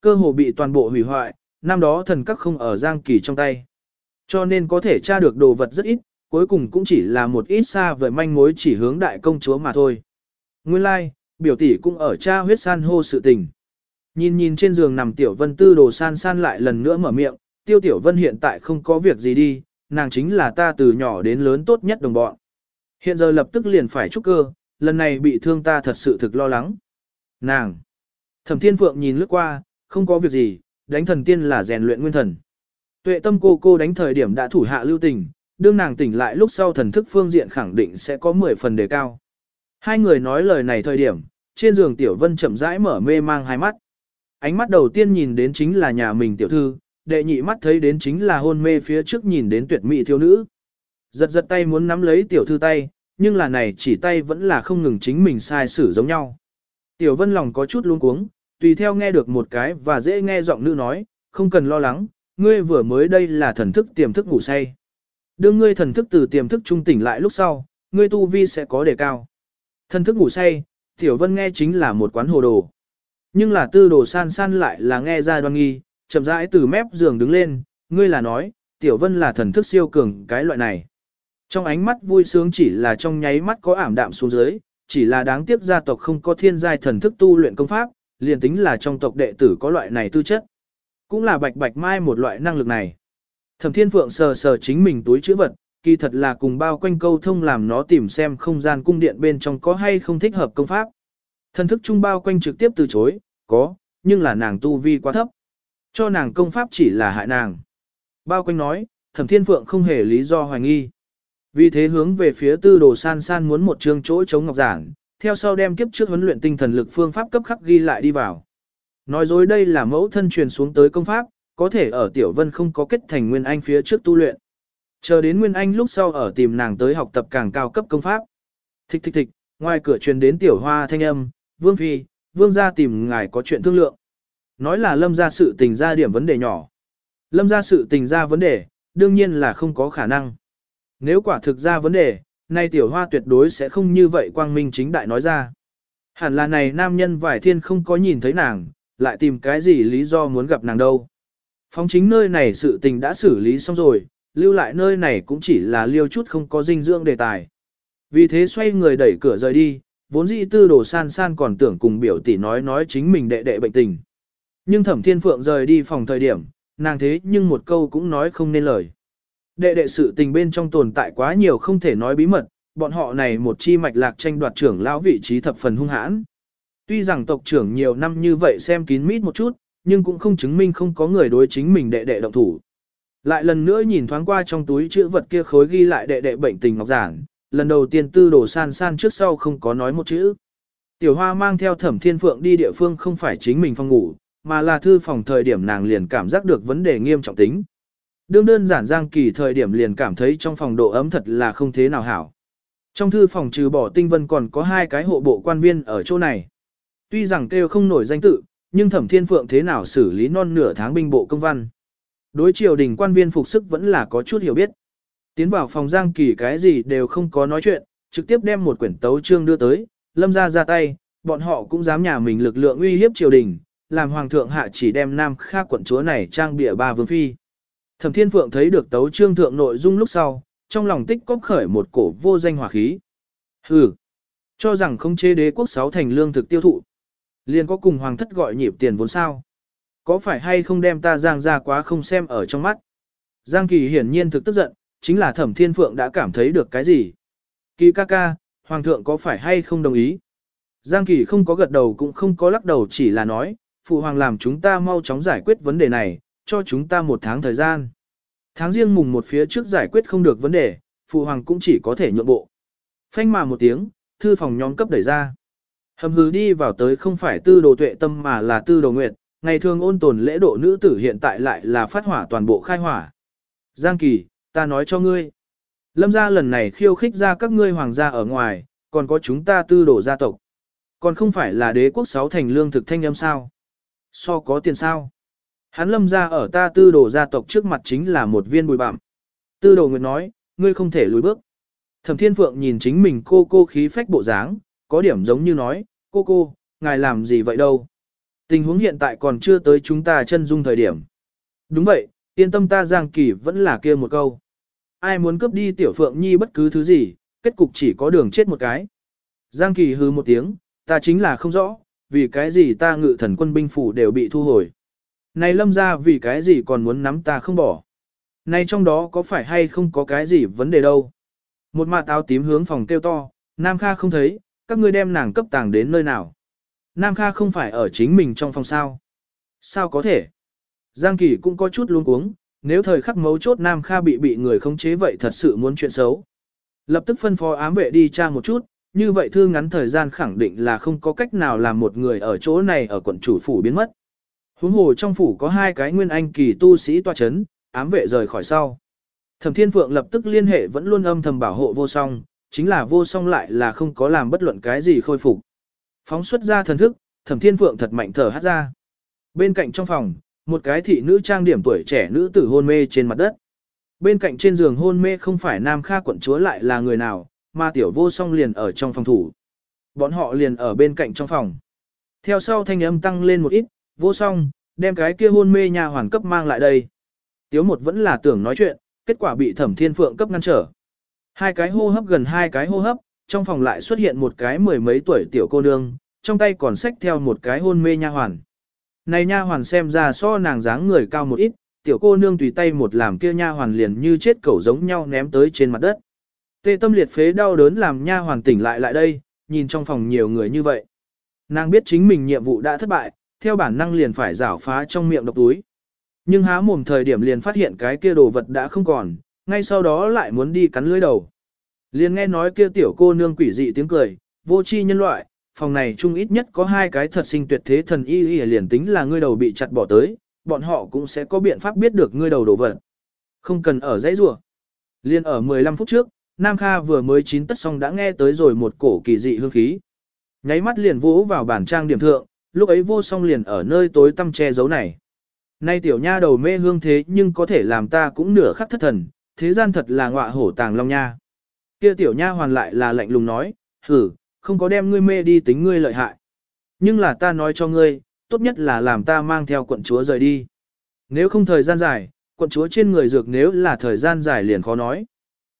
Cơ hồ bị toàn bộ hủy hoại, năm đó thần các không ở Giang Kỳ trong tay. Cho nên có thể tra được đồ vật rất ít, cuối cùng cũng chỉ là một ít xa vời manh mối chỉ hướng đại công chúa mà thôi. Nguyên lai, like, biểu tỷ cũng ở cha huyết san hô sự tình. Nhìn nhìn trên giường nằm tiểu vân tư đồ san san lại lần nữa mở miệng, tiêu tiểu vân hiện tại không có việc gì đi, nàng chính là ta từ nhỏ đến lớn tốt nhất đồng bọn. Hiện giờ lập tức liền phải trúc cơ, lần này bị thương ta thật sự thực lo lắng. Nàng! Thẩm thiên phượng nhìn lướt qua, không có việc gì, đánh thần tiên là rèn luyện nguyên thần. Tuệ tâm cô cô đánh thời điểm đã thủ hạ lưu tình, đương nàng tỉnh lại lúc sau thần thức phương diện khẳng định sẽ có 10 phần đề cao. Hai người nói lời này thời điểm, trên giường tiểu vân chậm rãi mở mê mang hai mắt. Ánh mắt đầu tiên nhìn đến chính là nhà mình tiểu thư, đệ nhị mắt thấy đến chính là hôn mê phía trước nhìn đến tuyệt mỹ thiếu nữ. Giật giật tay muốn nắm lấy tiểu thư tay, nhưng là này chỉ tay vẫn là không ngừng chính mình sai xử giống nhau. Tiểu vân lòng có chút luống cuống, tùy theo nghe được một cái và dễ nghe giọng nữ nói, không cần lo lắng, ngươi vừa mới đây là thần thức tiềm thức ngủ say. Đương ngươi thần thức từ tiềm thức trung tỉnh lại lúc sau, ngươi tu vi sẽ có đề cao. Thần thức ngủ say, Tiểu Vân nghe chính là một quán hồ đồ. Nhưng là tư đồ san san lại là nghe ra đoan nghi, chậm rãi từ mép giường đứng lên, ngươi là nói, Tiểu Vân là thần thức siêu cường cái loại này. Trong ánh mắt vui sướng chỉ là trong nháy mắt có ảm đạm xuống dưới, chỉ là đáng tiếc gia tộc không có thiên giai thần thức tu luyện công pháp, liền tính là trong tộc đệ tử có loại này tư chất. Cũng là bạch bạch mai một loại năng lực này. Thẩm Thiên Phượng sờ sờ chính mình túi chữ vật, kỳ thật là cùng bao quanh câu thông làm nó tìm xem không gian cung điện bên trong có hay không thích hợp công pháp. Thần thức trung bao quanh trực tiếp từ chối, có, nhưng là nàng tu vi quá thấp. Cho nàng công pháp chỉ là hại nàng. Bao quanh nói, Thẩm Thiên Phượng không hề lý do hoài nghi. Vì thế hướng về phía tư đồ san san muốn một chương chỗ chống ngọc giảng, theo sau đem kiếp trước huấn luyện tinh thần lực phương pháp cấp khắc ghi lại đi vào. Nói dối đây là mẫu thân truyền xuống tới công pháp, có thể ở Tiểu Vân không có kết thành Nguyên Anh phía trước tu luyện. Chờ đến Nguyên Anh lúc sau ở tìm nàng tới học tập càng cao cấp công pháp. Thích thích thích, ngoài cửa truyền đến Tiểu Hoa thanh âm, Vương Phi, Vương gia tìm ngài có chuyện thương lượng. Nói là lâm gia sự tình ra điểm vấn đề nhỏ. Lâm gia sự tình ra vấn đề, đương nhiên là không có khả năng. Nếu quả thực ra vấn đề, nay Tiểu Hoa tuyệt đối sẽ không như vậy quang minh chính đại nói ra. Hẳn là này nam nhân vải thiên không có nhìn thấy nàng, lại tìm cái gì lý do muốn gặp nàng đâu. Phóng chính nơi này sự tình đã xử lý xong rồi, lưu lại nơi này cũng chỉ là liêu chút không có dinh dưỡng đề tài. Vì thế xoay người đẩy cửa rời đi, vốn dĩ tư đồ san san còn tưởng cùng biểu tỷ nói nói chính mình đệ đệ bệnh tình. Nhưng thẩm thiên phượng rời đi phòng thời điểm, nàng thế nhưng một câu cũng nói không nên lời. Đệ đệ sự tình bên trong tồn tại quá nhiều không thể nói bí mật, bọn họ này một chi mạch lạc tranh đoạt trưởng lão vị trí thập phần hung hãn. Tuy rằng tộc trưởng nhiều năm như vậy xem kín mít một chút, nhưng cũng không chứng minh không có người đối chính mình đệ đệ động thủ. Lại lần nữa nhìn thoáng qua trong túi chữ vật kia khối ghi lại đệ đệ bệnh tình ngọc giản, lần đầu tiên tư đồ san san trước sau không có nói một chữ. Tiểu hoa mang theo thẩm thiên phượng đi địa phương không phải chính mình phòng ngủ, mà là thư phòng thời điểm nàng liền cảm giác được vấn đề nghiêm trọng tính. Đương đơn giản giang kỳ thời điểm liền cảm thấy trong phòng độ ấm thật là không thế nào hảo. Trong thư phòng trừ bỏ tinh vân còn có hai cái hộ bộ quan viên ở chỗ này. Tuy rằng kêu không nổi danh tự, nhưng thẩm thiên phượng thế nào xử lý non nửa tháng binh bộ công văn. Đối triều đình quan viên phục sức vẫn là có chút hiểu biết. Tiến vào phòng giang kỳ cái gì đều không có nói chuyện, trực tiếp đem một quyển tấu chương đưa tới, lâm ra ra tay, bọn họ cũng dám nhà mình lực lượng uy hiếp triều đình, làm hoàng thượng hạ chỉ đem nam kha quận chúa này trang bịa ba vương phi. Thẩm thiên phượng thấy được tấu Trương thượng nội dung lúc sau, trong lòng tích cóp khởi một cổ vô danh hỏa khí. Hừ, cho rằng không chế đế quốc sáu thành lương thực tiêu thụ. Liền có cùng hoàng thất gọi nhịp tiền vốn sao. Có phải hay không đem ta giang ra quá không xem ở trong mắt. Giang kỳ hiển nhiên thực tức giận, chính là thẩm thiên phượng đã cảm thấy được cái gì. Kỳ ca ca, hoàng thượng có phải hay không đồng ý. Giang kỳ không có gật đầu cũng không có lắc đầu chỉ là nói, phụ hoàng làm chúng ta mau chóng giải quyết vấn đề này, cho chúng ta một tháng thời gian. Tháng riêng mùng một phía trước giải quyết không được vấn đề, phụ hoàng cũng chỉ có thể nhượng bộ. Phanh mà một tiếng, thư phòng nhóm cấp đẩy ra. Hầm hứ đi vào tới không phải tư đồ tuệ tâm mà là tư đồ nguyệt, ngày thường ôn tồn lễ độ nữ tử hiện tại lại là phát hỏa toàn bộ khai hỏa. Giang Kỳ, ta nói cho ngươi. Lâm gia lần này khiêu khích ra các ngươi hoàng gia ở ngoài, còn có chúng ta tư đồ gia tộc. Còn không phải là đế quốc sáu thành lương thực thanh âm sao. So có tiền sao. Hắn lâm ra ở ta tư đồ gia tộc trước mặt chính là một viên bùi bặm. Tư đồ nguyệt nói, ngươi không thể lùi bước. Thẩm thiên phượng nhìn chính mình cô cô khí phách bộ dáng, có điểm giống như nói, cô cô, ngài làm gì vậy đâu? Tình huống hiện tại còn chưa tới chúng ta chân dung thời điểm. Đúng vậy, yên tâm ta Giang Kỳ vẫn là kia một câu. Ai muốn cướp đi tiểu phượng nhi bất cứ thứ gì, kết cục chỉ có đường chết một cái. Giang Kỳ hư một tiếng, ta chính là không rõ, vì cái gì ta ngự thần quân binh phủ đều bị thu hồi. Này lâm ra vì cái gì còn muốn nắm ta không bỏ. Này trong đó có phải hay không có cái gì vấn đề đâu. Một mạ táo tím hướng phòng kêu to, Nam Kha không thấy, các ngươi đem nàng cấp tàng đến nơi nào. Nam Kha không phải ở chính mình trong phòng sao. Sao có thể? Giang Kỳ cũng có chút luống cuống, nếu thời khắc mấu chốt Nam Kha bị bị người không chế vậy thật sự muốn chuyện xấu. Lập tức phân phó ám vệ đi tra một chút, như vậy thư ngắn thời gian khẳng định là không có cách nào làm một người ở chỗ này ở quận chủ phủ biến mất. Huống hồ trong phủ có hai cái nguyên anh kỳ tu sĩ tọa chấn, ám vệ rời khỏi sau. Thẩm Thiên Phượng lập tức liên hệ vẫn luôn âm thầm bảo hộ vô song, chính là vô song lại là không có làm bất luận cái gì khôi phục. Phóng xuất ra thần thức, Thẩm Thiên Phượng thật mạnh thở hát ra. Bên cạnh trong phòng, một cái thị nữ trang điểm tuổi trẻ nữ tử hôn mê trên mặt đất. Bên cạnh trên giường hôn mê không phải Nam Kha quận chúa lại là người nào, mà tiểu vô song liền ở trong phòng thủ. Bọn họ liền ở bên cạnh trong phòng. Theo sau thanh âm tăng lên một ít, vô song, đem cái kia hôn mê nhà hoàn cấp mang lại đây. Tiếu một vẫn là tưởng nói chuyện, kết quả bị thẩm thiên phượng cấp ngăn trở. Hai cái hô hấp gần hai cái hô hấp, trong phòng lại xuất hiện một cái mười mấy tuổi tiểu cô nương, trong tay còn xách theo một cái hôn mê nha hoàn. Này nha hoàn xem ra so nàng dáng người cao một ít, tiểu cô nương tùy tay một làm kia nha hoàn liền như chết cẩu giống nhau ném tới trên mặt đất. Tê tâm liệt phế đau đớn làm nha hoàn tỉnh lại lại đây, nhìn trong phòng nhiều người như vậy. Nàng biết chính mình nhiệm vụ đã thất bại, theo bản năng liền phải rảo phá trong miệng độc túi. Nhưng há mồm thời điểm liền phát hiện cái kia đồ vật đã không còn, ngay sau đó lại muốn đi cắn lưới đầu. Liền nghe nói kia tiểu cô nương quỷ dị tiếng cười, vô tri nhân loại, phòng này chung ít nhất có hai cái thật sinh tuyệt thế thần y y liền tính là ngươi đầu bị chặt bỏ tới, bọn họ cũng sẽ có biện pháp biết được ngươi đầu đồ vật. Không cần ở dãy rùa. Liên ở 15 phút trước, Nam Kha vừa mới chín tất xong đã nghe tới rồi một cổ kỳ dị hương khí. Nháy mắt liền vỗ vào bản trang điểm thượng, lúc ấy vô song liền ở nơi tối tăm che giấu này. Nay tiểu nha đầu mê hương thế nhưng có thể làm ta cũng nửa khắc thất thần, thế gian thật là ngọa hổ tàng long nha. Kia tiểu nha hoàn lại là lạnh lùng nói, hử, không có đem ngươi mê đi tính ngươi lợi hại. Nhưng là ta nói cho ngươi, tốt nhất là làm ta mang theo quận chúa rời đi. Nếu không thời gian dài, quận chúa trên người dược nếu là thời gian dài liền khó nói.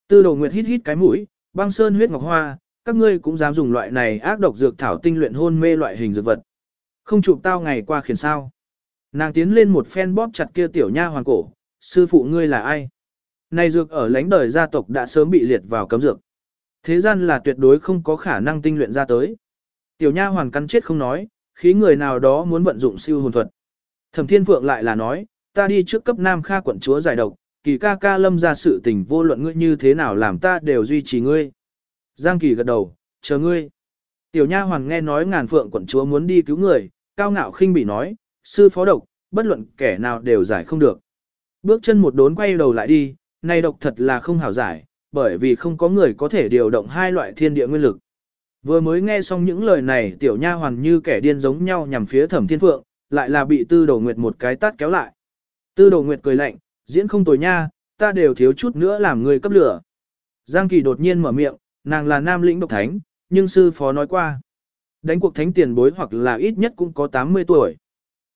Tư đồ nguyệt hít hít cái mũi, băng sơn huyết ngọc hoa, các ngươi cũng dám dùng loại này ác độc dược thảo tinh luyện hôn mê loại hình dược vật. Không chụp tao ngày qua khiển sao. Nàng tiến lên một phen bóp chặt kia tiểu nha hoàng cổ, sư phụ ngươi là ai? Này dược ở lãnh đời gia tộc đã sớm bị liệt vào cấm dược. Thế gian là tuyệt đối không có khả năng tinh luyện ra tới. Tiểu nha hoàn cắn chết không nói, khí người nào đó muốn vận dụng siêu hồn thuật. Thẩm Thiên Phượng lại là nói, ta đi trước cấp Nam Kha quận chúa giải độc, kỳ ca ca lâm ra sự tình vô luận ngươi như thế nào làm ta đều duy trì ngươi. Giang Kỳ gật đầu, chờ ngươi. Tiểu nha hoàn nghe nói ngàn phượng quận chúa muốn đi cứu người, cao ngạo khinh bị nói, sư phó độc, bất luận kẻ nào đều giải không được. Bước chân một đốn quay đầu lại đi, này độc thật là không hảo giải, bởi vì không có người có thể điều động hai loại thiên địa nguyên lực. Vừa mới nghe xong những lời này tiểu nha hoàn như kẻ điên giống nhau nhằm phía thẩm thiên phượng, lại là bị tư đầu nguyệt một cái tát kéo lại. Tư đầu nguyệt cười lạnh, diễn không tồi nha, ta đều thiếu chút nữa làm người cấp lửa. Giang kỳ đột nhiên mở miệng, nàng là nam lĩnh độc thánh, nhưng sư phó nói qua. Đánh cuộc thánh tiền bối hoặc là ít nhất cũng có 80 tuổi.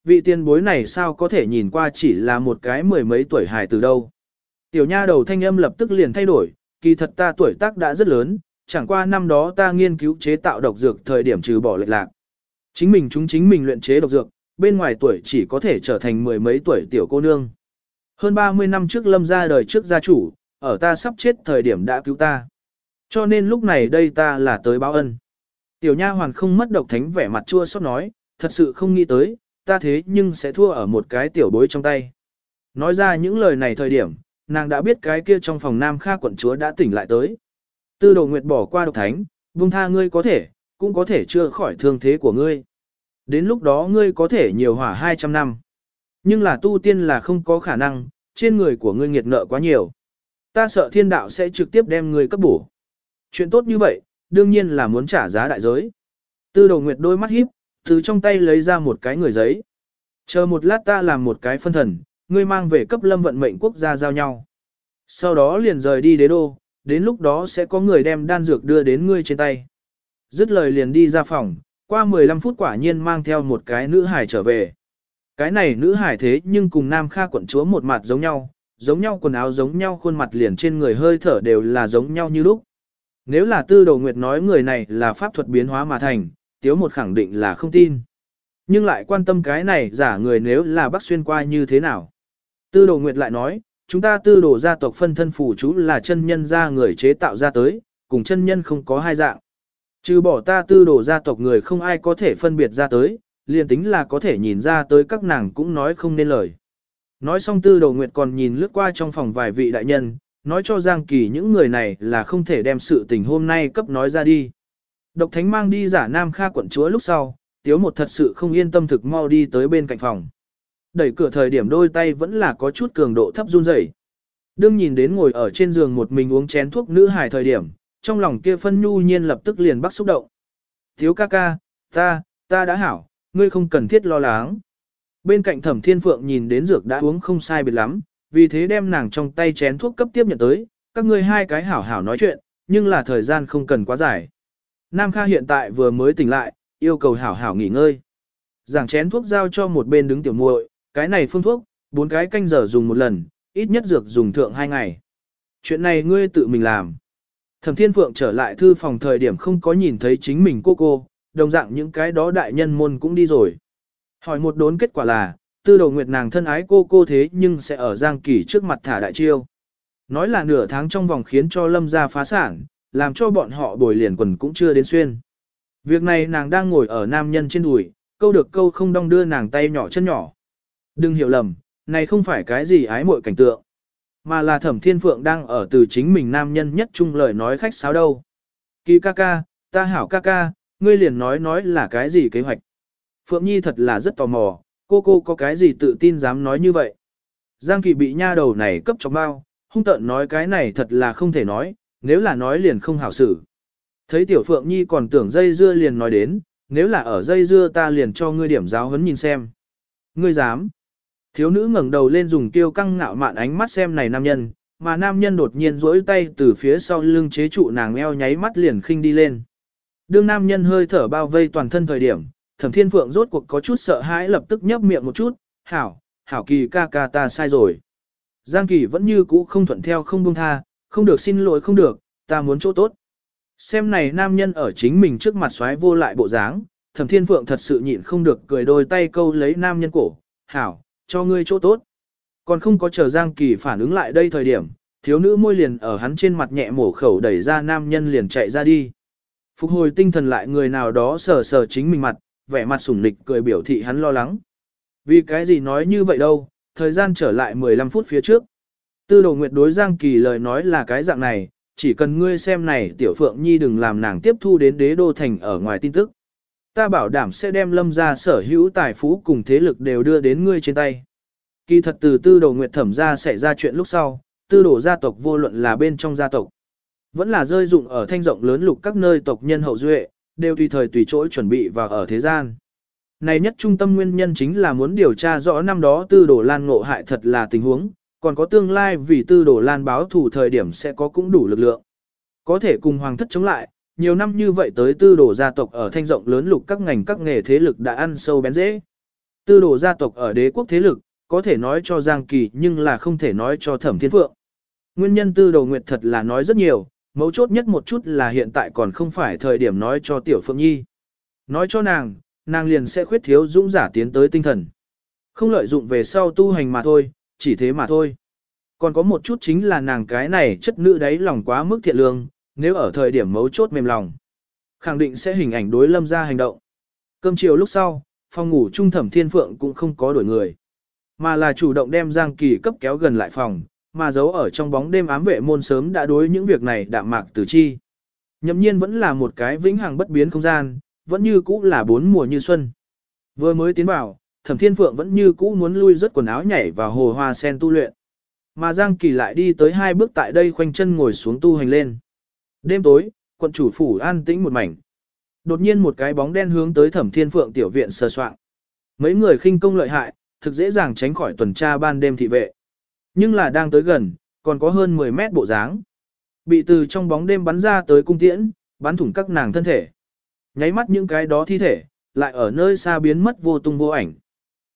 Vị tiền bối này sao có thể nhìn qua chỉ là một cái mười mấy tuổi hài từ đâu. Tiểu nha đầu thanh âm lập tức liền thay đổi, kỳ thật ta tuổi tác đã rất lớn, chẳng qua năm đó ta nghiên cứu chế tạo độc dược thời điểm trừ bỏ lệch lạc. Chính mình chúng chính mình luyện chế độc dược, bên ngoài tuổi chỉ có thể trở thành mười mấy tuổi tiểu cô nương. Hơn 30 năm trước lâm ra đời trước gia chủ, ở ta sắp chết thời điểm đã cứu ta. Cho nên lúc này đây ta là tới báo ân. Tiểu nha hoàn không mất độc thánh vẻ mặt chua xót nói, thật sự không nghĩ tới, ta thế nhưng sẽ thua ở một cái tiểu bối trong tay. Nói ra những lời này thời điểm, nàng đã biết cái kia trong phòng Nam Kha quận chúa đã tỉnh lại tới. Tư đồ nguyệt bỏ qua độc thánh, vung tha ngươi có thể, cũng có thể chưa khỏi thương thế của ngươi. Đến lúc đó ngươi có thể nhiều hỏa 200 năm. Nhưng là tu tiên là không có khả năng, trên người của ngươi nghiệt nợ quá nhiều. Ta sợ thiên đạo sẽ trực tiếp đem ngươi cấp bổ. Chuyện tốt như vậy, đương nhiên là muốn trả giá đại giới. Tư đồ nguyệt đôi mắt híp, từ trong tay lấy ra một cái người giấy. Chờ một lát ta làm một cái phân thần, ngươi mang về cấp lâm vận mệnh quốc gia giao nhau. Sau đó liền rời đi đế đô, đến lúc đó sẽ có người đem đan dược đưa đến ngươi trên tay. Dứt lời liền đi ra phòng, qua 15 phút quả nhiên mang theo một cái nữ hải trở về. Cái này nữ hải thế nhưng cùng Nam Kha quận chúa một mặt giống nhau, giống nhau quần áo giống nhau khuôn mặt liền trên người hơi thở đều là giống nhau như lúc. Nếu là tư đầu nguyệt nói người này là pháp thuật biến hóa mà thành, tiếu một khẳng định là không tin. Nhưng lại quan tâm cái này giả người nếu là bác xuyên qua như thế nào. Tư đồ nguyệt lại nói, chúng ta tư đồ gia tộc phân thân phủ chú là chân nhân gia người chế tạo ra tới, cùng chân nhân không có hai dạng. Trừ bỏ ta tư đồ gia tộc người không ai có thể phân biệt ra tới, liền tính là có thể nhìn ra tới các nàng cũng nói không nên lời. Nói xong tư đồ nguyệt còn nhìn lướt qua trong phòng vài vị đại nhân, nói cho Giang Kỳ những người này là không thể đem sự tình hôm nay cấp nói ra đi. Độc Thánh mang đi giả Nam Kha quận chúa lúc sau, Tiếu một thật sự không yên tâm thực mau đi tới bên cạnh phòng. Đẩy cửa thời điểm đôi tay vẫn là có chút cường độ thấp run rẩy. Đương nhìn đến ngồi ở trên giường một mình uống chén thuốc nữ hài thời điểm, trong lòng kia phân nhu nhiên lập tức liền bắt xúc động. Thiếu ca ca, ta, ta đã hảo, ngươi không cần thiết lo lắng. Bên cạnh thẩm thiên phượng nhìn đến dược đã uống không sai biệt lắm, vì thế đem nàng trong tay chén thuốc cấp tiếp nhận tới, các ngươi hai cái hảo hảo nói chuyện, nhưng là thời gian không cần quá dài. Nam Kha hiện tại vừa mới tỉnh lại, yêu cầu hảo hảo nghỉ ngơi. Giảng chén thuốc giao cho một bên đứng tiểu muội, cái này phương thuốc, bốn cái canh giờ dùng một lần, ít nhất dược dùng thượng hai ngày. Chuyện này ngươi tự mình làm. Thẩm Thiên Phượng trở lại thư phòng thời điểm không có nhìn thấy chính mình cô cô, đồng dạng những cái đó đại nhân môn cũng đi rồi. Hỏi một đốn kết quả là, tư đầu nguyệt nàng thân ái cô cô thế nhưng sẽ ở Giang Kỳ trước mặt thả đại chiêu. Nói là nửa tháng trong vòng khiến cho lâm gia phá sản, làm cho bọn họ bồi liền quần cũng chưa đến xuyên. Việc này nàng đang ngồi ở nam nhân trên đùi, câu được câu không đong đưa nàng tay nhỏ chân nhỏ. Đừng hiểu lầm, này không phải cái gì ái muội cảnh tượng, mà là thẩm thiên phượng đang ở từ chính mình nam nhân nhất chung lời nói khách sáo đâu. Kỳ ca ca, ta hảo ca ca, ngươi liền nói nói là cái gì kế hoạch. Phượng Nhi thật là rất tò mò, cô cô có cái gì tự tin dám nói như vậy. Giang Kỳ bị nha đầu này cấp cho bao, hung tợn nói cái này thật là không thể nói, nếu là nói liền không hảo xử. Thấy Tiểu Phượng Nhi còn tưởng dây dưa liền nói đến, nếu là ở dây dưa ta liền cho ngươi điểm giáo huấn nhìn xem. Ngươi dám. Thiếu nữ ngẩng đầu lên dùng tiêu căng ngạo mạn ánh mắt xem này nam nhân, mà nam nhân đột nhiên duỗi tay từ phía sau lưng chế trụ nàng eo nháy mắt liền khinh đi lên. Đương nam nhân hơi thở bao vây toàn thân thời điểm, thẩm thiên phượng rốt cuộc có chút sợ hãi lập tức nhấp miệng một chút, hảo, hảo kỳ ca ca ta sai rồi. Giang kỳ vẫn như cũ không thuận theo không buông tha, không được xin lỗi không được, ta muốn chỗ tốt. Xem này nam nhân ở chính mình trước mặt xoáy vô lại bộ dáng, thẩm thiên phượng thật sự nhịn không được cười đôi tay câu lấy nam nhân cổ, hảo, cho ngươi chỗ tốt. Còn không có chờ Giang Kỳ phản ứng lại đây thời điểm, thiếu nữ môi liền ở hắn trên mặt nhẹ mổ khẩu đẩy ra nam nhân liền chạy ra đi. Phục hồi tinh thần lại người nào đó sờ sờ chính mình mặt, vẻ mặt sủng nịch cười biểu thị hắn lo lắng. Vì cái gì nói như vậy đâu, thời gian trở lại 15 phút phía trước. Tư đồ nguyệt đối Giang Kỳ lời nói là cái dạng này, chỉ cần ngươi xem này tiểu phượng nhi đừng làm nàng tiếp thu đến đế đô thành ở ngoài tin tức. Ta bảo đảm sẽ đem lâm ra sở hữu tài phú cùng thế lực đều đưa đến ngươi trên tay. Kỳ thật từ tư đồ nguyệt thẩm ra xảy ra chuyện lúc sau, tư đồ gia tộc vô luận là bên trong gia tộc. Vẫn là rơi dụng ở thanh rộng lớn lục các nơi tộc nhân hậu duệ, đều tùy thời tùy chỗ chuẩn bị và ở thế gian. Này nhất trung tâm nguyên nhân chính là muốn điều tra rõ năm đó tư đồ lan ngộ hại thật là tình huống, còn có tương lai vì tư đồ lan báo thủ thời điểm sẽ có cũng đủ lực lượng. Có thể cùng hoàng thất chống lại, nhiều năm như vậy tới tư đồ gia tộc ở thanh rộng lớn lục các ngành các nghề thế lực đã ăn sâu bén dễ. Tư đồ gia tộc ở đế quốc thế lực, có thể nói cho Giang Kỳ nhưng là không thể nói cho Thẩm Thiên Phượng. Nguyên nhân tư đồ nguyệt thật là nói rất nhiều, mấu chốt nhất một chút là hiện tại còn không phải thời điểm nói cho Tiểu Phượng Nhi. Nói cho nàng, nàng liền sẽ khuyết thiếu dũng giả tiến tới tinh thần. Không lợi dụng về sau tu hành mà thôi, chỉ thế mà thôi. Còn có một chút chính là nàng cái này chất nữ đấy lòng quá mức thiện lương, nếu ở thời điểm mấu chốt mềm lòng. Khẳng định sẽ hình ảnh đối lâm ra hành động. Cơm chiều lúc sau, phòng ngủ trung thẩm thiên phượng cũng không có đổi người. Mà là chủ động đem Giang Kỳ cấp kéo gần lại phòng, mà giấu ở trong bóng đêm ám vệ môn sớm đã đối những việc này đạm mạc từ chi. Nhậm nhiên vẫn là một cái vĩnh hằng bất biến không gian, vẫn như cũ là bốn mùa như xuân. Vừa mới tiến vào, Thẩm Thiên Phượng vẫn như cũ muốn lui rất quần áo nhảy vào hồ hoa sen tu luyện. Mà Giang Kỳ lại đi tới hai bước tại đây khoanh chân ngồi xuống tu hành lên. Đêm tối, quận chủ phủ an tĩnh một mảnh. Đột nhiên một cái bóng đen hướng tới Thẩm Thiên Phượng tiểu viện sờ soạng. Mấy người khinh công lợi hại, thực dễ dàng tránh khỏi tuần tra ban đêm thị vệ. Nhưng là đang tới gần, còn có hơn 10 mét bộ dáng. Bị từ trong bóng đêm bắn ra tới cung tiễn, bắn thủng các nàng thân thể. Nháy mắt những cái đó thi thể, lại ở nơi xa biến mất vô tung vô ảnh.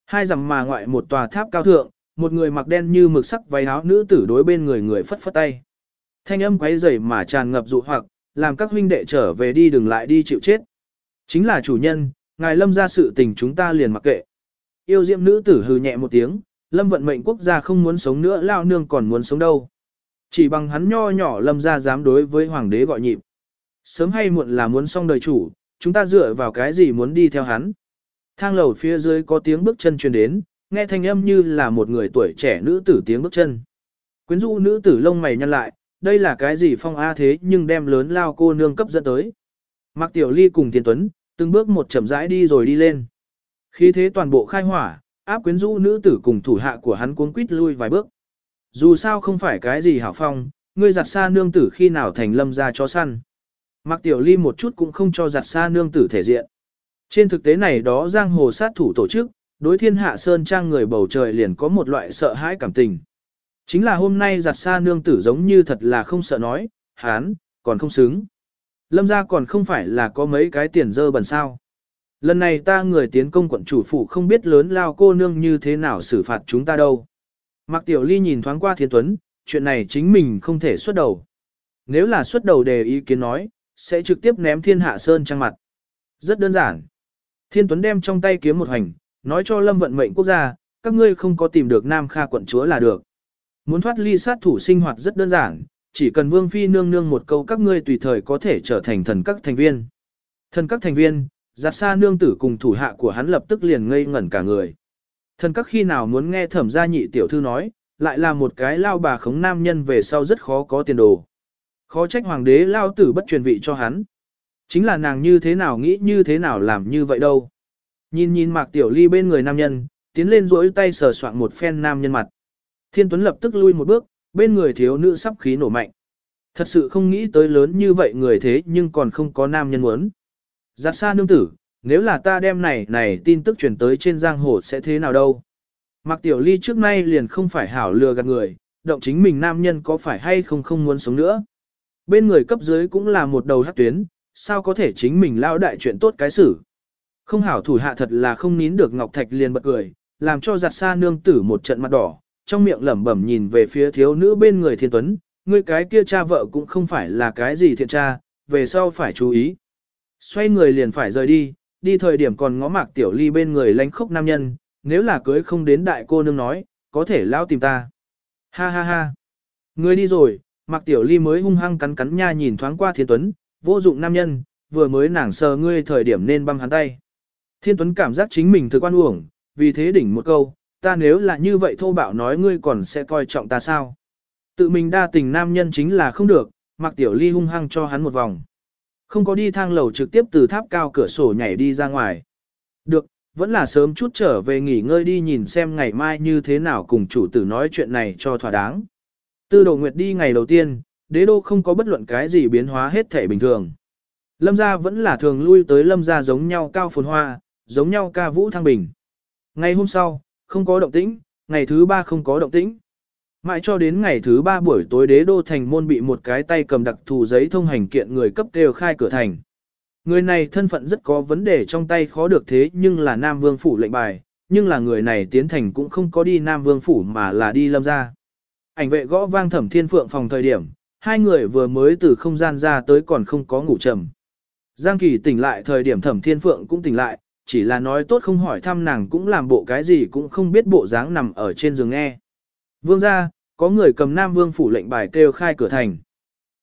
Hai rằm mà ngoại một tòa tháp cao thượng, một người mặc đen như mực sắc váy áo nữ tử đối bên người người phất phất tay. Thanh âm quấy rầy mà tràn ngập dụ hoặc, làm các huynh đệ trở về đi đừng lại đi chịu chết. Chính là chủ nhân, ngài lâm ra sự tình chúng ta liền mặc kệ. Yêu diệm nữ tử hừ nhẹ một tiếng, lâm vận mệnh quốc gia không muốn sống nữa lao nương còn muốn sống đâu. Chỉ bằng hắn nho nhỏ lâm ra dám đối với hoàng đế gọi nhịp. Sớm hay muộn là muốn xong đời chủ, chúng ta dựa vào cái gì muốn đi theo hắn. Thang lầu phía dưới có tiếng bước chân truyền đến, nghe thanh âm như là một người tuổi trẻ nữ tử tiếng bước chân. Quyến rũ nữ tử lông mày nhăn lại, đây là cái gì phong a thế nhưng đem lớn lao cô nương cấp dẫn tới. Mạc Tiểu Ly cùng Tiền Tuấn, từng bước một chậm rãi đi rồi đi lên. Khi thế toàn bộ khai hỏa, áp quyến rũ nữ tử cùng thủ hạ của hắn cuống quýt lui vài bước. Dù sao không phải cái gì hảo phong, ngươi giặt xa nương tử khi nào thành lâm ra cho săn. Mạc Tiểu Ly một chút cũng không cho giặt xa nương tử thể diện. Trên thực tế này đó giang hồ sát thủ tổ chức, đối thiên hạ sơn trang người bầu trời liền có một loại sợ hãi cảm tình. Chính là hôm nay giặt xa nương tử giống như thật là không sợ nói, hán, còn không xứng. Lâm ra còn không phải là có mấy cái tiền dơ bẩn sao. Lần này ta người tiến công quận chủ phủ không biết lớn lao cô nương như thế nào xử phạt chúng ta đâu. Mạc Tiểu Ly nhìn thoáng qua Thiên Tuấn, chuyện này chính mình không thể xuất đầu. Nếu là xuất đầu đề ý kiến nói, sẽ trực tiếp ném thiên hạ sơn trang mặt. Rất đơn giản. Thiên Tuấn đem trong tay kiếm một hành, nói cho Lâm vận mệnh quốc gia, các ngươi không có tìm được Nam Kha quận chúa là được. Muốn thoát ly sát thủ sinh hoạt rất đơn giản, chỉ cần Vương Phi nương nương một câu các ngươi tùy thời có thể trở thành thần các thành viên. Thần các thành viên, giặt xa nương tử cùng thủ hạ của hắn lập tức liền ngây ngẩn cả người. Thần các khi nào muốn nghe thẩm gia nhị tiểu thư nói, lại là một cái lao bà khống nam nhân về sau rất khó có tiền đồ. Khó trách hoàng đế lao tử bất truyền vị cho hắn. Chính là nàng như thế nào nghĩ như thế nào làm như vậy đâu. Nhìn nhìn mạc tiểu ly bên người nam nhân, tiến lên rỗi tay sờ soạn một phen nam nhân mặt. Thiên Tuấn lập tức lui một bước, bên người thiếu nữ sắp khí nổ mạnh. Thật sự không nghĩ tới lớn như vậy người thế nhưng còn không có nam nhân muốn. Giặt xa nương tử, nếu là ta đem này này tin tức truyền tới trên giang hồ sẽ thế nào đâu. Mạc Tiểu Ly trước nay liền không phải hảo lừa gạt người, động chính mình nam nhân có phải hay không không muốn sống nữa. Bên người cấp dưới cũng là một đầu hắc tuyến, sao có thể chính mình lao đại chuyện tốt cái xử. Không hảo thủ hạ thật là không nín được Ngọc Thạch liền bật cười, làm cho giặt xa nương tử một trận mặt đỏ, trong miệng lẩm bẩm nhìn về phía thiếu nữ bên người thiên tuấn, người cái kia cha vợ cũng không phải là cái gì thiện cha, về sau phải chú ý. Xoay người liền phải rời đi, đi thời điểm còn ngó mạc tiểu ly bên người lánh khốc nam nhân, nếu là cưới không đến đại cô nương nói, có thể lao tìm ta. Ha ha ha. Người đi rồi, mạc tiểu ly mới hung hăng cắn cắn nha nhìn thoáng qua thiên tuấn, vô dụng nam nhân, vừa mới nảng sờ ngươi thời điểm nên băm hắn tay. Thiên tuấn cảm giác chính mình thực quan uổng, vì thế đỉnh một câu, ta nếu là như vậy thô bạo nói ngươi còn sẽ coi trọng ta sao. Tự mình đa tình nam nhân chính là không được, Mạc Tiểu Ly hung hăng cho hắn một vòng. Không có đi thang lầu trực tiếp từ tháp cao cửa sổ nhảy đi ra ngoài. Được, vẫn là sớm chút trở về nghỉ ngơi đi nhìn xem ngày mai như thế nào cùng chủ tử nói chuyện này cho thỏa đáng. Tư đồ nguyệt đi ngày đầu tiên, đế đô không có bất luận cái gì biến hóa hết thể bình thường. Lâm gia vẫn là thường lui tới lâm gia giống nhau cao phồn hoa, giống nhau ca vũ thăng bình. Ngày hôm sau, không có động tĩnh, ngày thứ ba không có động tĩnh. Mãi cho đến ngày thứ ba buổi tối đế đô thành môn bị một cái tay cầm đặc thù giấy thông hành kiện người cấp đều khai cửa thành. Người này thân phận rất có vấn đề trong tay khó được thế nhưng là Nam Vương Phủ lệnh bài, nhưng là người này tiến thành cũng không có đi Nam Vương Phủ mà là đi lâm ra. Ảnh vệ gõ vang thẩm thiên phượng phòng thời điểm, hai người vừa mới từ không gian ra tới còn không có ngủ trầm. Giang Kỳ tỉnh lại thời điểm thẩm thiên phượng cũng tỉnh lại, chỉ là nói tốt không hỏi thăm nàng cũng làm bộ cái gì cũng không biết bộ dáng nằm ở trên giường nghe. Vương ra, có người cầm Nam Vương Phủ lệnh bài kêu khai cửa thành.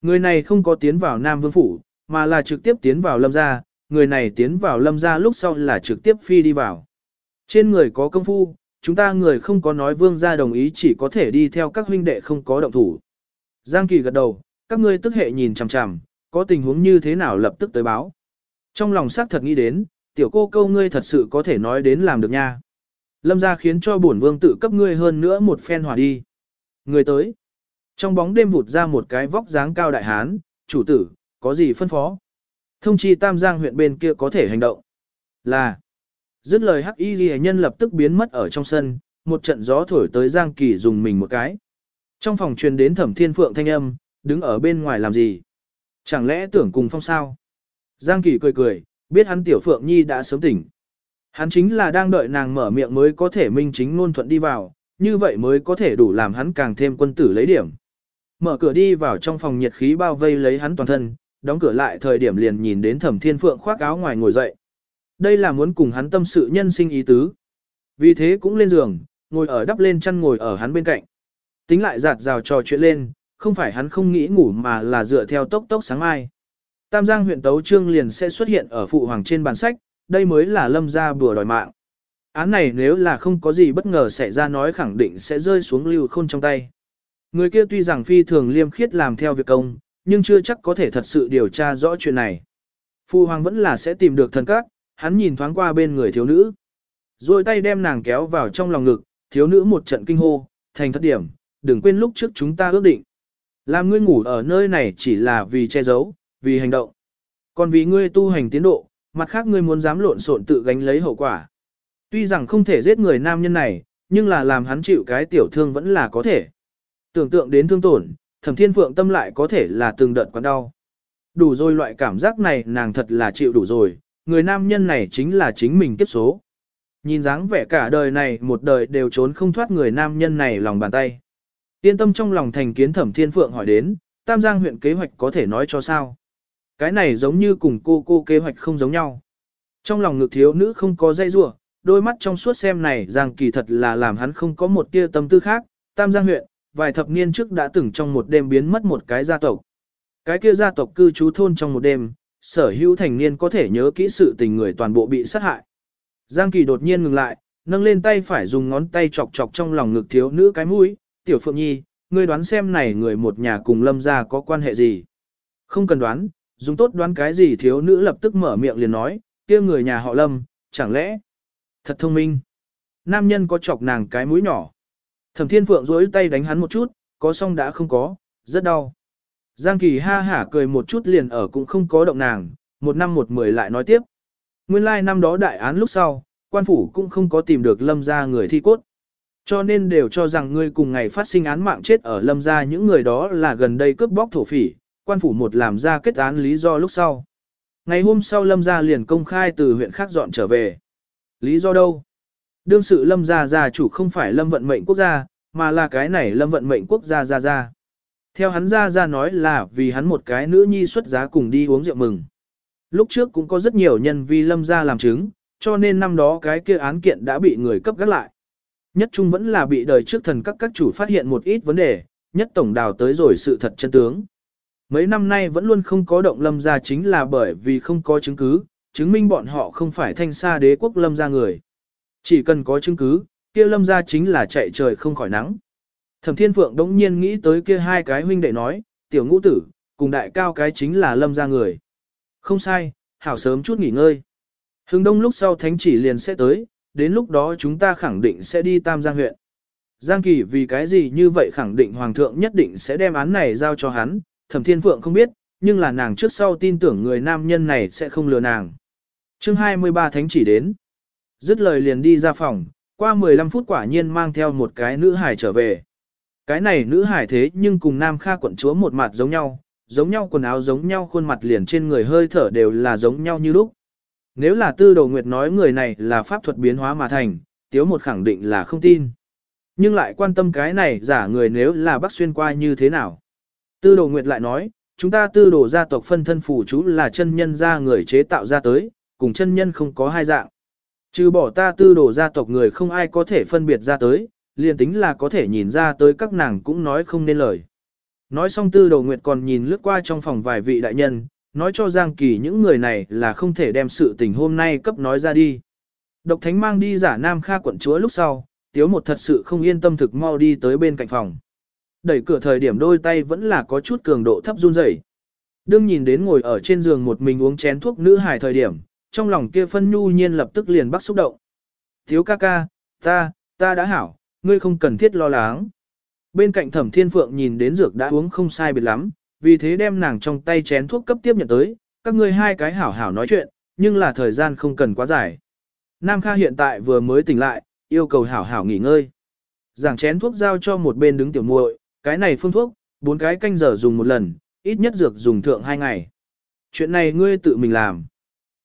Người này không có tiến vào Nam Vương Phủ, mà là trực tiếp tiến vào lâm gia, người này tiến vào lâm gia lúc sau là trực tiếp phi đi vào. Trên người có công phu, chúng ta người không có nói vương gia đồng ý chỉ có thể đi theo các huynh đệ không có động thủ. Giang Kỳ gật đầu, các ngươi tức hệ nhìn chằm chằm, có tình huống như thế nào lập tức tới báo. Trong lòng xác thật nghĩ đến, tiểu cô câu ngươi thật sự có thể nói đến làm được nha. Lâm ra khiến cho bổn vương tự cấp ngươi hơn nữa một phen hỏa đi. Người tới. Trong bóng đêm vụt ra một cái vóc dáng cao đại hán, chủ tử, có gì phân phó? Thông chi Tam Giang huyện bên kia có thể hành động. Là. Dứt lời hắc y ghi nhân lập tức biến mất ở trong sân, một trận gió thổi tới Giang Kỳ dùng mình một cái. Trong phòng truyền đến thẩm thiên phượng thanh âm, đứng ở bên ngoài làm gì? Chẳng lẽ tưởng cùng phong sao? Giang Kỳ cười cười, biết hắn tiểu phượng nhi đã sớm tỉnh. Hắn chính là đang đợi nàng mở miệng mới có thể minh chính ngôn thuận đi vào, như vậy mới có thể đủ làm hắn càng thêm quân tử lấy điểm. Mở cửa đi vào trong phòng nhiệt khí bao vây lấy hắn toàn thân, đóng cửa lại thời điểm liền nhìn đến thẩm thiên phượng khoác áo ngoài ngồi dậy. Đây là muốn cùng hắn tâm sự nhân sinh ý tứ. Vì thế cũng lên giường, ngồi ở đắp lên chăn ngồi ở hắn bên cạnh. Tính lại giạt rào trò chuyện lên, không phải hắn không nghĩ ngủ mà là dựa theo tốc tốc sáng mai. Tam Giang huyện Tấu Trương liền sẽ xuất hiện ở phụ hoàng trên bàn sách, đây mới là lâm gia bùa đòi mạng. Án này nếu là không có gì bất ngờ xảy ra nói khẳng định sẽ rơi xuống lưu khôn trong tay. Người kia tuy rằng phi thường liêm khiết làm theo việc công, nhưng chưa chắc có thể thật sự điều tra rõ chuyện này. Phu hoàng vẫn là sẽ tìm được thần các, hắn nhìn thoáng qua bên người thiếu nữ. Rồi tay đem nàng kéo vào trong lòng ngực, thiếu nữ một trận kinh hô, thành thất điểm, đừng quên lúc trước chúng ta ước định. Làm ngươi ngủ ở nơi này chỉ là vì che giấu, vì hành động. Còn vì ngươi tu hành tiến độ, mặt khác ngươi muốn dám lộn xộn tự gánh lấy hậu quả. Tuy rằng không thể giết người nam nhân này, nhưng là làm hắn chịu cái tiểu thương vẫn là có thể. Tưởng tượng đến thương tổn, thẩm thiên phượng tâm lại có thể là từng đợt quán đau. Đủ rồi loại cảm giác này nàng thật là chịu đủ rồi, người nam nhân này chính là chính mình kiếp số. Nhìn dáng vẻ cả đời này một đời đều trốn không thoát người nam nhân này lòng bàn tay. Yên tâm trong lòng thành kiến thẩm thiên phượng hỏi đến, Tam Giang huyện kế hoạch có thể nói cho sao. Cái này giống như cùng cô cô kế hoạch không giống nhau. Trong lòng ngực thiếu nữ không có dây rủa đôi mắt trong suốt xem này Giang kỳ thật là làm hắn không có một tia tâm tư khác. Tam Giang huyện, vài thập niên trước đã từng trong một đêm biến mất một cái gia tộc. Cái kia gia tộc cư trú thôn trong một đêm, sở hữu thành niên có thể nhớ kỹ sự tình người toàn bộ bị sát hại. Giang Kỳ đột nhiên ngừng lại, nâng lên tay phải dùng ngón tay chọc chọc trong lòng ngực thiếu nữ cái mũi, tiểu phượng nhi, ngươi đoán xem này người một nhà cùng lâm gia có quan hệ gì. Không cần đoán, dùng tốt đoán cái gì thiếu nữ lập tức mở miệng liền nói, kia người nhà họ lâm, chẳng lẽ, thật thông minh. Nam nhân có chọc nàng cái mũi nhỏ. Thẩm thiên phượng duỗi tay đánh hắn một chút, có xong đã không có, rất đau. Giang Kỳ ha hả cười một chút liền ở cũng không có động nàng, một năm một mười lại nói tiếp. Nguyên lai like năm đó đại án lúc sau, quan phủ cũng không có tìm được lâm ra người thi cốt. Cho nên đều cho rằng ngươi cùng ngày phát sinh án mạng chết ở lâm ra những người đó là gần đây cướp bóc thổ phỉ, quan phủ một làm ra kết án lý do lúc sau. Ngày hôm sau lâm gia liền công khai từ huyện khác dọn trở về. Lý do đâu? Đương sự lâm gia gia chủ không phải lâm vận mệnh quốc gia, mà là cái này lâm vận mệnh quốc gia gia gia. Theo hắn gia gia nói là vì hắn một cái nữ nhi xuất giá cùng đi uống rượu mừng. Lúc trước cũng có rất nhiều nhân vi lâm gia làm chứng, cho nên năm đó cái kia án kiện đã bị người cấp gác lại. Nhất trung vẫn là bị đời trước thần các các chủ phát hiện một ít vấn đề, nhất tổng đào tới rồi sự thật chân tướng. Mấy năm nay vẫn luôn không có động lâm gia chính là bởi vì không có chứng cứ, chứng minh bọn họ không phải thanh xa đế quốc lâm gia người. Chỉ cần có chứng cứ, kia lâm gia chính là chạy trời không khỏi nắng. Thẩm Thiên Phượng đống nhiên nghĩ tới kia hai cái huynh đệ nói, tiểu ngũ tử, cùng đại cao cái chính là lâm gia người. Không sai, hảo sớm chút nghỉ ngơi. Hưng đông lúc sau thánh chỉ liền sẽ tới, đến lúc đó chúng ta khẳng định sẽ đi Tam Giang huyện. Giang Kỳ vì cái gì như vậy khẳng định Hoàng thượng nhất định sẽ đem án này giao cho hắn, Thẩm Thiên Phượng không biết, nhưng là nàng trước sau tin tưởng người nam nhân này sẽ không lừa nàng. chương 23 thánh chỉ đến. Dứt lời liền đi ra phòng, qua 15 phút quả nhiên mang theo một cái nữ hải trở về. Cái này nữ hải thế nhưng cùng nam kha quận chúa một mặt giống nhau, giống nhau quần áo giống nhau khuôn mặt liền trên người hơi thở đều là giống nhau như lúc. Nếu là tư đầu nguyệt nói người này là pháp thuật biến hóa mà thành, tiếu một khẳng định là không tin. Nhưng lại quan tâm cái này giả người nếu là bác xuyên qua như thế nào. Tư đồ nguyệt lại nói, chúng ta tư đồ gia tộc phân thân phủ chú là chân nhân gia người chế tạo ra tới, cùng chân nhân không có hai dạng. Trừ bỏ ta tư đồ gia tộc người không ai có thể phân biệt ra tới, liền tính là có thể nhìn ra tới các nàng cũng nói không nên lời. Nói xong tư đồ nguyệt còn nhìn lướt qua trong phòng vài vị đại nhân, nói cho Giang Kỳ những người này là không thể đem sự tình hôm nay cấp nói ra đi. Độc thánh mang đi giả nam kha quận chúa lúc sau, tiếu một thật sự không yên tâm thực mau đi tới bên cạnh phòng. Đẩy cửa thời điểm đôi tay vẫn là có chút cường độ thấp run rẩy. Đương nhìn đến ngồi ở trên giường một mình uống chén thuốc nữ hài thời điểm, trong lòng kia phân nhu nhiên lập tức liền bắt xúc động. Thiếu ca ca, ta, ta đã hảo, ngươi không cần thiết lo lắng. Bên cạnh thẩm thiên phượng nhìn đến dược đã uống không sai biệt lắm, vì thế đem nàng trong tay chén thuốc cấp tiếp nhận tới, các ngươi hai cái hảo hảo nói chuyện, nhưng là thời gian không cần quá dài. Nam Kha hiện tại vừa mới tỉnh lại, yêu cầu hảo hảo nghỉ ngơi. Giảng chén thuốc giao cho một bên đứng tiểu muội, cái này phương thuốc, bốn cái canh giờ dùng một lần, ít nhất dược dùng thượng hai ngày. Chuyện này ngươi tự mình làm.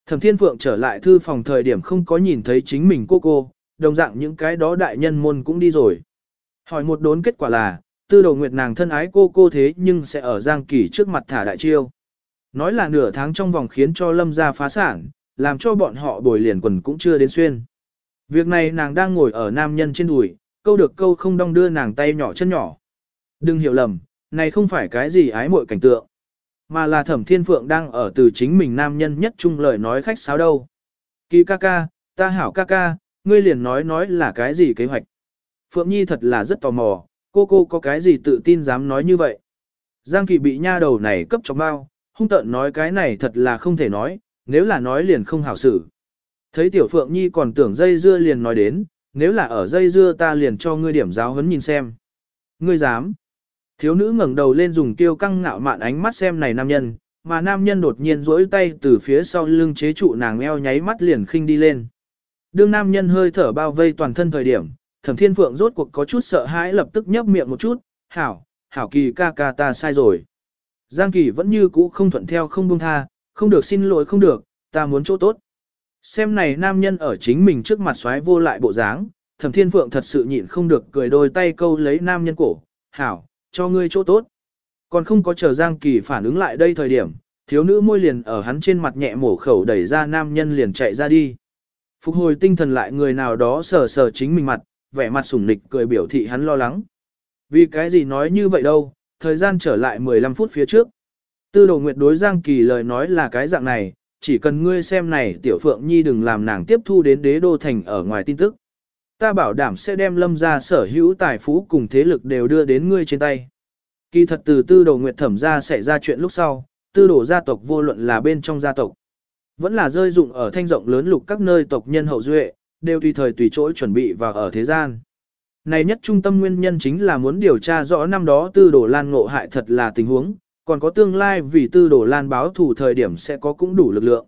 Thẩm Thiên Phượng trở lại thư phòng thời điểm không có nhìn thấy chính mình cô cô, đồng dạng những cái đó đại nhân môn cũng đi rồi. Hỏi một đốn kết quả là, tư đồ nguyệt nàng thân ái cô cô thế nhưng sẽ ở Giang Kỳ trước mặt thả đại chiêu. Nói là nửa tháng trong vòng khiến cho lâm gia phá sản, làm cho bọn họ bồi liền quần cũng chưa đến xuyên. Việc này nàng đang ngồi ở nam nhân trên đùi, câu được câu không đong đưa nàng tay nhỏ chân nhỏ. Đừng hiểu lầm, này không phải cái gì ái muội cảnh tượng, mà là thẩm thiên phượng đang ở từ chính mình nam nhân nhất chung lời nói khách sáo đâu. Kỳ ca ca, ta hảo ca ca, ngươi liền nói nói là cái gì kế hoạch. Phượng Nhi thật là rất tò mò, cô cô có cái gì tự tin dám nói như vậy. Giang Kỳ bị nha đầu này cấp cho bao, hung tợn nói cái này thật là không thể nói, nếu là nói liền không hảo xử. Thấy Tiểu Phượng Nhi còn tưởng dây dưa liền nói đến, nếu là ở dây dưa ta liền cho ngươi điểm giáo huấn nhìn xem. Ngươi dám. Thiếu nữ ngẩng đầu lên dùng tiêu căng ngạo mạn ánh mắt xem này nam nhân, mà nam nhân đột nhiên duỗi tay từ phía sau lưng chế trụ nàng eo nháy mắt liền khinh đi lên. Đương nam nhân hơi thở bao vây toàn thân thời điểm, thẩm thiên phượng rốt cuộc có chút sợ hãi lập tức nhấp miệng một chút, hảo, hảo kỳ ca ca ta sai rồi. Giang kỳ vẫn như cũ không thuận theo không buông tha, không được xin lỗi không được, ta muốn chỗ tốt. Xem này nam nhân ở chính mình trước mặt xoáy vô lại bộ dáng, thẩm thiên phượng thật sự nhịn không được cười đôi tay câu lấy nam nhân cổ, hảo, cho ngươi chỗ tốt. Còn không có chờ Giang Kỳ phản ứng lại đây thời điểm, thiếu nữ môi liền ở hắn trên mặt nhẹ mổ khẩu đẩy ra nam nhân liền chạy ra đi. Phục hồi tinh thần lại người nào đó sờ sờ chính mình mặt, vẻ mặt sủng nịch cười biểu thị hắn lo lắng. Vì cái gì nói như vậy đâu, thời gian trở lại 15 phút phía trước. Tư đồ nguyệt đối Giang Kỳ lời nói là cái dạng này, chỉ cần ngươi xem này tiểu phượng nhi đừng làm nàng tiếp thu đến đế đô thành ở ngoài tin tức. Ta bảo đảm sẽ đem lâm ra sở hữu tài phú cùng thế lực đều đưa đến ngươi trên tay. Kỳ thật từ tư đồ nguyệt thẩm ra xảy ra chuyện lúc sau, tư đồ gia tộc vô luận là bên trong gia tộc. Vẫn là rơi dụng ở thanh rộng lớn lục các nơi tộc nhân hậu duệ, đều tùy thời tùy chỗ chuẩn bị và ở thế gian. Này nhất trung tâm nguyên nhân chính là muốn điều tra rõ năm đó tư đồ lan ngộ hại thật là tình huống, còn có tương lai vì tư đồ lan báo thủ thời điểm sẽ có cũng đủ lực lượng.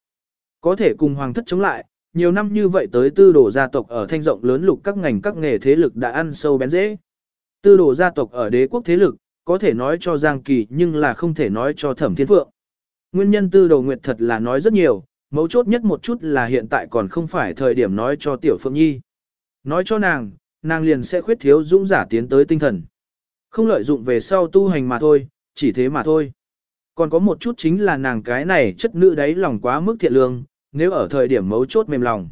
Có thể cùng hoàng thất chống lại, nhiều năm như vậy tới tư đồ gia tộc ở thanh rộng lớn lục các ngành các nghề thế lực đã ăn sâu bén dễ. Tư đồ gia tộc ở đế quốc thế lực, có thể nói cho Giang Kỳ nhưng là không thể nói cho Thẩm Thiên Phượng. Nguyên nhân tư đồ nguyệt thật là nói rất nhiều, mấu chốt nhất một chút là hiện tại còn không phải thời điểm nói cho Tiểu Phượng Nhi. Nói cho nàng, nàng liền sẽ khuyết thiếu dũng giả tiến tới tinh thần. Không lợi dụng về sau tu hành mà thôi, chỉ thế mà thôi. Còn có một chút chính là nàng cái này chất nữ đấy lòng quá mức thiện lương, nếu ở thời điểm mấu chốt mềm lòng.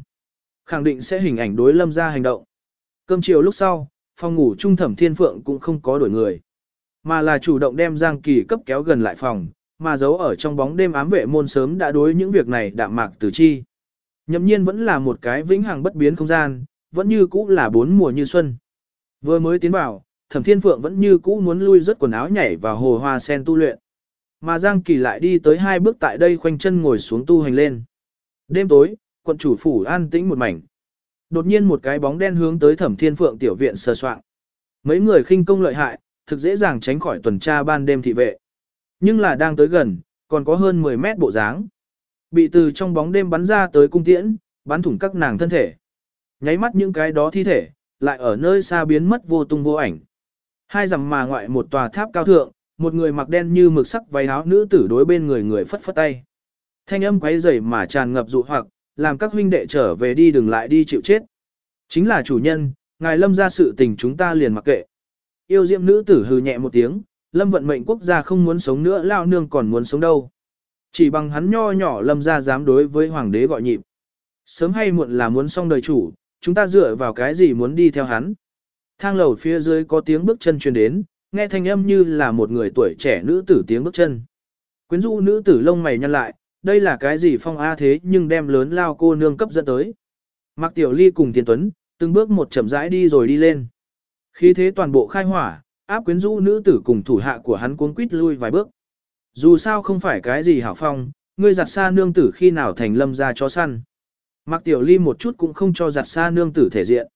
Khẳng định sẽ hình ảnh đối lâm ra hành động. Cơm chiều lúc sau, phòng ngủ trung thẩm thiên phượng cũng không có đổi người. Mà là chủ động đem Giang Kỳ cấp kéo gần lại phòng, mà giấu ở trong bóng đêm ám vệ môn sớm đã đối những việc này đạm mạc từ chi. Nhậm nhiên vẫn là một cái vĩnh hằng bất biến không gian, vẫn như cũ là bốn mùa như xuân. Vừa mới tiến vào, Thẩm Thiên Phượng vẫn như cũ muốn lui rất quần áo nhảy vào hồ hoa sen tu luyện. Mà Giang Kỳ lại đi tới hai bước tại đây khoanh chân ngồi xuống tu hành lên. Đêm tối, quận chủ phủ an tĩnh một mảnh. Đột nhiên một cái bóng đen hướng tới Thẩm Thiên Phượng tiểu viện sờ soạng. Mấy người khinh công lợi hại, thực dễ dàng tránh khỏi tuần tra ban đêm thị vệ. Nhưng là đang tới gần, còn có hơn 10 mét bộ dáng. Bị từ trong bóng đêm bắn ra tới cung tiễn, bắn thủng các nàng thân thể. Nháy mắt những cái đó thi thể, lại ở nơi xa biến mất vô tung vô ảnh. Hai dặm mà ngoại một tòa tháp cao thượng, một người mặc đen như mực sắc váy áo nữ tử đối bên người người phất phất tay. Thanh âm quấy rầy mà tràn ngập dụ hoặc, làm các huynh đệ trở về đi đừng lại đi chịu chết. Chính là chủ nhân, ngài lâm ra sự tình chúng ta liền mặc kệ. Yêu diệm nữ tử hừ nhẹ một tiếng, lâm vận mệnh quốc gia không muốn sống nữa lao nương còn muốn sống đâu. Chỉ bằng hắn nho nhỏ lâm ra dám đối với hoàng đế gọi nhịp. Sớm hay muộn là muốn xong đời chủ, chúng ta dựa vào cái gì muốn đi theo hắn. Thang lầu phía dưới có tiếng bước chân truyền đến, nghe thanh âm như là một người tuổi trẻ nữ tử tiếng bước chân. Quyến rũ nữ tử lông mày nhăn lại, đây là cái gì phong a thế nhưng đem lớn lao cô nương cấp dẫn tới. Mạc Tiểu Ly cùng Tiền Tuấn, từng bước một chậm rãi đi rồi đi lên. Khi thế toàn bộ khai hỏa, áp quyến rũ nữ tử cùng thủ hạ của hắn cuống quýt lui vài bước. Dù sao không phải cái gì hảo phong, ngươi giặt xa nương tử khi nào thành lâm ra cho săn. Mạc Tiểu Ly một chút cũng không cho giặt xa nương tử thể diện.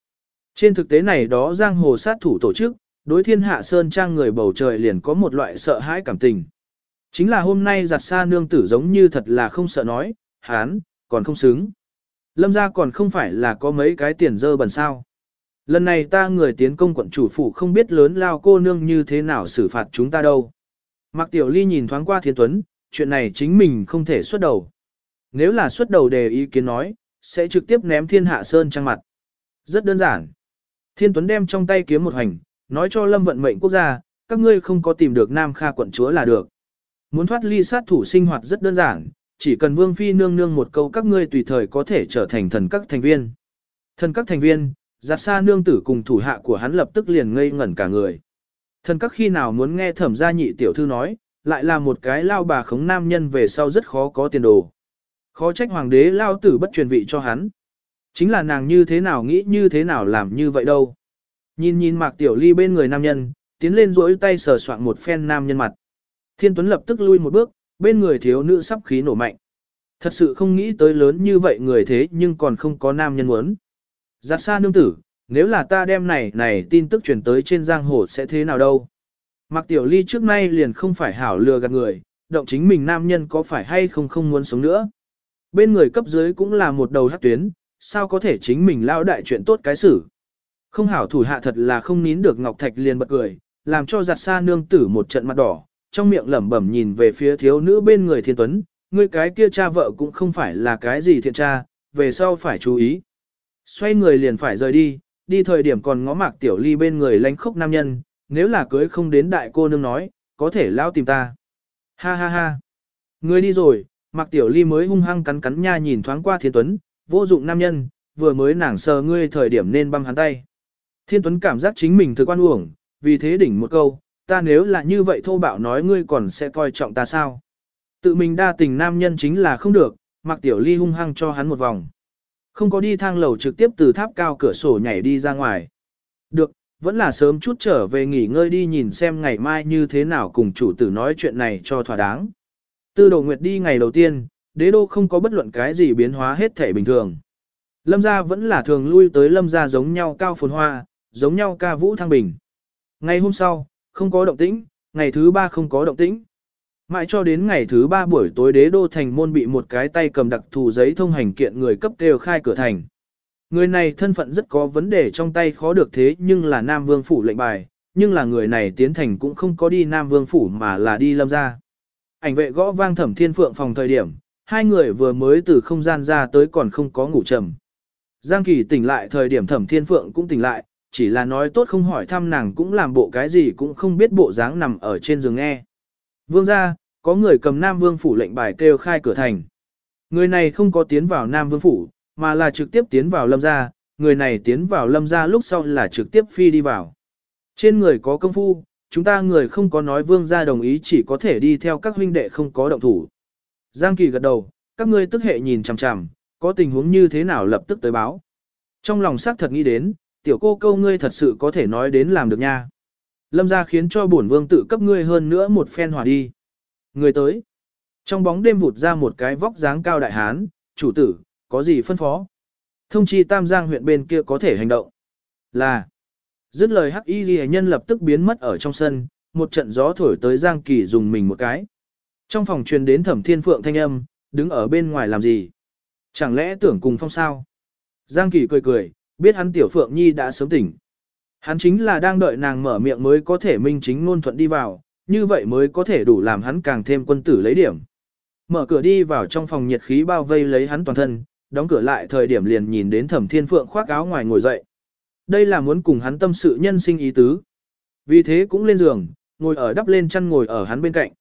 Trên thực tế này đó giang hồ sát thủ tổ chức, đối thiên hạ sơn trang người bầu trời liền có một loại sợ hãi cảm tình. Chính là hôm nay giặt xa nương tử giống như thật là không sợ nói, hán, còn không xứng. Lâm ra còn không phải là có mấy cái tiền dơ bẩn sao. Lần này ta người tiến công quận chủ phủ không biết lớn lao cô nương như thế nào xử phạt chúng ta đâu. Mạc Tiểu Ly nhìn thoáng qua Thiên Tuấn, chuyện này chính mình không thể xuất đầu. Nếu là xuất đầu đề ý kiến nói, sẽ trực tiếp ném thiên hạ sơn trang mặt. Rất đơn giản. Thiên Tuấn đem trong tay kiếm một hành, nói cho Lâm vận mệnh quốc gia, các ngươi không có tìm được Nam Kha quận chúa là được. Muốn thoát ly sát thủ sinh hoạt rất đơn giản, chỉ cần Vương Phi nương nương một câu các ngươi tùy thời có thể trở thành thần các thành viên. Thần các thành viên, giặt xa nương tử cùng thủ hạ của hắn lập tức liền ngây ngẩn cả người. Thần các khi nào muốn nghe thẩm gia nhị tiểu thư nói, lại là một cái lao bà khống nam nhân về sau rất khó có tiền đồ. Khó trách hoàng đế lao tử bất truyền vị cho hắn. Chính là nàng như thế nào nghĩ như thế nào làm như vậy đâu. Nhìn nhìn mạc tiểu ly bên người nam nhân, tiến lên rỗi tay sờ soạn một phen nam nhân mặt. Thiên Tuấn lập tức lui một bước, bên người thiếu nữ sắp khí nổ mạnh. Thật sự không nghĩ tới lớn như vậy người thế nhưng còn không có nam nhân muốn. Giặt xa nương tử, nếu là ta đem này này tin tức truyền tới trên giang hồ sẽ thế nào đâu. Mạc Tiểu Ly trước nay liền không phải hảo lừa gạt người, động chính mình nam nhân có phải hay không không muốn sống nữa. Bên người cấp dưới cũng là một đầu hát tuyến, sao có thể chính mình lao đại chuyện tốt cái xử. Không hảo thủ hạ thật là không nín được Ngọc Thạch liền bật cười, làm cho giặt xa nương tử một trận mặt đỏ, trong miệng lẩm bẩm nhìn về phía thiếu nữ bên người thiên tuấn, người cái kia cha vợ cũng không phải là cái gì thiện cha, về sau phải chú ý. Xoay người liền phải rời đi, đi thời điểm còn ngó mạc tiểu ly bên người lánh khốc nam nhân, nếu là cưới không đến đại cô nương nói, có thể lao tìm ta. Ha ha ha. Người đi rồi, mạc tiểu ly mới hung hăng cắn cắn nha nhìn thoáng qua thiên tuấn, vô dụng nam nhân, vừa mới nảng sờ ngươi thời điểm nên băm hắn tay. Thiên tuấn cảm giác chính mình thực quan uổng, vì thế đỉnh một câu, ta nếu là như vậy thô bạo nói ngươi còn sẽ coi trọng ta sao. Tự mình đa tình nam nhân chính là không được, Mạc Tiểu Ly hung hăng cho hắn một vòng. Không có đi thang lầu trực tiếp từ tháp cao cửa sổ nhảy đi ra ngoài. Được, vẫn là sớm chút trở về nghỉ ngơi đi nhìn xem ngày mai như thế nào cùng chủ tử nói chuyện này cho thỏa đáng. Tư đồ nguyệt đi ngày đầu tiên, đế đô không có bất luận cái gì biến hóa hết thể bình thường. Lâm gia vẫn là thường lui tới lâm gia giống nhau cao phồn hoa, giống nhau ca vũ thăng bình. Ngày hôm sau, không có động tĩnh, ngày thứ ba không có động tĩnh. Mãi cho đến ngày thứ ba buổi tối đế đô thành môn bị một cái tay cầm đặc thù giấy thông hành kiện người cấp đều khai cửa thành. Người này thân phận rất có vấn đề trong tay khó được thế nhưng là Nam Vương Phủ lệnh bài, nhưng là người này tiến thành cũng không có đi Nam Vương Phủ mà là đi lâm ra. Ảnh vệ gõ vang thẩm thiên phượng phòng thời điểm, hai người vừa mới từ không gian ra tới còn không có ngủ trầm. Giang Kỳ tỉnh lại thời điểm thẩm thiên phượng cũng tỉnh lại, chỉ là nói tốt không hỏi thăm nàng cũng làm bộ cái gì cũng không biết bộ dáng nằm ở trên giường nghe. Vương ra, có người cầm Nam Vương Phủ lệnh bài kêu khai cửa thành. Người này không có tiến vào Nam Vương Phủ, mà là trực tiếp tiến vào lâm gia, người này tiến vào lâm gia lúc sau là trực tiếp phi đi vào. Trên người có công phu, chúng ta người không có nói vương gia đồng ý chỉ có thể đi theo các huynh đệ không có động thủ. Giang Kỳ gật đầu, các ngươi tức hệ nhìn chằm chằm, có tình huống như thế nào lập tức tới báo. Trong lòng xác thật nghĩ đến, tiểu cô câu ngươi thật sự có thể nói đến làm được nha. Lâm gia khiến cho bổn vương tự cấp ngươi hơn nữa một phen hòa đi. Người tới. Trong bóng đêm vụt ra một cái vóc dáng cao đại hán, chủ tử, có gì phân phó? Thông chi Tam Giang huyện bên kia có thể hành động. Là. Dứt lời hắc y ghi nhân lập tức biến mất ở trong sân, một trận gió thổi tới Giang Kỳ dùng mình một cái. Trong phòng truyền đến thẩm thiên phượng thanh âm, đứng ở bên ngoài làm gì? Chẳng lẽ tưởng cùng phong sao? Giang Kỳ cười cười, biết hắn tiểu phượng nhi đã sớm tỉnh. Hắn chính là đang đợi nàng mở miệng mới có thể minh chính ngôn thuận đi vào, như vậy mới có thể đủ làm hắn càng thêm quân tử lấy điểm. Mở cửa đi vào trong phòng nhiệt khí bao vây lấy hắn toàn thân, đóng cửa lại thời điểm liền nhìn đến thẩm thiên phượng khoác áo ngoài ngồi dậy. Đây là muốn cùng hắn tâm sự nhân sinh ý tứ. Vì thế cũng lên giường, ngồi ở đắp lên chăn ngồi ở hắn bên cạnh.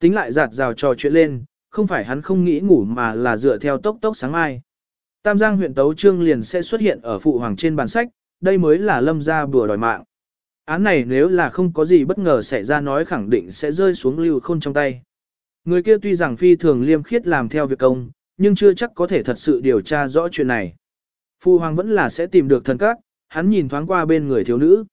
Tính lại giạt rào trò chuyện lên, không phải hắn không nghĩ ngủ mà là dựa theo tốc tốc sáng mai. Tam Giang huyện Tấu Trương liền sẽ xuất hiện ở phụ hoàng trên bản sách, đây mới là lâm gia bùa đòi mạng. Án này nếu là không có gì bất ngờ xảy ra nói khẳng định sẽ rơi xuống lưu khôn trong tay. Người kia tuy rằng phi thường liêm khiết làm theo việc công, nhưng chưa chắc có thể thật sự điều tra rõ chuyện này. Phu hoàng vẫn là sẽ tìm được thần các, hắn nhìn thoáng qua bên người thiếu nữ.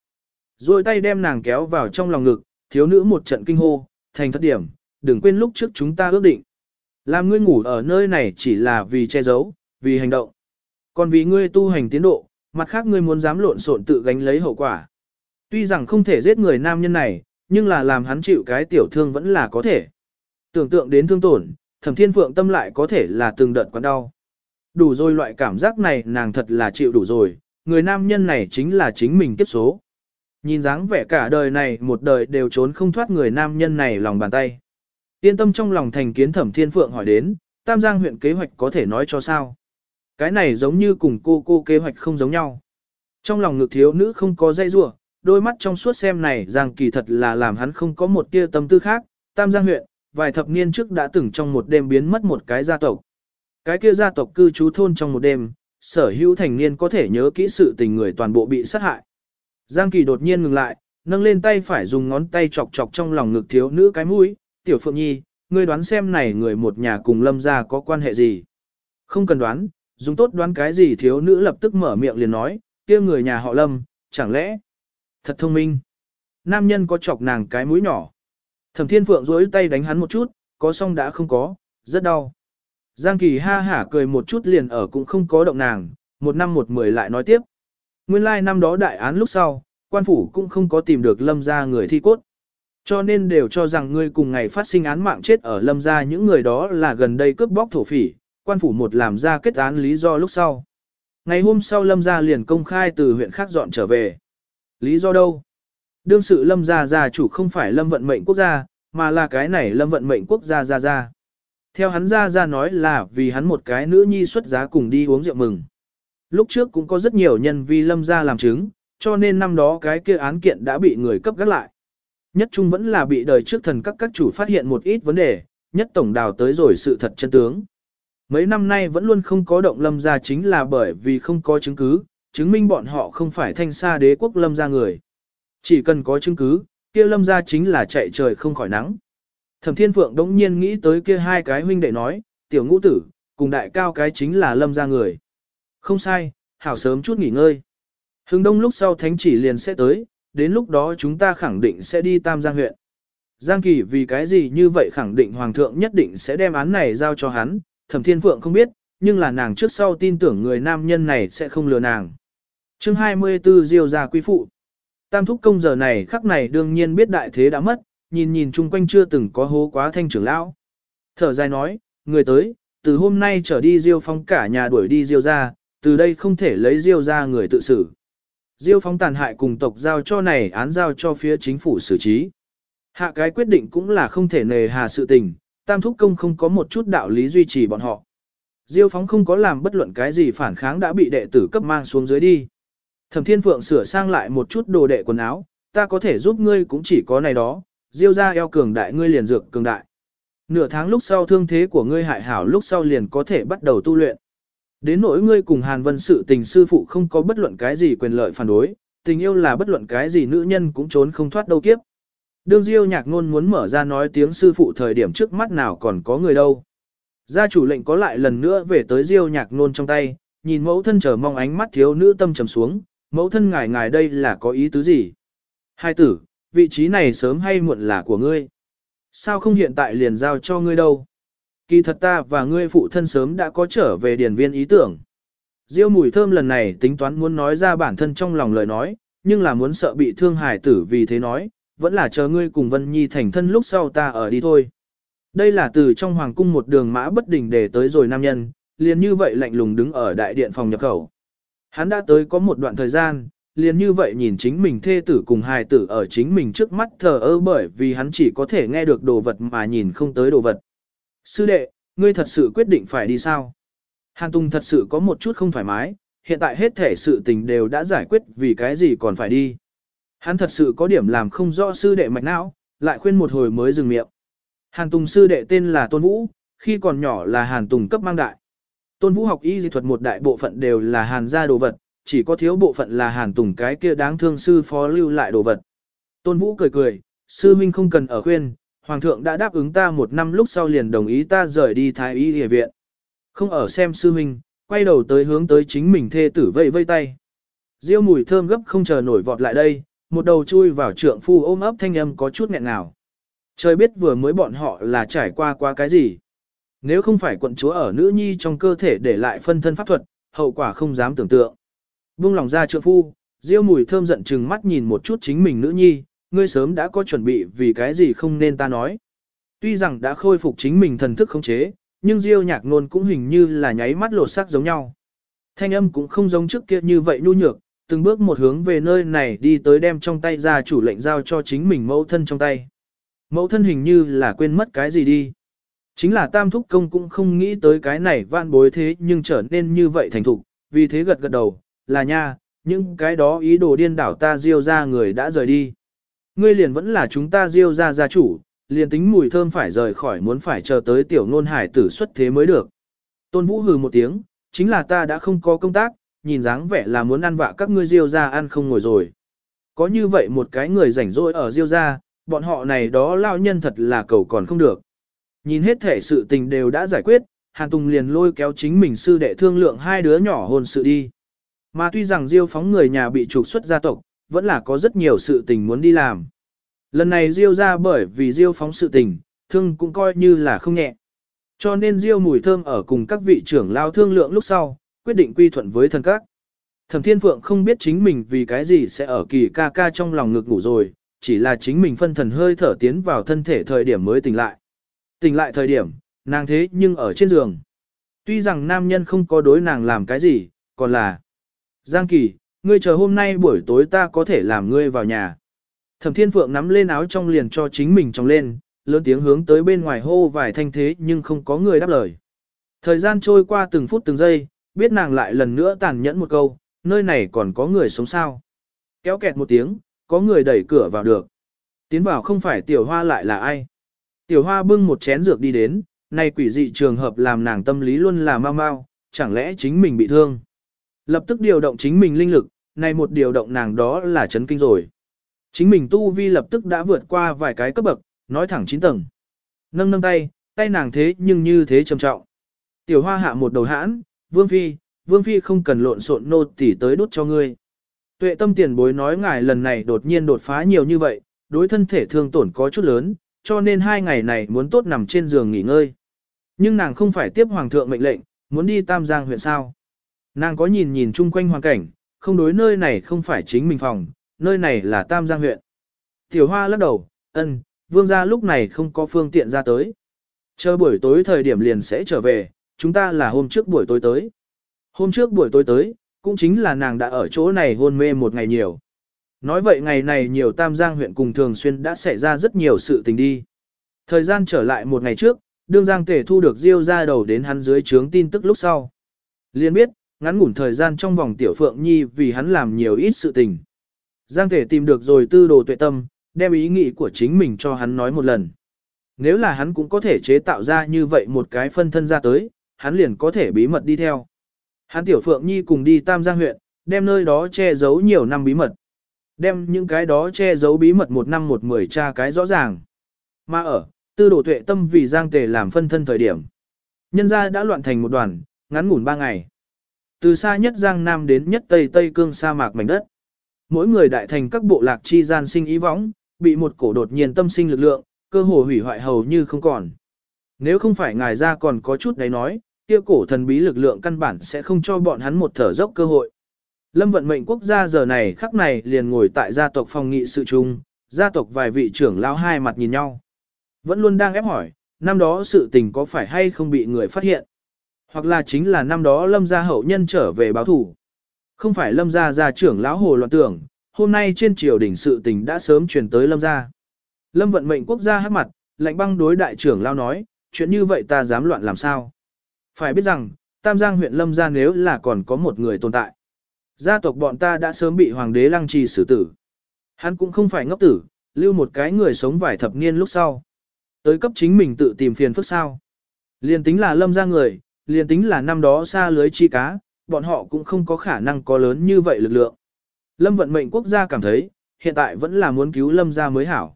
Rồi tay đem nàng kéo vào trong lòng ngực, thiếu nữ một trận kinh hô, thành thất điểm, đừng quên lúc trước chúng ta ước định. Làm ngươi ngủ ở nơi này chỉ là vì che giấu, vì hành động. Còn vì ngươi tu hành tiến độ, mặt khác ngươi muốn dám lộn xộn tự gánh lấy hậu quả. Tuy rằng không thể giết người nam nhân này, nhưng là làm hắn chịu cái tiểu thương vẫn là có thể. Tưởng tượng đến thương tổn, thẩm thiên phượng tâm lại có thể là từng đợt quặn đau. Đủ rồi loại cảm giác này nàng thật là chịu đủ rồi, người nam nhân này chính là chính mình kiếp số. Nhìn dáng vẻ cả đời này một đời đều trốn không thoát người nam nhân này lòng bàn tay. Yên tâm trong lòng thành kiến thẩm thiên phượng hỏi đến, Tam Giang huyện kế hoạch có thể nói cho sao. Cái này giống như cùng cô cô kế hoạch không giống nhau. Trong lòng ngực thiếu nữ không có dây rủa đôi mắt trong suốt xem này Giang Kỳ thật là làm hắn không có một tia tâm tư khác. Tam Giang huyện, vài thập niên trước đã từng trong một đêm biến mất một cái gia tộc. Cái kia gia tộc cư trú thôn trong một đêm, sở hữu thành niên có thể nhớ kỹ sự tình người toàn bộ bị sát hại. Giang Kỳ đột nhiên ngừng lại, nâng lên tay phải dùng ngón tay chọc chọc trong lòng ngực thiếu nữ cái mũi, tiểu phượng nhi, ngươi đoán xem này người một nhà cùng lâm gia có quan hệ gì. Không cần đoán, dùng tốt đoán cái gì thiếu nữ lập tức mở miệng liền nói, kia người nhà họ lâm, chẳng lẽ, thật thông minh. Nam nhân có chọc nàng cái mũi nhỏ. Thẩm thiên phượng duỗi tay đánh hắn một chút, có xong đã không có, rất đau. Giang Kỳ ha hả cười một chút liền ở cũng không có động nàng, một năm một mười lại nói tiếp. Nguyên lai like năm đó đại án lúc sau, quan phủ cũng không có tìm được lâm gia người thi cốt. Cho nên đều cho rằng ngươi cùng ngày phát sinh án mạng chết ở lâm gia những người đó là gần đây cướp bóc thổ phỉ, quan phủ một làm ra kết án lý do lúc sau. Ngày hôm sau lâm gia liền công khai từ huyện khác dọn trở về. Lý do đâu? Đương sự lâm gia gia chủ không phải lâm vận mệnh quốc gia, mà là cái này lâm vận mệnh quốc gia gia gia. Theo hắn gia gia nói là vì hắn một cái nữ nhi xuất giá cùng đi uống rượu mừng. Lúc trước cũng có rất nhiều nhân vi lâm gia làm chứng, cho nên năm đó cái kia án kiện đã bị người cấp gác lại. Nhất trung vẫn là bị đời trước thần các các chủ phát hiện một ít vấn đề, nhất tổng đào tới rồi sự thật chân tướng. Mấy năm nay vẫn luôn không có động lâm gia chính là bởi vì không có chứng cứ, chứng minh bọn họ không phải thanh xa đế quốc lâm gia người. Chỉ cần có chứng cứ, kia lâm gia chính là chạy trời không khỏi nắng. Thẩm Thiên Phượng đống nhiên nghĩ tới kia hai cái huynh đệ nói, tiểu ngũ tử, cùng đại cao cái chính là lâm gia người. Không sai, hảo sớm chút nghỉ ngơi. Hưng đông lúc sau thánh chỉ liền sẽ tới, đến lúc đó chúng ta khẳng định sẽ đi Tam Giang huyện. Giang Kỳ vì cái gì như vậy khẳng định Hoàng thượng nhất định sẽ đem án này giao cho hắn, Thẩm Thiên Phượng không biết, nhưng là nàng trước sau tin tưởng người nam nhân này sẽ không lừa nàng. chương 24 Diêu gia quý phụ. Tam thúc công giờ này khắc này đương nhiên biết đại thế đã mất, nhìn nhìn chung quanh chưa từng có hố quá thanh trưởng lão. Thở dài nói, người tới, từ hôm nay trở đi Diêu Phong cả nhà đuổi đi Diêu ra, từ đây không thể lấy Diêu ra người tự xử. Diêu Phong tàn hại cùng tộc giao cho này án giao cho phía chính phủ xử trí. Hạ cái quyết định cũng là không thể nề hà sự tình, tam thúc công không có một chút đạo lý duy trì bọn họ. Diêu phóng không có làm bất luận cái gì phản kháng đã bị đệ tử cấp mang xuống dưới đi. Thẩm Thiên Phượng sửa sang lại một chút đồ đệ quần áo, ta có thể giúp ngươi cũng chỉ có này đó, diêu ra eo cường đại ngươi liền dược cường đại. Nửa tháng lúc sau thương thế của ngươi hại hảo lúc sau liền có thể bắt đầu tu luyện. Đến nỗi ngươi cùng Hàn Vân sự tình sư phụ không có bất luận cái gì quyền lợi phản đối, tình yêu là bất luận cái gì nữ nhân cũng trốn không thoát đâu kiếp. Đương Diêu nhạc ngôn muốn mở ra nói tiếng sư phụ thời điểm trước mắt nào còn có người đâu. Gia chủ lệnh có lại lần nữa về tới Diêu nhạc ngôn trong tay, nhìn mẫu thân chờ mong ánh mắt thiếu nữ tâm trầm xuống, mẫu thân ngài ngài đây là có ý tứ gì? Hai tử, vị trí này sớm hay muộn là của ngươi. Sao không hiện tại liền giao cho ngươi đâu? Kỳ thật ta và ngươi phụ thân sớm đã có trở về điển viên ý tưởng. Diêu mùi thơm lần này tính toán muốn nói ra bản thân trong lòng lời nói, nhưng là muốn sợ bị thương hải tử vì thế nói, vẫn là chờ ngươi cùng Vân Nhi thành thân lúc sau ta ở đi thôi. Đây là từ trong hoàng cung một đường mã bất đình để tới rồi nam nhân, liền như vậy lạnh lùng đứng ở đại điện phòng nhập khẩu. Hắn đã tới có một đoạn thời gian, liền như vậy nhìn chính mình thê tử cùng hài tử ở chính mình trước mắt thờ ơ bởi vì hắn chỉ có thể nghe được đồ vật mà nhìn không tới đồ vật. Sư đệ, ngươi thật sự quyết định phải đi sao? Hàn Tùng thật sự có một chút không thoải mái, hiện tại hết thể sự tình đều đã giải quyết vì cái gì còn phải đi. Hắn thật sự có điểm làm không rõ sư đệ mạch não, lại khuyên một hồi mới dừng miệng. Hàn Tùng sư đệ tên là Tôn Vũ, khi còn nhỏ là Hàn Tùng cấp mang đại. Tôn Vũ học y dị thuật một đại bộ phận đều là Hàn gia đồ vật, chỉ có thiếu bộ phận là hàn tùng cái kia đáng thương sư phó lưu lại đồ vật. Tôn Vũ cười cười, sư minh không cần ở khuyên, hoàng thượng đã đáp ứng ta một năm lúc sau liền đồng ý ta rời đi thái y địa viện. Không ở xem sư minh, quay đầu tới hướng tới chính mình thê tử vây vây tay. Diêu mùi thơm gấp không chờ nổi vọt lại đây, một đầu chui vào trượng phu ôm ấp thanh âm có chút nghẹn nào. Trời biết vừa mới bọn họ là trải qua qua cái gì. Nếu không phải quận chúa ở nữ nhi trong cơ thể để lại phân thân pháp thuật, hậu quả không dám tưởng tượng. Vương lòng ra trượng phu, Diêu mùi thơm giận chừng mắt nhìn một chút chính mình nữ nhi, ngươi sớm đã có chuẩn bị vì cái gì không nên ta nói. Tuy rằng đã khôi phục chính mình thần thức khống chế, nhưng Diêu nhạc nôn cũng hình như là nháy mắt lột sắc giống nhau. Thanh âm cũng không giống trước kia như vậy nhu nhược, từng bước một hướng về nơi này đi tới đem trong tay ra chủ lệnh giao cho chính mình mẫu thân trong tay. Mẫu thân hình như là quên mất cái gì đi. Chính là tam thúc công cũng không nghĩ tới cái này vạn bối thế nhưng trở nên như vậy thành thục, vì thế gật gật đầu, là nha, những cái đó ý đồ điên đảo ta diêu ra người đã rời đi. Ngươi liền vẫn là chúng ta diêu ra gia chủ, liền tính mùi thơm phải rời khỏi muốn phải chờ tới tiểu ngôn hải tử xuất thế mới được. Tôn Vũ hừ một tiếng, chính là ta đã không có công tác, nhìn dáng vẻ là muốn ăn vạ các ngươi diêu ra ăn không ngồi rồi. Có như vậy một cái người rảnh rỗi ở diêu ra, bọn họ này đó lao nhân thật là cầu còn không được. Nhìn hết thể sự tình đều đã giải quyết, Hàn Tùng liền lôi kéo chính mình sư đệ thương lượng hai đứa nhỏ hôn sự đi. Mà tuy rằng Diêu phóng người nhà bị trục xuất gia tộc, vẫn là có rất nhiều sự tình muốn đi làm. Lần này Diêu ra bởi vì Diêu phóng sự tình, thương cũng coi như là không nhẹ. Cho nên Diêu mùi thơm ở cùng các vị trưởng lao thương lượng lúc sau, quyết định quy thuận với thần các. Thẩm Thiên Phượng không biết chính mình vì cái gì sẽ ở kỳ ca ca trong lòng ngực ngủ rồi, chỉ là chính mình phân thần hơi thở tiến vào thân thể thời điểm mới tỉnh lại. Tỉnh lại thời điểm, nàng thế nhưng ở trên giường. Tuy rằng nam nhân không có đối nàng làm cái gì, còn là Giang Kỳ, ngươi chờ hôm nay buổi tối ta có thể làm ngươi vào nhà. Thẩm Thiên Phượng nắm lên áo trong liền cho chính mình trong lên, lớn tiếng hướng tới bên ngoài hô vài thanh thế nhưng không có người đáp lời. Thời gian trôi qua từng phút từng giây, biết nàng lại lần nữa tàn nhẫn một câu, nơi này còn có người sống sao. Kéo kẹt một tiếng, có người đẩy cửa vào được. Tiến vào không phải tiểu hoa lại là ai. Tiểu hoa bưng một chén dược đi đến, này quỷ dị trường hợp làm nàng tâm lý luôn là mau mau, chẳng lẽ chính mình bị thương. Lập tức điều động chính mình linh lực, này một điều động nàng đó là chấn kinh rồi. Chính mình tu vi lập tức đã vượt qua vài cái cấp bậc, nói thẳng 9 tầng. Nâng nâng tay, tay nàng thế nhưng như thế trầm trọng. Tiểu hoa hạ một đầu hãn, vương phi, vương phi không cần lộn xộn nô tỉ tới đốt cho ngươi. Tuệ tâm tiền bối nói ngài lần này đột nhiên đột phá nhiều như vậy, đối thân thể thương tổn có chút lớn, cho nên hai ngày này muốn tốt nằm trên giường nghỉ ngơi. Nhưng nàng không phải tiếp hoàng thượng mệnh lệnh, muốn đi Tam Giang huyện sao. Nàng có nhìn nhìn chung quanh hoàn cảnh, không đối nơi này không phải chính mình phòng, nơi này là Tam Giang huyện. Tiểu Hoa lắc đầu, ân, vương gia lúc này không có phương tiện ra tới. Chờ buổi tối thời điểm liền sẽ trở về, chúng ta là hôm trước buổi tối tới. Hôm trước buổi tối tới, cũng chính là nàng đã ở chỗ này hôn mê một ngày nhiều. Nói vậy ngày này nhiều Tam Giang huyện cùng thường xuyên đã xảy ra rất nhiều sự tình đi. Thời gian trở lại một ngày trước, đương Giang Tể thu được Diêu ra đầu đến hắn dưới trướng tin tức lúc sau. Liên biết, ngắn ngủn thời gian trong vòng Tiểu Phượng Nhi vì hắn làm nhiều ít sự tình. Giang Tể tìm được rồi tư đồ tuệ tâm, đem ý nghĩ của chính mình cho hắn nói một lần. Nếu là hắn cũng có thể chế tạo ra như vậy một cái phân thân ra tới, hắn liền có thể bí mật đi theo. Hắn Tiểu Phượng Nhi cùng đi Tam Giang huyện, đem nơi đó che giấu nhiều năm bí mật. Đem những cái đó che giấu bí mật một năm một mười tra cái rõ ràng. Mà ở, tư đồ tuệ tâm vì Giang Tề làm phân thân thời điểm. Nhân gia đã loạn thành một đoàn, ngắn ngủn ba ngày. Từ xa nhất Giang Nam đến nhất Tây Tây Cương sa mạc mảnh đất. Mỗi người đại thành các bộ lạc chi gian sinh ý võng, bị một cổ đột nhiên tâm sinh lực lượng, cơ hồ hủy hoại hầu như không còn. Nếu không phải ngài ra còn có chút đấy nói, kia cổ thần bí lực lượng căn bản sẽ không cho bọn hắn một thở dốc cơ hội. Lâm vận mệnh quốc gia giờ này khắc này liền ngồi tại gia tộc phòng nghị sự chung, gia tộc vài vị trưởng lão hai mặt nhìn nhau. Vẫn luôn đang ép hỏi, năm đó sự tình có phải hay không bị người phát hiện. Hoặc là chính là năm đó lâm gia hậu nhân trở về báo thủ. Không phải lâm gia gia trưởng lão hồ loạn tưởng, hôm nay trên triều đỉnh sự tình đã sớm truyền tới lâm gia. Lâm vận mệnh quốc gia hát mặt, lạnh băng đối đại trưởng lão nói, chuyện như vậy ta dám loạn làm sao. Phải biết rằng, Tam Giang huyện lâm gia nếu là còn có một người tồn tại. Gia tộc bọn ta đã sớm bị hoàng đế lăng trì xử tử. Hắn cũng không phải ngốc tử, lưu một cái người sống vài thập niên lúc sau. Tới cấp chính mình tự tìm phiền phức sao. Liên tính là lâm ra người, liên tính là năm đó xa lưới chi cá, bọn họ cũng không có khả năng có lớn như vậy lực lượng. Lâm vận mệnh quốc gia cảm thấy, hiện tại vẫn là muốn cứu lâm ra mới hảo.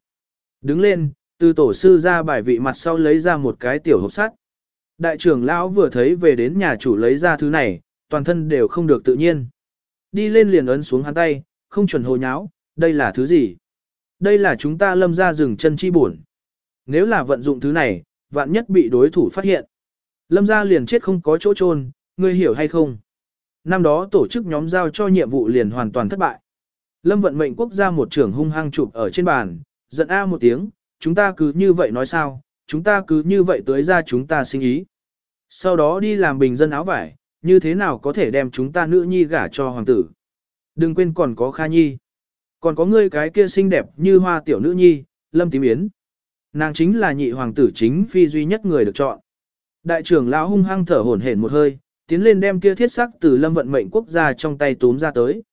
Đứng lên, từ tổ sư ra bài vị mặt sau lấy ra một cái tiểu hộp sắt. Đại trưởng lão vừa thấy về đến nhà chủ lấy ra thứ này, toàn thân đều không được tự nhiên. Đi lên liền ấn xuống hắn tay, không chuẩn hồ nháo, đây là thứ gì? Đây là chúng ta lâm ra rừng chân chi buồn. Nếu là vận dụng thứ này, vạn nhất bị đối thủ phát hiện. Lâm ra liền chết không có chỗ chôn, ngươi hiểu hay không? Năm đó tổ chức nhóm giao cho nhiệm vụ liền hoàn toàn thất bại. Lâm vận mệnh quốc gia một trưởng hung hăng chụp ở trên bàn, giận a một tiếng, chúng ta cứ như vậy nói sao, chúng ta cứ như vậy tới ra chúng ta sinh ý. Sau đó đi làm bình dân áo vải, như thế nào có thể đem chúng ta nữ nhi gả cho hoàng tử. Đừng quên còn có Kha Nhi. Còn có ngươi cái kia xinh đẹp như hoa tiểu nữ nhi, Lâm Tím Yến. nàng chính là nhị hoàng tử chính phi duy nhất người được chọn. Đại trưởng lão hung hăng thở hổn hển một hơi, tiến lên đem kia thiết sắc từ lâm vận mệnh quốc gia trong tay túm ra tới.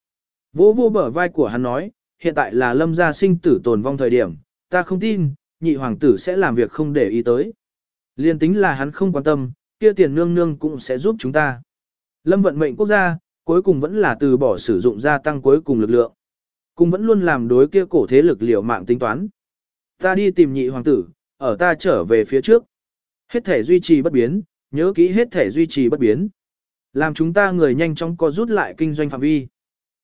Vỗ vô bờ vai của hắn nói, hiện tại là lâm gia sinh tử tồn vong thời điểm, ta không tin, nhị hoàng tử sẽ làm việc không để ý tới. Liên tính là hắn không quan tâm, kia tiền nương nương cũng sẽ giúp chúng ta. Lâm vận mệnh quốc gia, cuối cùng vẫn là từ bỏ sử dụng gia tăng cuối cùng lực lượng. Cũng vẫn luôn làm đối kia cổ thế lực liều mạng tính toán. Ta đi tìm nhị hoàng tử, ở ta trở về phía trước. Hết thể duy trì bất biến, nhớ kỹ hết thể duy trì bất biến. Làm chúng ta người nhanh chóng co rút lại kinh doanh phạm vi.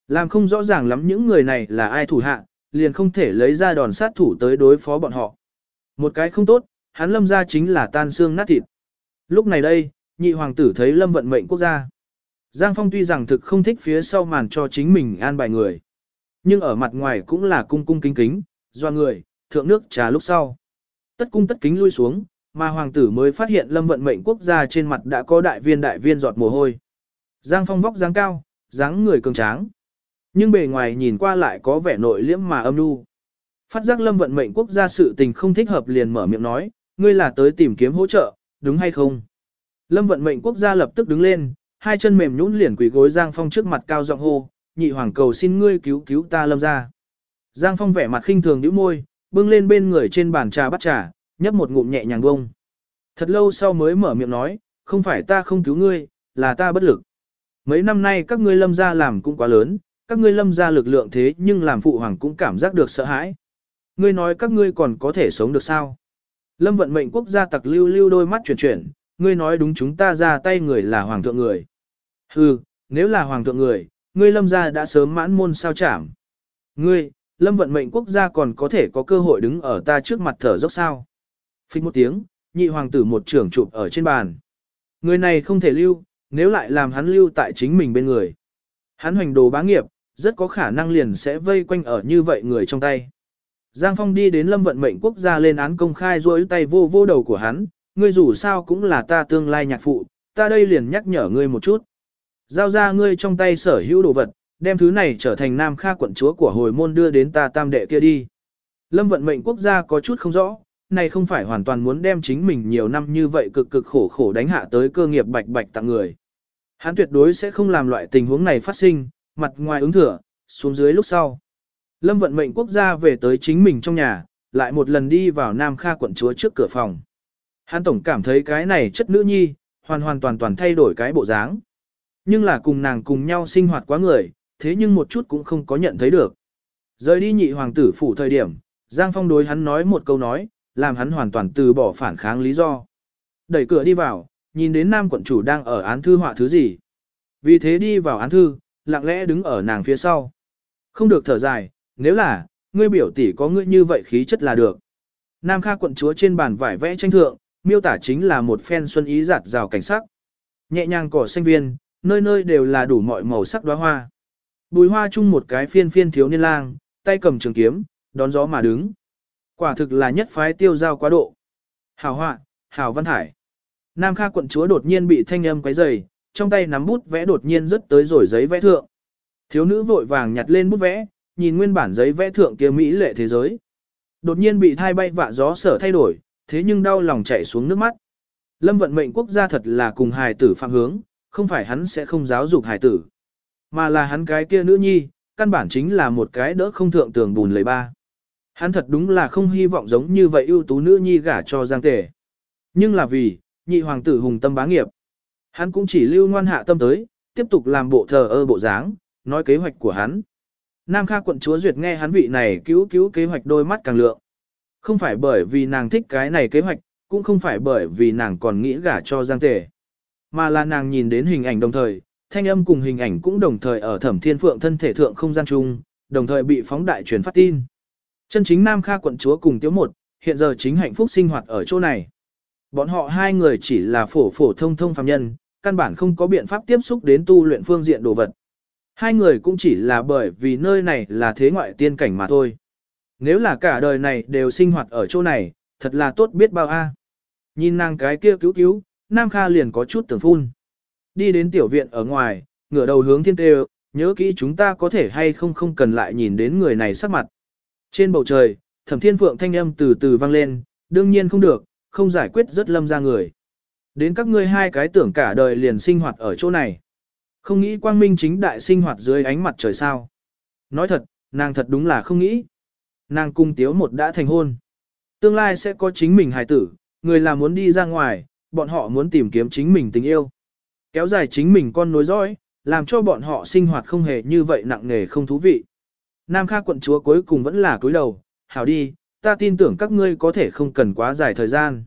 Làm không rõ ràng lắm những người này là ai thủ hạ, liền không thể lấy ra đòn sát thủ tới đối phó bọn họ. Một cái không tốt, hắn lâm ra chính là tan xương nát thịt. Lúc này đây, nhị hoàng tử thấy lâm vận mệnh quốc gia. Giang Phong tuy rằng thực không thích phía sau màn cho chính mình an bài người. Nhưng ở mặt ngoài cũng là cung cung kính kính, do người, thượng nước trà lúc sau. Tất cung tất kính lui xuống, mà hoàng tử mới phát hiện lâm vận mệnh quốc gia trên mặt đã có đại viên đại viên giọt mồ hôi. Giang Phong vóc dáng cao, dáng người cường tráng. Nhưng bề ngoài nhìn qua lại có vẻ nội liễm mà âm nu. Phát giác lâm vận mệnh quốc gia sự tình không thích hợp liền mở miệng nói, ngươi là tới tìm kiếm hỗ trợ, đúng hay không? Lâm vận mệnh quốc gia lập tức đứng lên, hai chân mềm nhũn liền quỳ gối Giang Phong trước mặt cao giọng hô, nhị hoàng cầu xin ngươi cứu cứu ta lâm ra. Giang Phong vẻ mặt khinh thường nhíu môi, bưng lên bên người trên bàn trà bắt trà, nhấp một ngụm nhẹ nhàng bông. Thật lâu sau mới mở miệng nói, không phải ta không cứu ngươi, là ta bất lực. Mấy năm nay các ngươi lâm gia làm cũng quá lớn, các ngươi lâm gia lực lượng thế nhưng làm phụ hoàng cũng cảm giác được sợ hãi. Ngươi nói các ngươi còn có thể sống được sao? Lâm vận mệnh quốc gia tặc lưu lưu đôi mắt chuyển chuyển, ngươi nói đúng chúng ta ra tay người là hoàng thượng người. Hừ, nếu là hoàng thượng người, ngươi lâm gia đã sớm mãn môn sao chảm. Ngươi, lâm vận mệnh quốc gia còn có thể có cơ hội đứng ở ta trước mặt thở dốc sao. Phích một tiếng, nhị hoàng tử một trưởng chụp ở trên bàn. Người này không thể lưu, nếu lại làm hắn lưu tại chính mình bên người. Hắn hoành đồ bá nghiệp, rất có khả năng liền sẽ vây quanh ở như vậy người trong tay. Giang Phong đi đến lâm vận mệnh quốc gia lên án công khai rối tay vô vô đầu của hắn, ngươi dù sao cũng là ta tương lai nhạc phụ, ta đây liền nhắc nhở ngươi một chút. Giao ra ngươi trong tay sở hữu đồ vật, đem thứ này trở thành nam kha quận chúa của hồi môn đưa đến ta tam đệ kia đi. Lâm vận mệnh quốc gia có chút không rõ, này không phải hoàn toàn muốn đem chính mình nhiều năm như vậy cực cực khổ khổ đánh hạ tới cơ nghiệp bạch bạch tặng người. Hắn tuyệt đối sẽ không làm loại tình huống này phát sinh, mặt ngoài ứng thừa, xuống dưới lúc sau. Lâm vận mệnh quốc gia về tới chính mình trong nhà, lại một lần đi vào Nam Kha quận chúa trước cửa phòng. Hắn tổng cảm thấy cái này chất nữ nhi, hoàn hoàn toàn toàn thay đổi cái bộ dáng. Nhưng là cùng nàng cùng nhau sinh hoạt quá người, thế nhưng một chút cũng không có nhận thấy được. Rời đi nhị hoàng tử phủ thời điểm, Giang Phong đối hắn nói một câu nói, làm hắn hoàn toàn từ bỏ phản kháng lý do. Đẩy cửa đi vào, nhìn đến nam quận chủ đang ở án thư họa thứ gì. Vì thế đi vào án thư, lặng lẽ đứng ở nàng phía sau. Không được thở dài, nếu là, ngươi biểu tỷ có ngươi như vậy khí chất là được. Nam Kha quận chúa trên bàn vải vẽ tranh thượng, miêu tả chính là một phen xuân ý giạt rào cảnh sắc. Nhẹ nhàng cỏ xanh viên, nơi nơi đều là đủ mọi màu sắc đóa hoa. Bùi hoa chung một cái phiên phiên thiếu niên lang, tay cầm trường kiếm, đón gió mà đứng. Quả thực là nhất phái tiêu giao quá độ. Hào họa, hào văn hải. Nam Kha quận chúa đột nhiên bị thanh âm quấy rầy, trong tay nắm bút vẽ đột nhiên rớt tới rồi giấy vẽ thượng. Thiếu nữ vội vàng nhặt lên bút vẽ, nhìn nguyên bản giấy vẽ thượng kia mỹ lệ thế giới. Đột nhiên bị thai bay vạ gió sở thay đổi, thế nhưng đau lòng chảy xuống nước mắt. Lâm vận mệnh quốc gia thật là cùng hài tử phạm hướng, không phải hắn sẽ không giáo dục hài tử, mà là hắn cái kia nữ nhi, căn bản chính là một cái đỡ không thượng tường bùn lầy ba. Hắn thật đúng là không hy vọng giống như vậy ưu tú nữ nhi gả cho Giang Tề. Nhưng là vì, nhị hoàng tử hùng tâm bá nghiệp. Hắn cũng chỉ lưu ngoan hạ tâm tới, tiếp tục làm bộ thờ ơ bộ dáng, nói kế hoạch của hắn. Nam Kha quận chúa duyệt nghe hắn vị này cứu cứu kế hoạch đôi mắt càng lượng. Không phải bởi vì nàng thích cái này kế hoạch, cũng không phải bởi vì nàng còn nghĩ gả cho Giang Tề. Mà là nàng nhìn đến hình ảnh đồng thời, thanh âm cùng hình ảnh cũng đồng thời ở thẩm thiên phượng thân thể thượng không gian chung, đồng thời bị phóng đại truyền phát tin. Chân chính Nam Kha quận chúa cùng tiếu một, hiện giờ chính hạnh phúc sinh hoạt ở chỗ này. Bọn họ hai người chỉ là phổ phổ thông thông phàm nhân, căn bản không có biện pháp tiếp xúc đến tu luyện phương diện đồ vật. Hai người cũng chỉ là bởi vì nơi này là thế ngoại tiên cảnh mà thôi. Nếu là cả đời này đều sinh hoạt ở chỗ này, thật là tốt biết bao a. Nhìn nàng cái kia cứu cứu, Nam Kha liền có chút tưởng phun. Đi đến tiểu viện ở ngoài, ngửa đầu hướng thiên tê nhớ kỹ chúng ta có thể hay không không cần lại nhìn đến người này sắc mặt. Trên bầu trời, thẩm thiên phượng thanh âm từ từ vang lên, đương nhiên không được, không giải quyết rất lâm ra người. Đến các ngươi hai cái tưởng cả đời liền sinh hoạt ở chỗ này. Không nghĩ quang minh chính đại sinh hoạt dưới ánh mặt trời sao. Nói thật, nàng thật đúng là không nghĩ. Nàng cung tiếu một đã thành hôn. Tương lai sẽ có chính mình hài tử, người là muốn đi ra ngoài, bọn họ muốn tìm kiếm chính mình tình yêu. Kéo dài chính mình con nối dõi, làm cho bọn họ sinh hoạt không hề như vậy nặng nề không thú vị. Nam Kha quận chúa cuối cùng vẫn là cúi đầu, hảo đi, ta tin tưởng các ngươi có thể không cần quá dài thời gian.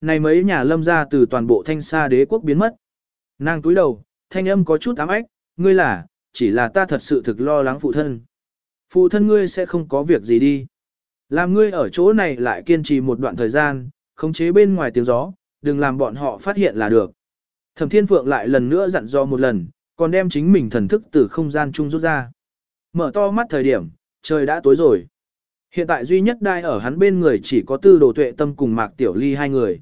Này mấy nhà lâm ra từ toàn bộ thanh xa đế quốc biến mất. Nàng cúi đầu, thanh âm có chút ám ách, ngươi là, chỉ là ta thật sự thực lo lắng phụ thân. Phụ thân ngươi sẽ không có việc gì đi. Làm ngươi ở chỗ này lại kiên trì một đoạn thời gian, khống chế bên ngoài tiếng gió, đừng làm bọn họ phát hiện là được. Thẩm Thiên Phượng lại lần nữa dặn dò một lần, còn đem chính mình thần thức từ không gian chung rút ra. Mở to mắt thời điểm, trời đã tối rồi. Hiện tại duy nhất đai ở hắn bên người chỉ có tư đồ tuệ tâm cùng Mạc Tiểu Ly hai người.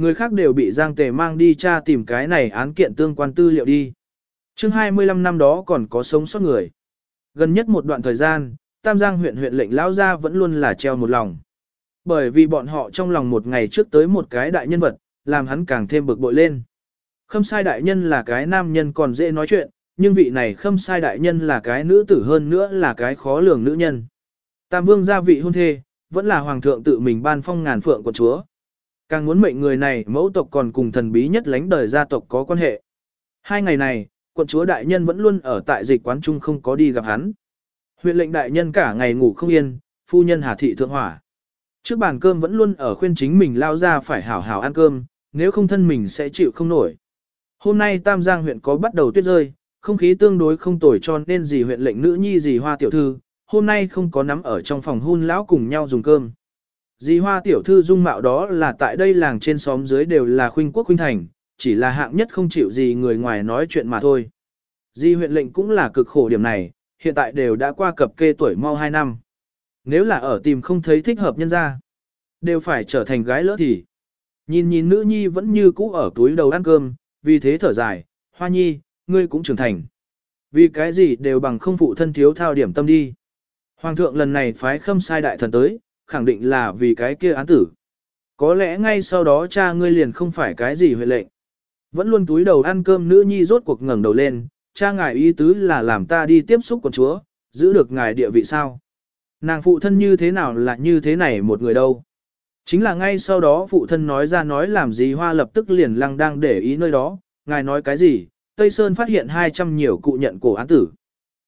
Người khác đều bị Giang Tề mang đi tra tìm cái này án kiện tương quan tư liệu đi. chương 25 năm đó còn có sống sót người. Gần nhất một đoạn thời gian, Tam Giang huyện huyện lệnh lão gia vẫn luôn là treo một lòng. Bởi vì bọn họ trong lòng một ngày trước tới một cái đại nhân vật, làm hắn càng thêm bực bội lên. Khâm sai đại nhân là cái nam nhân còn dễ nói chuyện, nhưng vị này khâm sai đại nhân là cái nữ tử hơn nữa là cái khó lường nữ nhân. Tam vương gia vị hôn thê, vẫn là hoàng thượng tự mình ban phong ngàn phượng của chúa. Càng muốn mệnh người này mẫu tộc còn cùng thần bí nhất lánh đời gia tộc có quan hệ. Hai ngày này, quận chúa đại nhân vẫn luôn ở tại dịch quán trung không có đi gặp hắn. Huyện lệnh đại nhân cả ngày ngủ không yên, phu nhân hà thị thượng hỏa. Trước bàn cơm vẫn luôn ở khuyên chính mình lao ra phải hảo hảo ăn cơm, nếu không thân mình sẽ chịu không nổi. Hôm nay Tam Giang huyện có bắt đầu tuyết rơi, không khí tương đối không tồi cho nên gì huyện lệnh nữ nhi gì hoa tiểu thư, hôm nay không có nắm ở trong phòng hun lão cùng nhau dùng cơm. Dì hoa tiểu thư dung mạo đó là tại đây làng trên xóm dưới đều là khuynh quốc khuynh thành, chỉ là hạng nhất không chịu gì người ngoài nói chuyện mà thôi. Di huyện lệnh cũng là cực khổ điểm này, hiện tại đều đã qua cập kê tuổi mau 2 năm. Nếu là ở tìm không thấy thích hợp nhân ra, đều phải trở thành gái lỡ thì. Nhìn nhìn nữ nhi vẫn như cũ ở túi đầu ăn cơm, vì thế thở dài, hoa nhi, ngươi cũng trưởng thành. Vì cái gì đều bằng không phụ thân thiếu thao điểm tâm đi. Hoàng thượng lần này phái khâm sai đại thần tới, khẳng định là vì cái kia án tử. Có lẽ ngay sau đó cha ngươi liền không phải cái gì huệ lệnh. Vẫn luôn túi đầu ăn cơm nữ nhi rốt cuộc ngẩng đầu lên, cha ngài ý tứ là làm ta đi tiếp xúc con chúa, giữ được ngài địa vị sao. Nàng phụ thân như thế nào là như thế này một người đâu. Chính là ngay sau đó phụ thân nói ra nói làm gì hoa lập tức liền lăng đang để ý nơi đó, ngài nói cái gì, Tây Sơn phát hiện 200 nhiều cụ nhận cổ án tử.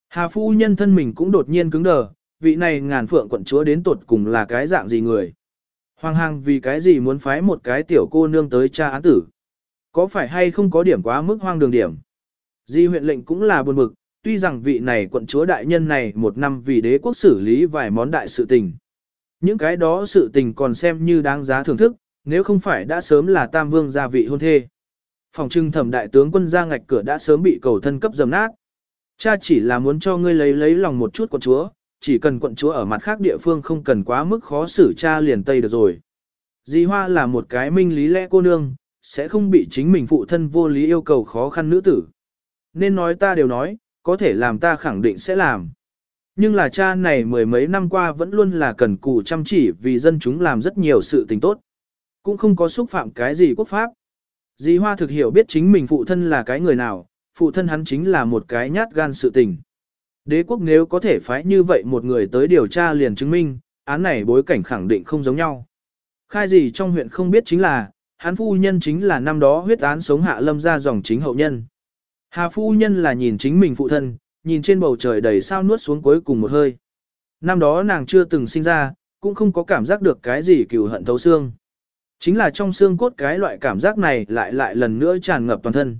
Hà phu nhân thân mình cũng đột nhiên cứng đờ, vị này ngàn phượng quận chúa đến tột cùng là cái dạng gì người. Hoàng hàng vì cái gì muốn phái một cái tiểu cô nương tới tra án tử. Có phải hay không có điểm quá mức hoang đường điểm. Di huyện lệnh cũng là buồn bực, tuy rằng vị này quận chúa đại nhân này một năm vì đế quốc xử lý vài món đại sự tình. Những cái đó sự tình còn xem như đáng giá thưởng thức, nếu không phải đã sớm là tam vương gia vị hôn thê. Phòng trưng thẩm đại tướng quân ra ngạch cửa đã sớm bị cầu thân cấp dầm nát. Cha chỉ là muốn cho ngươi lấy lấy lòng một chút quận chúa, chỉ cần quận chúa ở mặt khác địa phương không cần quá mức khó xử cha liền tây được rồi. Di Hoa là một cái minh lý lẽ cô nương, sẽ không bị chính mình phụ thân vô lý yêu cầu khó khăn nữ tử. Nên nói ta đều nói, có thể làm ta khẳng định sẽ làm. Nhưng là cha này mười mấy năm qua vẫn luôn là cần cù chăm chỉ vì dân chúng làm rất nhiều sự tình tốt. Cũng không có xúc phạm cái gì quốc pháp. Di Hoa thực hiểu biết chính mình phụ thân là cái người nào, phụ thân hắn chính là một cái nhát gan sự tình. Đế quốc nếu có thể phái như vậy một người tới điều tra liền chứng minh, án này bối cảnh khẳng định không giống nhau. Khai gì trong huyện không biết chính là, hắn phu nhân chính là năm đó huyết án sống hạ lâm ra dòng chính hậu nhân. Hà phu nhân là nhìn chính mình phụ thân, nhìn trên bầu trời đầy sao nuốt xuống cuối cùng một hơi. Năm đó nàng chưa từng sinh ra, cũng không có cảm giác được cái gì cừu hận thấu xương. Chính là trong xương cốt cái loại cảm giác này lại lại lần nữa tràn ngập toàn thân.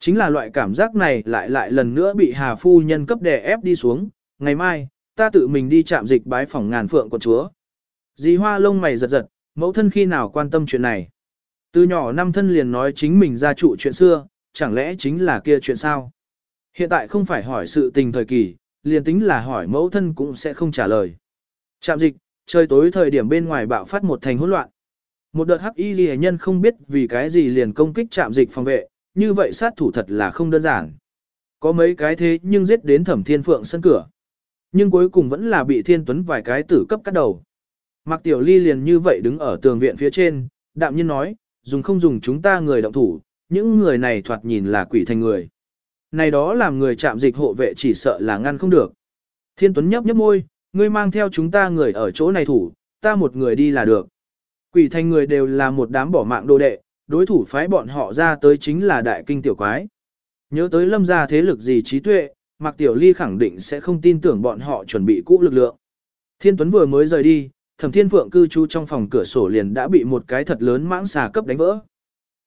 Chính là loại cảm giác này lại lại lần nữa bị Hà Phu Nhân cấp đè ép đi xuống, ngày mai, ta tự mình đi chạm dịch bái phỏng ngàn phượng của chúa. Dì hoa lông mày giật giật, mẫu thân khi nào quan tâm chuyện này. Từ nhỏ năm thân liền nói chính mình ra trụ chuyện xưa, chẳng lẽ chính là kia chuyện sao? Hiện tại không phải hỏi sự tình thời kỳ, liền tính là hỏi mẫu thân cũng sẽ không trả lời. Chạm dịch, trời tối thời điểm bên ngoài bạo phát một thành hỗn loạn. Một đợt hắc y ghi nhân không biết vì cái gì liền công kích chạm dịch phòng vệ, như vậy sát thủ thật là không đơn giản. Có mấy cái thế nhưng giết đến thẩm thiên phượng sân cửa. Nhưng cuối cùng vẫn là bị thiên tuấn vài cái tử cấp cắt đầu. Mạc Tiểu Ly liền như vậy đứng ở tường viện phía trên, đạm nhiên nói, dùng không dùng chúng ta người động thủ, những người này thoạt nhìn là quỷ thành người. Này đó làm người chạm dịch hộ vệ chỉ sợ là ngăn không được. Thiên Tuấn nhấp nhấp môi, ngươi mang theo chúng ta người ở chỗ này thủ, ta một người đi là được. Quỷ thành người đều là một đám bỏ mạng đồ đệ, đối thủ phái bọn họ ra tới chính là đại kinh tiểu quái. Nhớ tới lâm gia thế lực gì trí tuệ, Mạc Tiểu Ly khẳng định sẽ không tin tưởng bọn họ chuẩn bị cũ lực lượng. Thiên Tuấn vừa mới rời đi, Thẩm Thiên Phượng cư trú trong phòng cửa sổ liền đã bị một cái thật lớn mãng xà cấp đánh vỡ.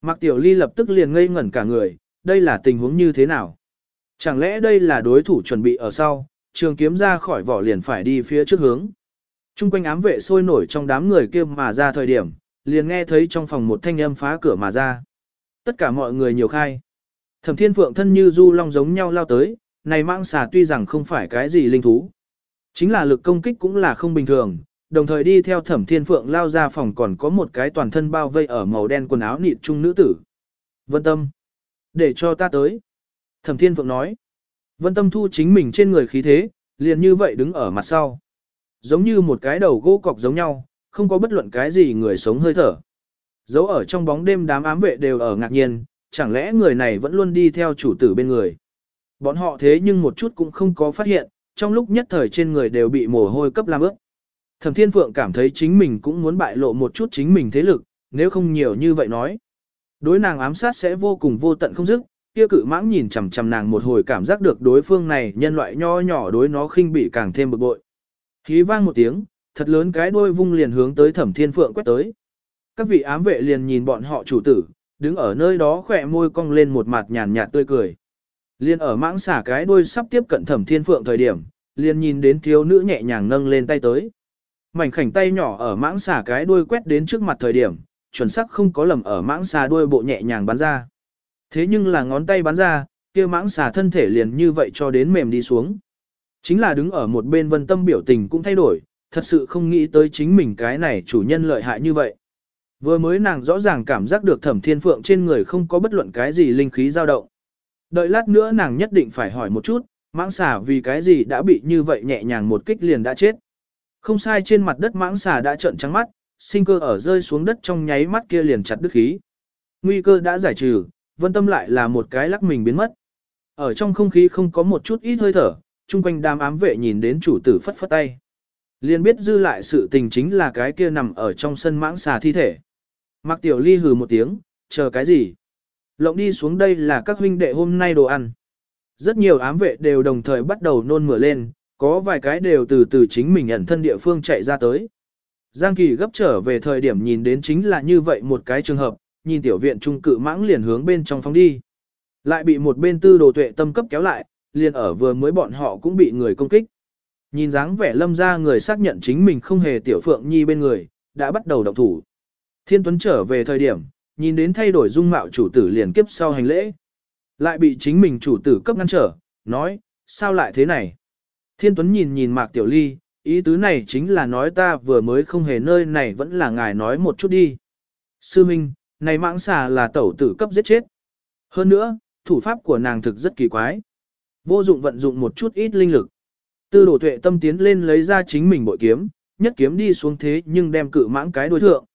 Mạc Tiểu Ly lập tức liền ngây ngẩn cả người, đây là tình huống như thế nào? Chẳng lẽ đây là đối thủ chuẩn bị ở sau, trường kiếm ra khỏi vỏ liền phải đi phía trước hướng. Trung quanh ám vệ sôi nổi trong đám người kia mà ra thời điểm, liền nghe thấy trong phòng một thanh âm phá cửa mà ra. Tất cả mọi người nhiều khai. Thẩm Thiên Phượng thân như du long giống nhau lao tới, này mạng xà tuy rằng không phải cái gì linh thú. Chính là lực công kích cũng là không bình thường, đồng thời đi theo Thẩm Thiên Phượng lao ra phòng còn có một cái toàn thân bao vây ở màu đen quần áo nịt trung nữ tử. Vân Tâm, để cho ta tới. Thẩm Thiên Phượng nói. Vân Tâm thu chính mình trên người khí thế, liền như vậy đứng ở mặt sau. Giống như một cái đầu gỗ cọc giống nhau, không có bất luận cái gì người sống hơi thở. Giấu ở trong bóng đêm đám ám vệ đều ở ngạc nhiên, chẳng lẽ người này vẫn luôn đi theo chủ tử bên người. Bọn họ thế nhưng một chút cũng không có phát hiện, trong lúc nhất thời trên người đều bị mồ hôi cấp làm ướt. Thẩm Thiên Phượng cảm thấy chính mình cũng muốn bại lộ một chút chính mình thế lực, nếu không nhiều như vậy nói. Đối nàng ám sát sẽ vô cùng vô tận không dứt, kia cự mãng nhìn chằm chằm nàng một hồi cảm giác được đối phương này nhân loại nho nhỏ đối nó khinh bị càng thêm bực bội. Khí vang một tiếng, thật lớn cái đuôi vung liền hướng tới Thẩm Thiên Phượng quét tới. Các vị ám vệ liền nhìn bọn họ chủ tử, đứng ở nơi đó khỏe môi cong lên một mặt nhàn nhạt tươi cười. Liên ở mãng xả cái đuôi sắp tiếp cận Thẩm Thiên Phượng thời điểm, liền nhìn đến thiếu nữ nhẹ nhàng nâng lên tay tới. Mảnh khảnh tay nhỏ ở mãng xả cái đuôi quét đến trước mặt thời điểm, chuẩn xác không có lầm ở mãng xà đuôi bộ nhẹ nhàng bắn ra. Thế nhưng là ngón tay bắn ra, kia mãng xà thân thể liền như vậy cho đến mềm đi xuống. Chính là đứng ở một bên vân tâm biểu tình cũng thay đổi, thật sự không nghĩ tới chính mình cái này chủ nhân lợi hại như vậy. Vừa mới nàng rõ ràng cảm giác được thẩm thiên phượng trên người không có bất luận cái gì linh khí dao động. Đợi lát nữa nàng nhất định phải hỏi một chút, mãng xà vì cái gì đã bị như vậy nhẹ nhàng một kích liền đã chết. Không sai trên mặt đất mãng xà đã trợn trắng mắt, sinh cơ ở rơi xuống đất trong nháy mắt kia liền chặt đứt khí. Nguy cơ đã giải trừ, vân tâm lại là một cái lắc mình biến mất. Ở trong không khí không có một chút ít hơi thở, chung quanh đám ám vệ nhìn đến chủ tử phất phất tay. Liền biết dư lại sự tình chính là cái kia nằm ở trong sân mãng xà thi thể. Mạc Tiểu Ly hừ một tiếng, chờ cái gì? Lộng đi xuống đây là các huynh đệ hôm nay đồ ăn. Rất nhiều ám vệ đều đồng thời bắt đầu nôn mửa lên, có vài cái đều từ từ chính mình ẩn thân địa phương chạy ra tới. Giang Kỳ gấp trở về thời điểm nhìn đến chính là như vậy một cái trường hợp, nhìn tiểu viện trung cự mãng liền hướng bên trong phóng đi. Lại bị một bên tư đồ tuệ tâm cấp kéo lại, liền ở vừa mới bọn họ cũng bị người công kích. Nhìn dáng vẻ lâm ra người xác nhận chính mình không hề tiểu phượng nhi bên người, đã bắt đầu động thủ. Thiên Tuấn trở về thời điểm, nhìn đến thay đổi dung mạo chủ tử liền kiếp sau hành lễ. Lại bị chính mình chủ tử cấp ngăn trở, nói, sao lại thế này? Thiên Tuấn nhìn nhìn Mạc Tiểu Ly, ý tứ này chính là nói ta vừa mới không hề nơi này vẫn là ngài nói một chút đi. Sư Minh, này mãng xà là tẩu tử cấp giết chết. Hơn nữa, thủ pháp của nàng thực rất kỳ quái. Vô dụng vận dụng một chút ít linh lực. Tư đổ tuệ tâm tiến lên lấy ra chính mình bội kiếm, nhất kiếm đi xuống thế nhưng đem cự mãng cái đối thượng.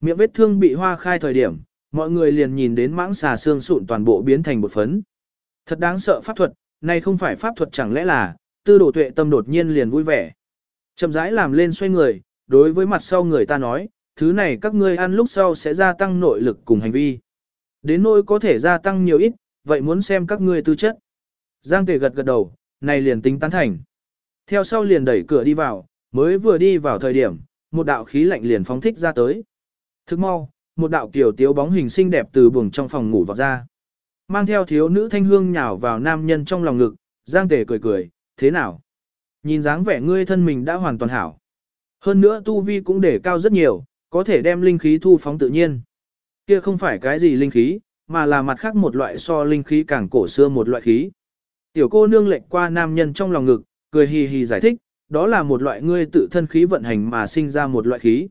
Miệng vết thương bị hoa khai thời điểm, mọi người liền nhìn đến mãng xà xương sụn toàn bộ biến thành bột phấn. Thật đáng sợ pháp thuật, này không phải pháp thuật chẳng lẽ là, tư đổ tuệ tâm đột nhiên liền vui vẻ. Chậm rãi làm lên xoay người, đối với mặt sau người ta nói, thứ này các ngươi ăn lúc sau sẽ gia tăng nội lực cùng hành vi. Đến nỗi có thể gia tăng nhiều ít, vậy muốn xem các ngươi tư chất. Giang tề gật gật đầu, này liền tính tán thành. Theo sau liền đẩy cửa đi vào, mới vừa đi vào thời điểm, một đạo khí lạnh liền phóng thích ra tới. Thức mau, một đạo kiểu tiếu bóng hình xinh đẹp từ buồng trong phòng ngủ vào ra. Mang theo thiếu nữ thanh hương nhào vào nam nhân trong lòng ngực, Giang tề cười cười, thế nào? Nhìn dáng vẻ ngươi thân mình đã hoàn toàn hảo. Hơn nữa tu vi cũng để cao rất nhiều, có thể đem linh khí thu phóng tự nhiên. Kia không phải cái gì linh khí, mà là mặt khác một loại so linh khí càng cổ xưa một loại khí. Tiểu cô nương lệnh qua nam nhân trong lòng ngực, cười hì hì giải thích, đó là một loại ngươi tự thân khí vận hành mà sinh ra một loại khí.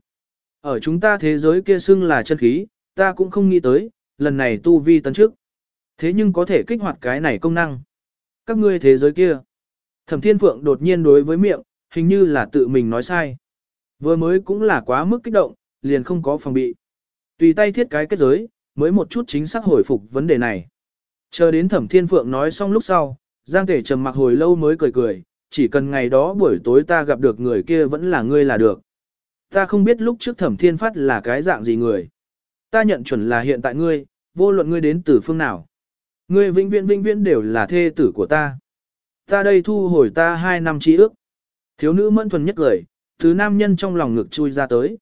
Ở chúng ta thế giới kia xưng là chân khí, ta cũng không nghĩ tới, lần này tu vi tấn trước. Thế nhưng có thể kích hoạt cái này công năng. Các ngươi thế giới kia. Thẩm Thiên Phượng đột nhiên đối với miệng, hình như là tự mình nói sai. Vừa mới cũng là quá mức kích động, liền không có phòng bị. Tùy tay thiết cái kết giới, mới một chút chính xác hồi phục vấn đề này. Chờ đến thẩm thiên phượng nói xong lúc sau, Giang Tể trầm mặc hồi lâu mới cười cười, chỉ cần ngày đó buổi tối ta gặp được người kia vẫn là ngươi là được. Ta không biết lúc trước thẩm thiên phát là cái dạng gì người. Ta nhận chuẩn là hiện tại ngươi, vô luận ngươi đến từ phương nào. Ngươi vĩnh viễn vĩnh viễn đều là thê tử của ta. Ta đây thu hồi ta hai năm trí ước. Thiếu nữ mẫn thuần nhất lời, thứ nam nhân trong lòng ngực chui ra tới.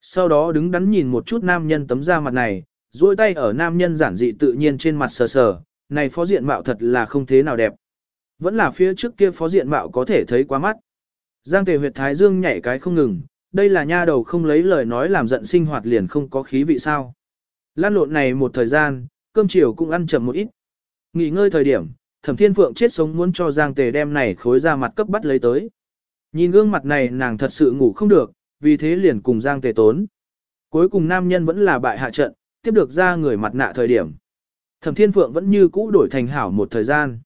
Sau đó đứng đắn nhìn một chút nam nhân tấm da mặt này, duỗi tay ở nam nhân giản dị tự nhiên trên mặt sờ sờ, này phó diện mạo thật là không thế nào đẹp. Vẫn là phía trước kia phó diện mạo có thể thấy quá mắt. Giang tề huyệt thái dương nhảy cái không ngừng, đây là nha đầu không lấy lời nói làm giận sinh hoạt liền không có khí vị sao. Lan lộn này một thời gian, cơm chiều cũng ăn chậm một ít. Nghỉ ngơi thời điểm, thẩm thiên phượng chết sống muốn cho Giang tề đem này khối ra mặt cấp bắt lấy tới. Nhìn gương mặt này nàng thật sự ngủ không được, vì thế liền cùng Giang tề tốn. Cuối cùng nam nhân vẫn là bại hạ trận, tiếp được ra người mặt nạ thời điểm. Thẩm thiên phượng vẫn như cũ đổi thành hảo một thời gian.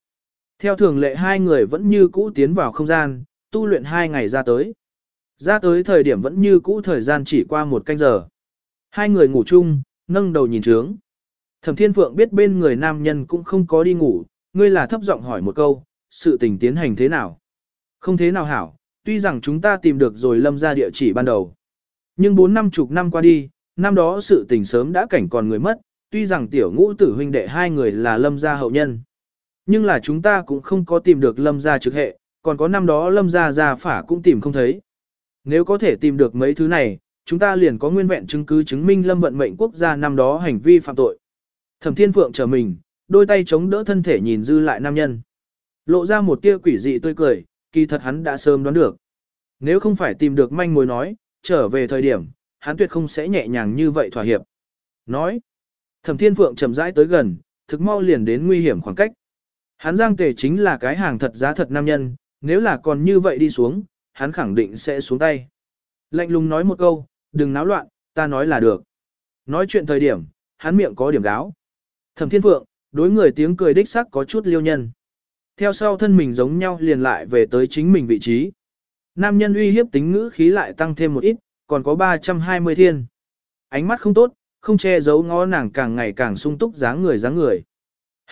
Theo thường lệ hai người vẫn như cũ tiến vào không gian, tu luyện hai ngày ra tới. Ra tới thời điểm vẫn như cũ thời gian chỉ qua một canh giờ. Hai người ngủ chung, nâng đầu nhìn trướng. Thẩm Thiên Phượng biết bên người nam nhân cũng không có đi ngủ, ngươi là thấp giọng hỏi một câu, sự tình tiến hành thế nào? Không thế nào hảo, tuy rằng chúng ta tìm được rồi lâm ra địa chỉ ban đầu. Nhưng bốn năm chục năm qua đi, năm đó sự tình sớm đã cảnh còn người mất, tuy rằng tiểu ngũ tử huynh đệ hai người là lâm gia hậu nhân. Nhưng là chúng ta cũng không có tìm được lâm gia trực hệ, còn có năm đó lâm gia gia phả cũng tìm không thấy. Nếu có thể tìm được mấy thứ này, chúng ta liền có nguyên vẹn chứng cứ chứng minh lâm vận mệnh quốc gia năm đó hành vi phạm tội. Thẩm Thiên Phượng trở mình, đôi tay chống đỡ thân thể nhìn dư lại nam nhân. Lộ ra một tia quỷ dị tươi cười, kỳ thật hắn đã sớm đoán được. Nếu không phải tìm được manh mối nói, trở về thời điểm, hắn tuyệt không sẽ nhẹ nhàng như vậy thỏa hiệp. Nói, Thẩm Thiên Phượng chậm rãi tới gần, thực mau liền đến nguy hiểm khoảng cách. Hắn giang tề chính là cái hàng thật giá thật nam nhân, nếu là còn như vậy đi xuống, hắn khẳng định sẽ xuống tay. Lạnh lùng nói một câu, đừng náo loạn, ta nói là được. Nói chuyện thời điểm, hắn miệng có điểm gáo. Thẩm Thiên Phượng, đối người tiếng cười đích sắc có chút liêu nhân. Theo sau thân mình giống nhau liền lại về tới chính mình vị trí. Nam nhân uy hiếp tính ngữ khí lại tăng thêm một ít, còn có 320 thiên. Ánh mắt không tốt, không che giấu ngó nàng càng ngày càng sung túc dáng người dáng người.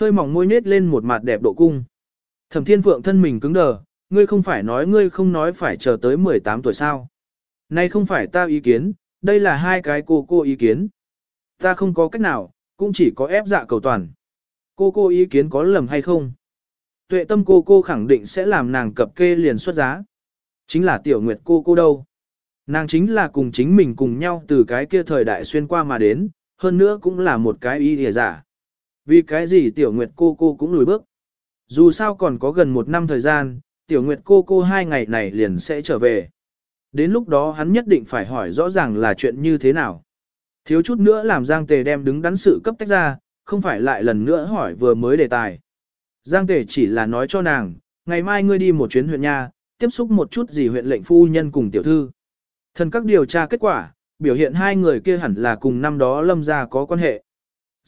Hơi mỏng môi nết lên một mặt đẹp độ cung. Thẩm Thiên Phượng thân mình cứng đờ, ngươi không phải nói ngươi không nói phải chờ tới 18 tuổi sao. Nay không phải ta ý kiến, đây là hai cái cô cô ý kiến. Ta không có cách nào, cũng chỉ có ép dạ cầu toàn. Cô cô ý kiến có lầm hay không? Tuệ tâm cô cô khẳng định sẽ làm nàng cập kê liền xuất giá. Chính là tiểu nguyệt cô cô đâu. Nàng chính là cùng chính mình cùng nhau từ cái kia thời đại xuyên qua mà đến, hơn nữa cũng là một cái ý địa giả. Vì cái gì tiểu nguyệt cô cô cũng lùi bước. Dù sao còn có gần một năm thời gian, tiểu nguyệt cô cô hai ngày này liền sẽ trở về. Đến lúc đó hắn nhất định phải hỏi rõ ràng là chuyện như thế nào. Thiếu chút nữa làm Giang Tề đem đứng đắn sự cấp tách ra, không phải lại lần nữa hỏi vừa mới đề tài. Giang Tề chỉ là nói cho nàng, ngày mai ngươi đi một chuyến huyện nha, tiếp xúc một chút gì huyện lệnh phu nhân cùng tiểu thư. Thần các điều tra kết quả, biểu hiện hai người kia hẳn là cùng năm đó lâm gia có quan hệ.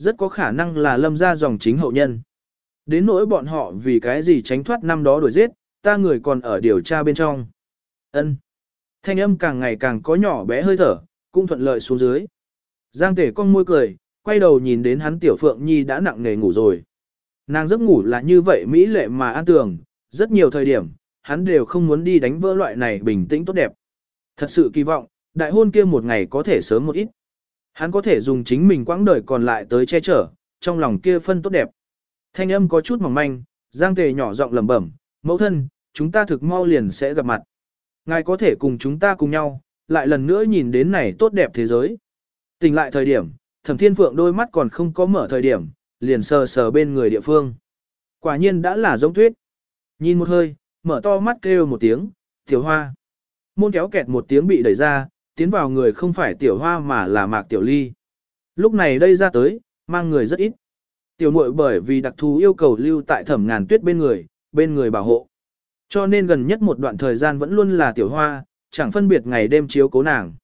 Rất có khả năng là lâm ra dòng chính hậu nhân. Đến nỗi bọn họ vì cái gì tránh thoát năm đó đuổi giết, ta người còn ở điều tra bên trong. Ân. Thanh âm càng ngày càng có nhỏ bé hơi thở, cũng thuận lợi xuống dưới. Giang tể con môi cười, quay đầu nhìn đến hắn tiểu phượng nhi đã nặng nề ngủ rồi. Nàng giấc ngủ là như vậy mỹ lệ mà an tường, rất nhiều thời điểm, hắn đều không muốn đi đánh vỡ loại này bình tĩnh tốt đẹp. Thật sự kỳ vọng, đại hôn kia một ngày có thể sớm một ít. Hắn có thể dùng chính mình quãng đời còn lại tới che chở, trong lòng kia phân tốt đẹp. Thanh âm có chút mỏng manh, Giang Tề nhỏ giọng lẩm bẩm, mẫu thân, chúng ta thực mau liền sẽ gặp mặt. Ngài có thể cùng chúng ta cùng nhau, lại lần nữa nhìn đến này tốt đẹp thế giới. Tỉnh lại thời điểm, thẩm thiên phượng đôi mắt còn không có mở thời điểm, liền sờ sờ bên người địa phương. Quả nhiên đã là giống tuyết. Nhìn một hơi, mở to mắt kêu một tiếng, tiểu hoa. Môn kéo kẹt một tiếng bị đẩy ra, tiến vào người không phải tiểu hoa mà là mạc tiểu ly. Lúc này đây ra tới, mang người rất ít. Tiểu muội bởi vì đặc thù yêu cầu lưu tại thẩm ngàn tuyết bên người, bên người bảo hộ. Cho nên gần nhất một đoạn thời gian vẫn luôn là tiểu hoa, chẳng phân biệt ngày đêm chiếu cố nàng.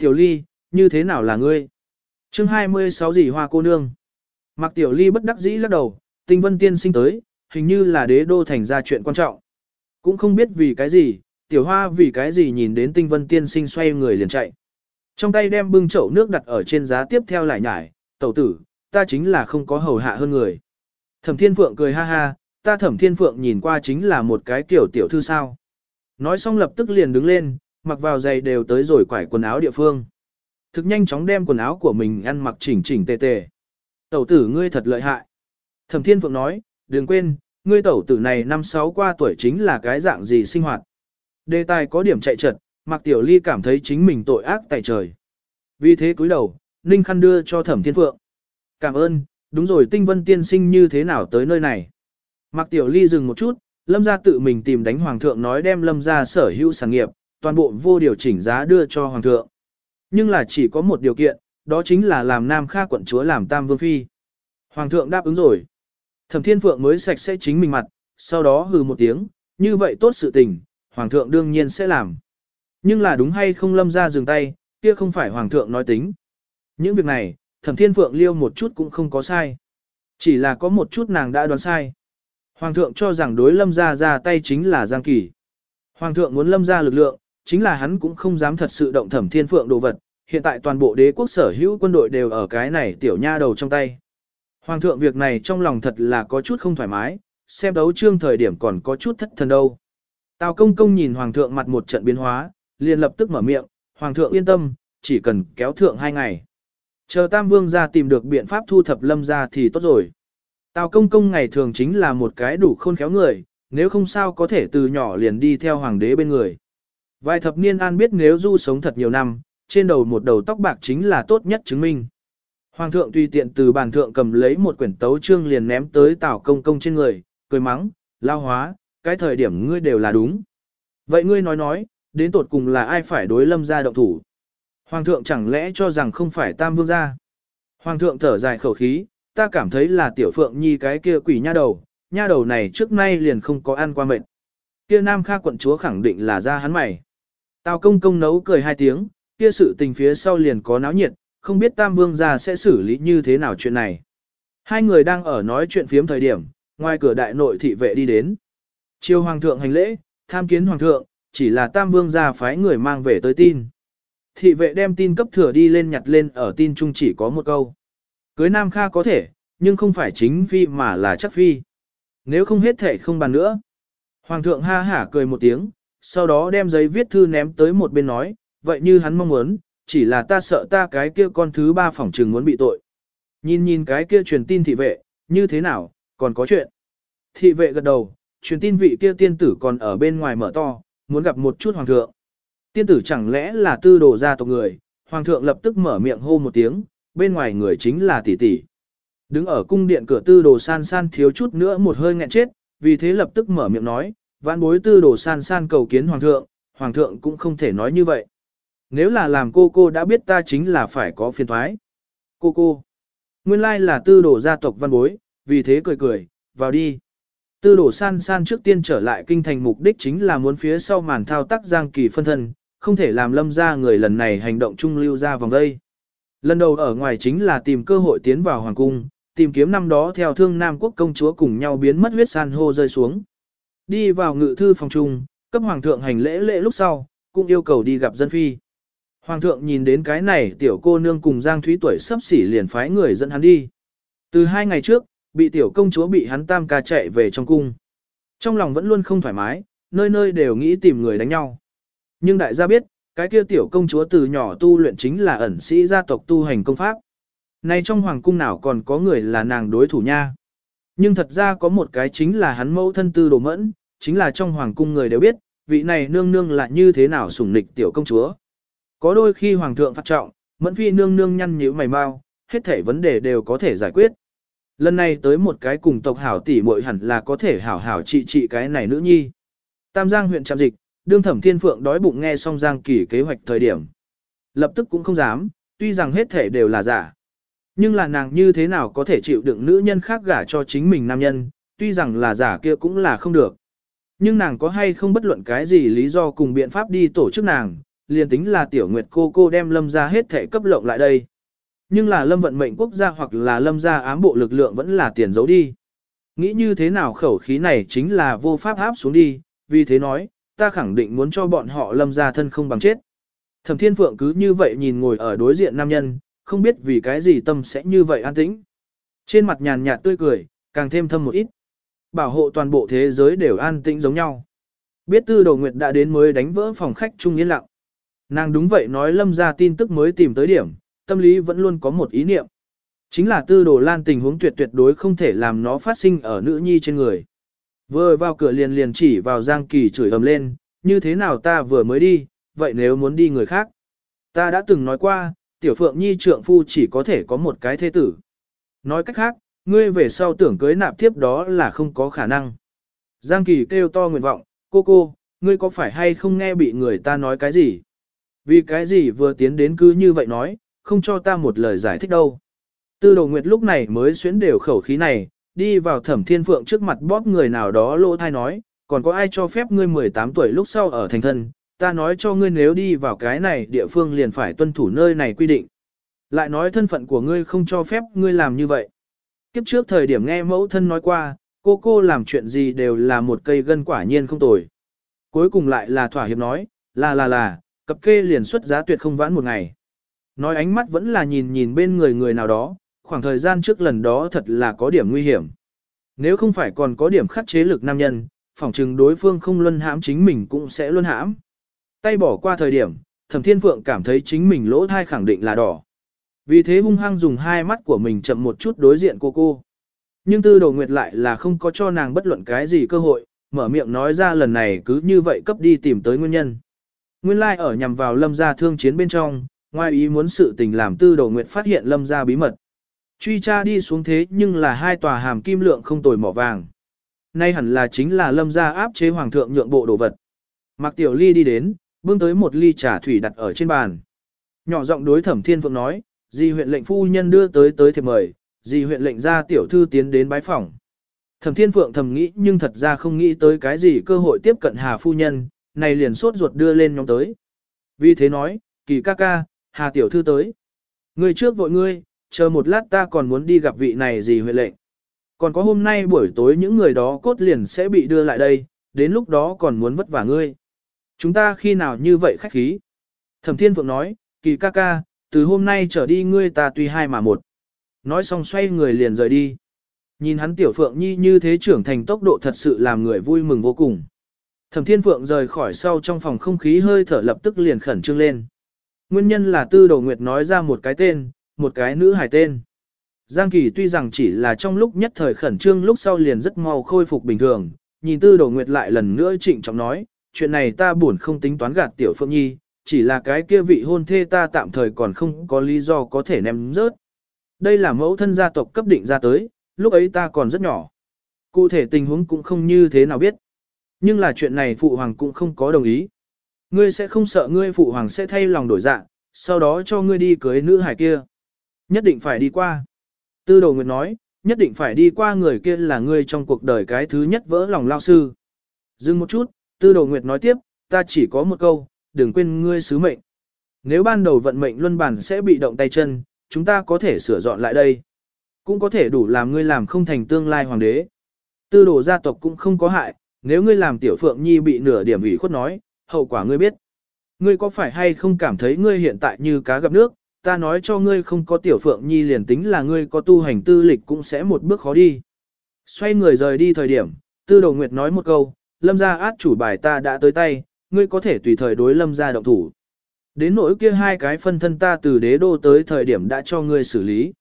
Tiểu ly, như thế nào là ngươi? chương 26 gì hoa cô nương? mạc tiểu ly bất đắc dĩ lắc đầu, tinh vân tiên sinh tới, hình như là đế đô thành ra chuyện quan trọng. Cũng không biết vì cái gì, tiểu hoa vì cái gì nhìn đến tinh vân tiên sinh xoay người liền chạy. Trong tay đem bưng chậu nước đặt ở trên giá tiếp theo lại nhải, tẩu tử, ta chính là không có hầu hạ hơn người. Thẩm thiên phượng cười ha ha, ta thẩm thiên phượng nhìn qua chính là một cái kiểu tiểu thư sao. Nói xong lập tức liền đứng lên, mặc vào giày đều tới rồi quải quần áo địa phương. Thực nhanh chóng đem quần áo của mình ăn mặc chỉnh chỉnh tề tề. Tẩu tử ngươi thật lợi hại. Thẩm thiên phượng nói, đừng quên, ngươi tẩu tử này năm sáu qua tuổi chính là cái dạng gì sinh hoạt. Đề tài có điểm chạy trật, Mạc Tiểu Ly cảm thấy chính mình tội ác tại trời. Vì thế cúi đầu, Ninh Khăn đưa cho Thẩm Thiên Phượng. Cảm ơn, đúng rồi tinh vân tiên sinh như thế nào tới nơi này. Mạc Tiểu Ly dừng một chút, Lâm gia tự mình tìm đánh Hoàng thượng nói đem Lâm gia sở hữu sản nghiệp, toàn bộ vô điều chỉnh giá đưa cho Hoàng thượng. Nhưng là chỉ có một điều kiện, đó chính là làm Nam Kha quận chúa làm Tam Vương Phi. Hoàng thượng đáp ứng rồi. Thẩm Thiên Phượng mới sạch sẽ chính mình mặt, sau đó hừ một tiếng, như vậy tốt sự tình, Hoàng thượng đương nhiên sẽ làm. Nhưng là đúng hay không lâm ra dừng tay, kia không phải Hoàng thượng nói tính. Những việc này, Thẩm Thiên Phượng liêu một chút cũng không có sai. Chỉ là có một chút nàng đã đoán sai. Hoàng thượng cho rằng đối lâm ra ra tay chính là Giang Kỳ. Hoàng thượng muốn lâm ra lực lượng, chính là hắn cũng không dám thật sự động Thẩm Thiên Phượng đồ vật. Hiện tại toàn bộ đế quốc sở hữu quân đội đều ở cái này tiểu nha đầu trong tay. Hoàng thượng việc này trong lòng thật là có chút không thoải mái, xem đấu trương thời điểm còn có chút thất thần đâu. Tào công công nhìn hoàng thượng mặt một trận biến hóa, liền lập tức mở miệng, hoàng thượng yên tâm, chỉ cần kéo thượng hai ngày. Chờ tam vương ra tìm được biện pháp thu thập lâm ra thì tốt rồi. Tào công công ngày thường chính là một cái đủ khôn khéo người, nếu không sao có thể từ nhỏ liền đi theo hoàng đế bên người. Vài thập niên an biết nếu du sống thật nhiều năm, trên đầu một đầu tóc bạc chính là tốt nhất chứng minh. Hoàng thượng tùy tiện từ bàn thượng cầm lấy một quyển tấu chương liền ném tới Tào Công Công trên người, cười mắng, lao hóa, cái thời điểm ngươi đều là đúng. Vậy ngươi nói nói, đến tột cùng là ai phải đối lâm gia động thủ? Hoàng thượng chẳng lẽ cho rằng không phải tam vương gia? Hoàng thượng thở dài khẩu khí, ta cảm thấy là tiểu phượng nhi cái kia quỷ nha đầu, nha đầu này trước nay liền không có ăn qua mệt. Kia nam kha quận chúa khẳng định là ra hắn mày. Tào công công nấu cười hai tiếng, kia sự tình phía sau liền có náo nhiệt, không biết Tam Vương gia sẽ xử lý như thế nào chuyện này. Hai người đang ở nói chuyện phiếm thời điểm, ngoài cửa đại nội thị vệ đi đến. Chiều hoàng thượng hành lễ, tham kiến hoàng thượng, chỉ là Tam Vương gia phái người mang về tới tin. Thị vệ đem tin cấp thừa đi lên nhặt lên ở tin trung chỉ có một câu. Cưới Nam Kha có thể, nhưng không phải chính phi mà là chắc phi. Nếu không hết thể không bàn nữa. Hoàng thượng ha hả cười một tiếng, sau đó đem giấy viết thư ném tới một bên nói, vậy như hắn mong muốn, chỉ là ta sợ ta cái kia con thứ ba phỏng trừng muốn bị tội. Nhìn nhìn cái kia truyền tin thị vệ, như thế nào, còn có chuyện. Thị vệ gật đầu, truyền tin vị kia tiên tử còn ở bên ngoài mở to, muốn gặp một chút hoàng thượng. Tiên tử chẳng lẽ là tư đồ gia tộc người, hoàng thượng lập tức mở miệng hô một tiếng, bên ngoài người chính là tỷ tỷ. Đứng ở cung điện cửa tư đồ san san thiếu chút nữa một hơi nghẹn chết, vì thế lập tức mở miệng nói, vãn bối tư đồ san san cầu kiến hoàng thượng, hoàng thượng cũng không thể nói như vậy. Nếu là làm cô cô đã biết ta chính là phải có phiền thoái. Cô cô. Nguyên lai là tư đồ gia tộc văn bối, vì thế cười cười, vào đi. Tư đổ san san trước tiên trở lại kinh thành mục đích chính là muốn phía sau màn thao tác giang kỳ phân thân, không thể làm lâm ra người lần này hành động trung lưu ra vòng đây. Lần đầu ở ngoài chính là tìm cơ hội tiến vào hoàng cung, tìm kiếm năm đó theo thương Nam quốc công chúa cùng nhau biến mất huyết san hô rơi xuống. Đi vào ngự thư phòng trung, cấp hoàng thượng hành lễ lễ lúc sau, cũng yêu cầu đi gặp dân phi. Hoàng thượng nhìn đến cái này tiểu cô nương cùng Giang Thúy tuổi sắp xỉ liền phái người dẫn hắn đi. Từ hai ngày trước, bị tiểu công chúa bị hắn tam ca chạy về trong cung. Trong lòng vẫn luôn không thoải mái, nơi nơi đều nghĩ tìm người đánh nhau. Nhưng đại gia biết, cái kia tiểu công chúa từ nhỏ tu luyện chính là ẩn sĩ gia tộc tu hành công pháp. Nay trong hoàng cung nào còn có người là nàng đối thủ nha. Nhưng thật ra có một cái chính là hắn mẫu thân tư đồ mẫn, chính là trong hoàng cung người đều biết, vị này nương nương là như thế nào sủng nịch tiểu công chúa. Có đôi khi hoàng thượng phát trọng, mẫn phi nương nương nhăn nhíu mày mau, hết thể vấn đề đều có thể giải quyết. Lần này tới một cái cùng tộc hảo tỷ muội hẳn là có thể hảo hảo trị trị cái này nữ nhi. Tam Giang huyện trạm dịch, đương thẩm thiên phượng đói bụng nghe xong Giang kỳ kế hoạch thời điểm. Lập tức cũng không dám, tuy rằng hết thể đều là giả. Nhưng là nàng như thế nào có thể chịu đựng nữ nhân khác gả cho chính mình nam nhân, tuy rằng là giả kia cũng là không được. Nhưng nàng có hay không bất luận cái gì lý do cùng biện pháp đi tổ chức nàng, liền tính là tiểu nguyệt cô cô đem lâm ra hết thể cấp lộng lại đây. Nhưng là lâm vận mệnh quốc gia hoặc là lâm gia ám bộ lực lượng vẫn là tiền giấu đi. Nghĩ như thế nào khẩu khí này chính là vô pháp áp xuống đi, vì thế nói, ta khẳng định muốn cho bọn họ lâm gia thân không bằng chết. Thẩm Thiên Phượng cứ như vậy nhìn ngồi ở đối diện nam nhân, không biết vì cái gì tâm sẽ như vậy an tĩnh. Trên mặt nhàn nhạt tươi cười, càng thêm thâm một ít. Bảo hộ toàn bộ thế giới đều an tĩnh giống nhau. Biết tư đồ nguyệt đã đến mới đánh vỡ phòng khách trung yên lặng. Nàng đúng vậy nói lâm ra tin tức mới tìm tới điểm, tâm lý vẫn luôn có một ý niệm. Chính là tư đồ lan tình huống tuyệt tuyệt đối không thể làm nó phát sinh ở nữ nhi trên người. Vừa vào cửa liền liền chỉ vào Giang Kỳ chửi ầm lên, như thế nào ta vừa mới đi, vậy nếu muốn đi người khác. Ta đã từng nói qua, tiểu phượng nhi trượng phu chỉ có thể có một cái thế tử. Nói cách khác, ngươi về sau tưởng cưới nạp tiếp đó là không có khả năng. Giang Kỳ kêu to nguyện vọng, cô cô, ngươi có phải hay không nghe bị người ta nói cái gì? Vì cái gì vừa tiến đến cứ như vậy nói, không cho ta một lời giải thích đâu. Tư đồ nguyệt lúc này mới xuyến đều khẩu khí này, đi vào thẩm thiên phượng trước mặt bóp người nào đó lỗ thai nói, còn có ai cho phép ngươi 18 tuổi lúc sau ở thành thân, ta nói cho ngươi nếu đi vào cái này địa phương liền phải tuân thủ nơi này quy định. Lại nói thân phận của ngươi không cho phép ngươi làm như vậy. Kiếp trước thời điểm nghe mẫu thân nói qua, cô cô làm chuyện gì đều là một cây gân quả nhiên không tồi. Cuối cùng lại là thỏa hiệp nói, là là là, cập kê liền xuất giá tuyệt không vãn một ngày. Nói ánh mắt vẫn là nhìn nhìn bên người người nào đó, khoảng thời gian trước lần đó thật là có điểm nguy hiểm. Nếu không phải còn có điểm khắc chế lực nam nhân, phỏng chừng đối phương không luân hãm chính mình cũng sẽ luân hãm. Tay bỏ qua thời điểm, thẩm thiên phượng cảm thấy chính mình lỗ thai khẳng định là đỏ. Vì thế hung hăng dùng hai mắt của mình chậm một chút đối diện cô cô. Nhưng tư đồ nguyệt lại là không có cho nàng bất luận cái gì cơ hội, mở miệng nói ra lần này cứ như vậy cấp đi tìm tới nguyên nhân. Nguyên lai like ở nhằm vào lâm gia thương chiến bên trong, ngoài ý muốn sự tình làm tư Đầu nguyệt phát hiện lâm gia bí mật. Truy tra đi xuống thế nhưng là hai tòa hàm kim lượng không tồi mỏ vàng. Nay hẳn là chính là lâm gia áp chế hoàng thượng nhượng bộ đồ vật. Mạc Tiểu Ly đi đến, bưng tới một ly trà thủy đặt ở trên bàn. Nhỏ giọng đối thẩm thiên phượng nói, Di huyện lệnh phu nhân đưa tới tới thiệp mời, Di huyện lệnh ra tiểu thư tiến đến bái phòng. Thẩm thiên phượng thầm nghĩ nhưng thật ra không nghĩ tới cái gì cơ hội tiếp cận hà phu nhân, này liền sốt ruột đưa lên nhóm tới. Vì thế nói, kỳ ca ca, hà tiểu thư tới. Người trước vội ngươi, chờ một lát ta còn muốn đi gặp vị này gì huệ lệnh. Còn có hôm nay buổi tối những người đó cốt liền sẽ bị đưa lại đây, đến lúc đó còn muốn vất vả ngươi. Chúng ta khi nào như vậy khách khí? Thẩm Thiên Phượng nói, kỳ ca ca, từ hôm nay trở đi ngươi ta tuy hai mà một. Nói xong xoay người liền rời đi. Nhìn hắn tiểu Phượng Nhi như thế trưởng thành tốc độ thật sự làm người vui mừng vô cùng. Thẩm Thiên Phượng rời khỏi sau trong phòng không khí hơi thở lập tức liền khẩn trương lên. Nguyên nhân là Tư Đầu Nguyệt nói ra một cái tên, một cái nữ hài tên. Giang Kỳ tuy rằng chỉ là trong lúc nhất thời khẩn trương lúc sau liền rất mau khôi phục bình thường, nhìn Tư Đầu Nguyệt lại lần nữa trịnh trọng nói, chuyện này ta buồn không tính toán gạt Tiểu Phượng Nhi, chỉ là cái kia vị hôn thê ta tạm thời còn không có lý do có thể ném rớt. Đây là mẫu thân gia tộc cấp định ra tới, lúc ấy ta còn rất nhỏ. Cụ thể tình huống cũng không như thế nào biết. Nhưng là chuyện này phụ hoàng cũng không có đồng ý. Ngươi sẽ không sợ ngươi phụ hoàng sẽ thay lòng đổi dạ, sau đó cho ngươi đi cưới nữ hải kia. Nhất định phải đi qua. Tư đồ nguyệt nói, nhất định phải đi qua người kia là ngươi trong cuộc đời cái thứ nhất vỡ lòng lao sư. Dừng một chút, tư đồ nguyệt nói tiếp, ta chỉ có một câu, đừng quên ngươi sứ mệnh. Nếu ban đầu vận mệnh luân bản sẽ bị động tay chân, chúng ta có thể sửa dọn lại đây. Cũng có thể đủ làm ngươi làm không thành tương lai hoàng đế. Tư đồ gia tộc cũng không có hại, nếu ngươi làm tiểu phượng nhi bị nửa điểm ủy khuất nói, hậu quả ngươi biết. Ngươi có phải hay không cảm thấy ngươi hiện tại như cá gặp nước, ta nói cho ngươi không có tiểu phượng nhi liền tính là ngươi có tu hành tư lịch cũng sẽ một bước khó đi. Xoay người rời đi thời điểm, tư đồ nguyệt nói một câu, lâm gia át chủ bài ta đã tới tay, ngươi có thể tùy thời đối lâm gia động thủ. Đến nỗi kia hai cái phân thân ta từ đế đô tới thời điểm đã cho ngươi xử lý.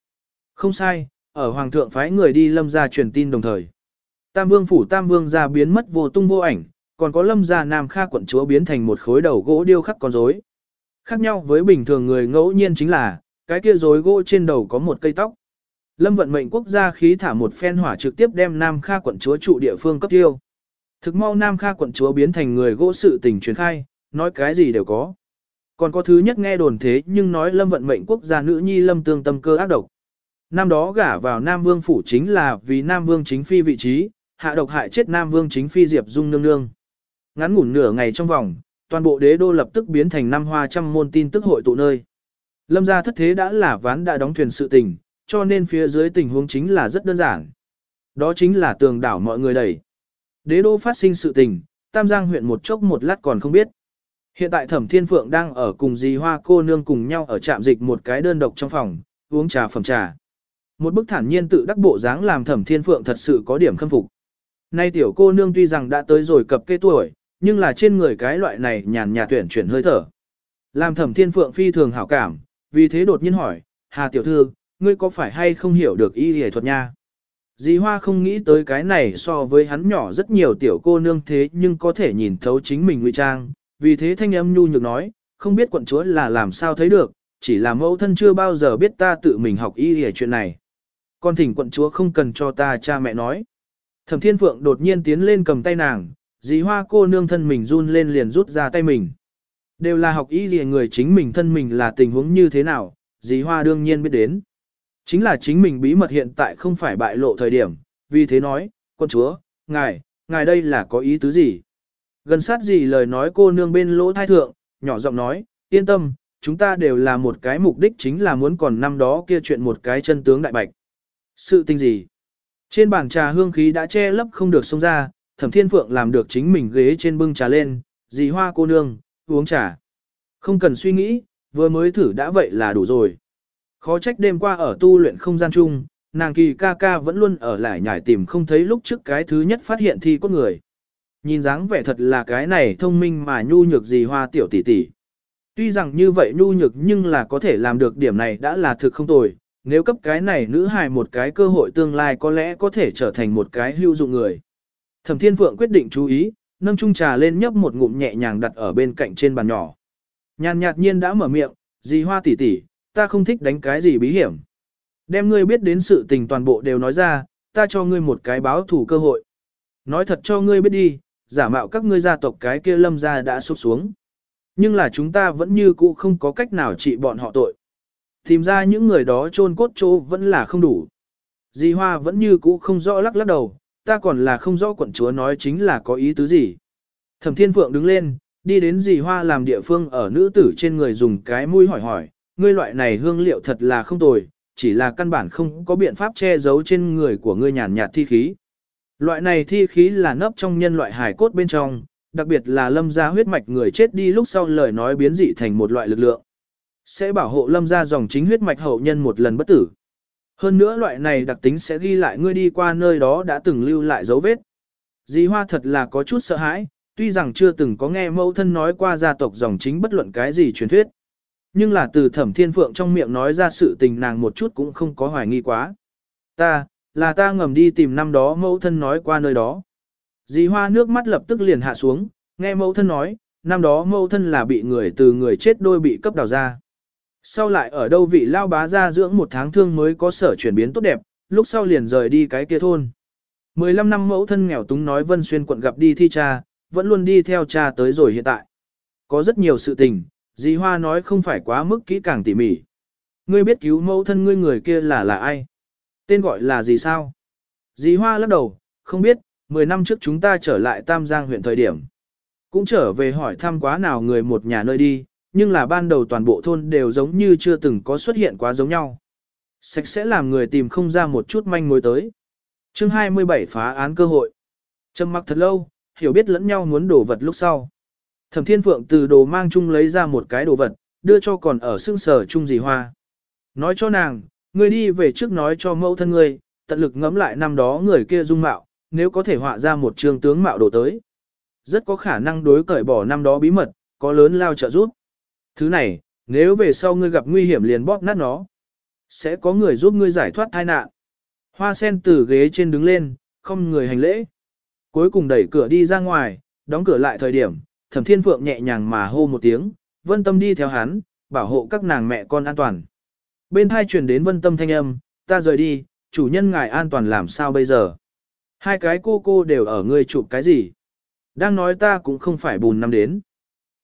Không sai, ở hoàng thượng phái người đi lâm gia truyền tin đồng thời. Tam vương phủ tam vương gia biến mất vô tung vô ảnh, còn có lâm gia nam kha quận chúa biến thành một khối đầu gỗ điêu khắc con rối. Khác nhau với bình thường người ngẫu nhiên chính là, cái kia rối gỗ trên đầu có một cây tóc. Lâm vận mệnh quốc gia khí thả một phen hỏa trực tiếp đem Nam Kha quận chúa trụ địa phương cấp tiêu. Thực mau Nam Kha quận chúa biến thành người gỗ sự tình truyền khai, nói cái gì đều có. Còn có thứ nhất nghe đồn thế nhưng nói Lâm vận mệnh quốc gia nữ nhi Lâm tương tâm cơ ác độc. Năm đó gả vào Nam Vương phủ chính là vì Nam Vương chính phi vị trí, hạ độc hại chết Nam Vương chính phi Diệp Dung nương nương. Ngắn ngủn nửa ngày trong vòng, toàn bộ đế đô lập tức biến thành năm hoa trăm môn tin tức hội tụ nơi. Lâm gia thất thế đã là ván đã đóng thuyền sự tình, cho nên phía dưới tình huống chính là rất đơn giản. Đó chính là tường đảo mọi người đẩy. Đế đô phát sinh sự tình, Tam Giang huyện một chốc một lát còn không biết. Hiện tại Thẩm Thiên Phượng đang ở cùng dì Hoa cô nương cùng nhau ở trạm dịch một cái đơn độc trong phòng, uống trà phẩm trà. Một bức thản nhiên tự đắc bộ dáng làm Thẩm Thiên Phượng thật sự có điểm khâm phục. Nay tiểu cô nương tuy rằng đã tới rồi cập kê tuổi, nhưng là trên người cái loại này nhàn nhạt tuyển chuyển hơi thở. Làm Thẩm Thiên Phượng phi thường hảo cảm, vì thế đột nhiên hỏi, Hà tiểu thư, ngươi có phải hay không hiểu được y hề thuật nha? Dì Hoa không nghĩ tới cái này so với hắn nhỏ rất nhiều tiểu cô nương thế nhưng có thể nhìn thấu chính mình ngụy trang, vì thế thanh âm nhu nhược nói, không biết quận chúa là làm sao thấy được, chỉ là mẫu thân chưa bao giờ biết ta tự mình học y hề chuyện này. Con thỉnh quận chúa không cần cho ta cha mẹ nói. Thẩm Thiên Phượng đột nhiên tiến lên cầm tay nàng, dì Hoa cô nương thân mình run lên liền rút ra tay mình. Đều là học y gì người chính mình thân mình là tình huống như thế nào, dì Hoa đương nhiên biết đến. Chính là chính mình bí mật hiện tại không phải bại lộ thời điểm, vì thế nói, quân chúa, ngài, ngài đây là có ý tứ gì? Gần sát gì lời nói cô nương bên lỗ thai thượng, nhỏ giọng nói, yên tâm, chúng ta đều là một cái mục đích chính là muốn còn năm đó kia chuyện một cái chân tướng đại bạch. Sự tình gì? Trên bàn trà hương khí đã che lấp không được xông ra, thẩm thiên phượng làm được chính mình ghế trên bưng trà lên, dì hoa cô nương, uống trà. Không cần suy nghĩ, vừa mới thử đã vậy là đủ rồi. Khó trách đêm qua ở tu luyện không gian chung, nàng kỳ ca ca vẫn luôn ở lại nhải tìm không thấy lúc trước cái thứ nhất phát hiện thi cốt người. Nhìn dáng vẻ thật là cái này thông minh mà nhu nhược gì hoa tiểu tỷ tỷ. Tuy rằng như vậy nhu nhược nhưng là có thể làm được điểm này đã là thực không tồi, nếu cấp cái này nữ hài một cái cơ hội tương lai có lẽ có thể trở thành một cái hữu dụng người. Thẩm Thiên Phượng quyết định chú ý, nâng chung trà lên nhấp một ngụm nhẹ nhàng đặt ở bên cạnh trên bàn nhỏ. Nhàn nhạt nhiên đã mở miệng, dì hoa tỷ tỷ, ta không thích đánh cái gì bí hiểm. Đem ngươi biết đến sự tình toàn bộ đều nói ra, ta cho ngươi một cái báo thủ cơ hội. Nói thật cho ngươi biết đi, giả mạo các ngươi gia tộc cái kia lâm gia đã sụp xuống. Nhưng là chúng ta vẫn như cũ không có cách nào trị bọn họ tội. Tìm ra những người đó chôn cốt chỗ vẫn là không đủ. Di Hoa vẫn như cũ không rõ lắc lắc đầu, ta còn là không rõ quận chúa nói chính là có ý tứ gì. Thẩm Thiên Phượng đứng lên, đi đến Dì Hoa làm địa phương ở nữ tử trên người dùng cái mũi hỏi hỏi, ngươi loại này hương liệu thật là không tồi, chỉ là căn bản không có biện pháp che giấu trên người của ngươi nhàn nhạt thi khí. Loại này thi khí là nấp trong nhân loại hài cốt bên trong, đặc biệt là lâm gia huyết mạch người chết đi lúc sau lời nói biến dị thành một loại lực lượng. Sẽ bảo hộ lâm gia dòng chính huyết mạch hậu nhân một lần bất tử. Hơn nữa loại này đặc tính sẽ ghi lại ngươi đi qua nơi đó đã từng lưu lại dấu vết. Dì Hoa thật là có chút sợ hãi, tuy rằng chưa từng có nghe mẫu thân nói qua gia tộc dòng chính bất luận cái gì truyền thuyết. Nhưng là từ thẩm thiên phượng trong miệng nói ra sự tình nàng một chút cũng không có hoài nghi quá. Ta, là ta ngầm đi tìm năm đó mẫu thân nói qua nơi đó. Dì hoa nước mắt lập tức liền hạ xuống, nghe mẫu thân nói, năm đó mẫu thân là bị người từ người chết đôi bị cấp đào ra. Sau lại ở đâu vị lao bá ra dưỡng một tháng thương mới có sở chuyển biến tốt đẹp, lúc sau liền rời đi cái kia thôn. 15 năm mẫu thân nghèo túng nói Vân Xuyên quận gặp đi thi cha, vẫn luôn đi theo cha tới rồi hiện tại. Có rất nhiều sự tình, dì Hoa nói không phải quá mức kỹ càng tỉ mỉ. Ngươi biết cứu mẫu thân ngươi người kia là là ai? Tên gọi là gì sao? Dì Hoa lắc đầu, không biết, 10 năm trước chúng ta trở lại Tam Giang huyện thời điểm. Cũng trở về hỏi thăm quá nào người một nhà nơi đi, nhưng là ban đầu toàn bộ thôn đều giống như chưa từng có xuất hiện quá giống nhau. Sạch sẽ làm người tìm không ra một chút manh mối tới. chương 27 phá án cơ hội. Trầm mặc thật lâu, hiểu biết lẫn nhau muốn đổ vật lúc sau. Thẩm Thiên Phượng từ đồ mang chung lấy ra một cái đồ vật, đưa cho còn ở xương sở chung dì hoa. Nói cho nàng, ngươi đi về trước nói cho mẫu thân ngươi, tận lực ngẫm lại năm đó người kia dung mạo, nếu có thể họa ra một trường tướng mạo đồ tới. Rất có khả năng đối cởi bỏ năm đó bí mật, có lớn lao trợ giúp. Thứ này, nếu về sau ngươi gặp nguy hiểm liền bóp nát nó, sẽ có người giúp ngươi giải thoát tai nạn. Hoa sen từ ghế trên đứng lên, không người hành lễ. Cuối cùng đẩy cửa đi ra ngoài, đóng cửa lại thời điểm, thẩm thiên phượng nhẹ nhàng mà hô một tiếng, vân tâm đi theo hắn, bảo hộ các nàng mẹ con an toàn. Bên hai truyền đến vân tâm thanh âm, ta rời đi, chủ nhân ngài an toàn làm sao bây giờ? Hai cái cô cô đều ở ngươi chụp cái gì? Đang nói ta cũng không phải bùn năm đến.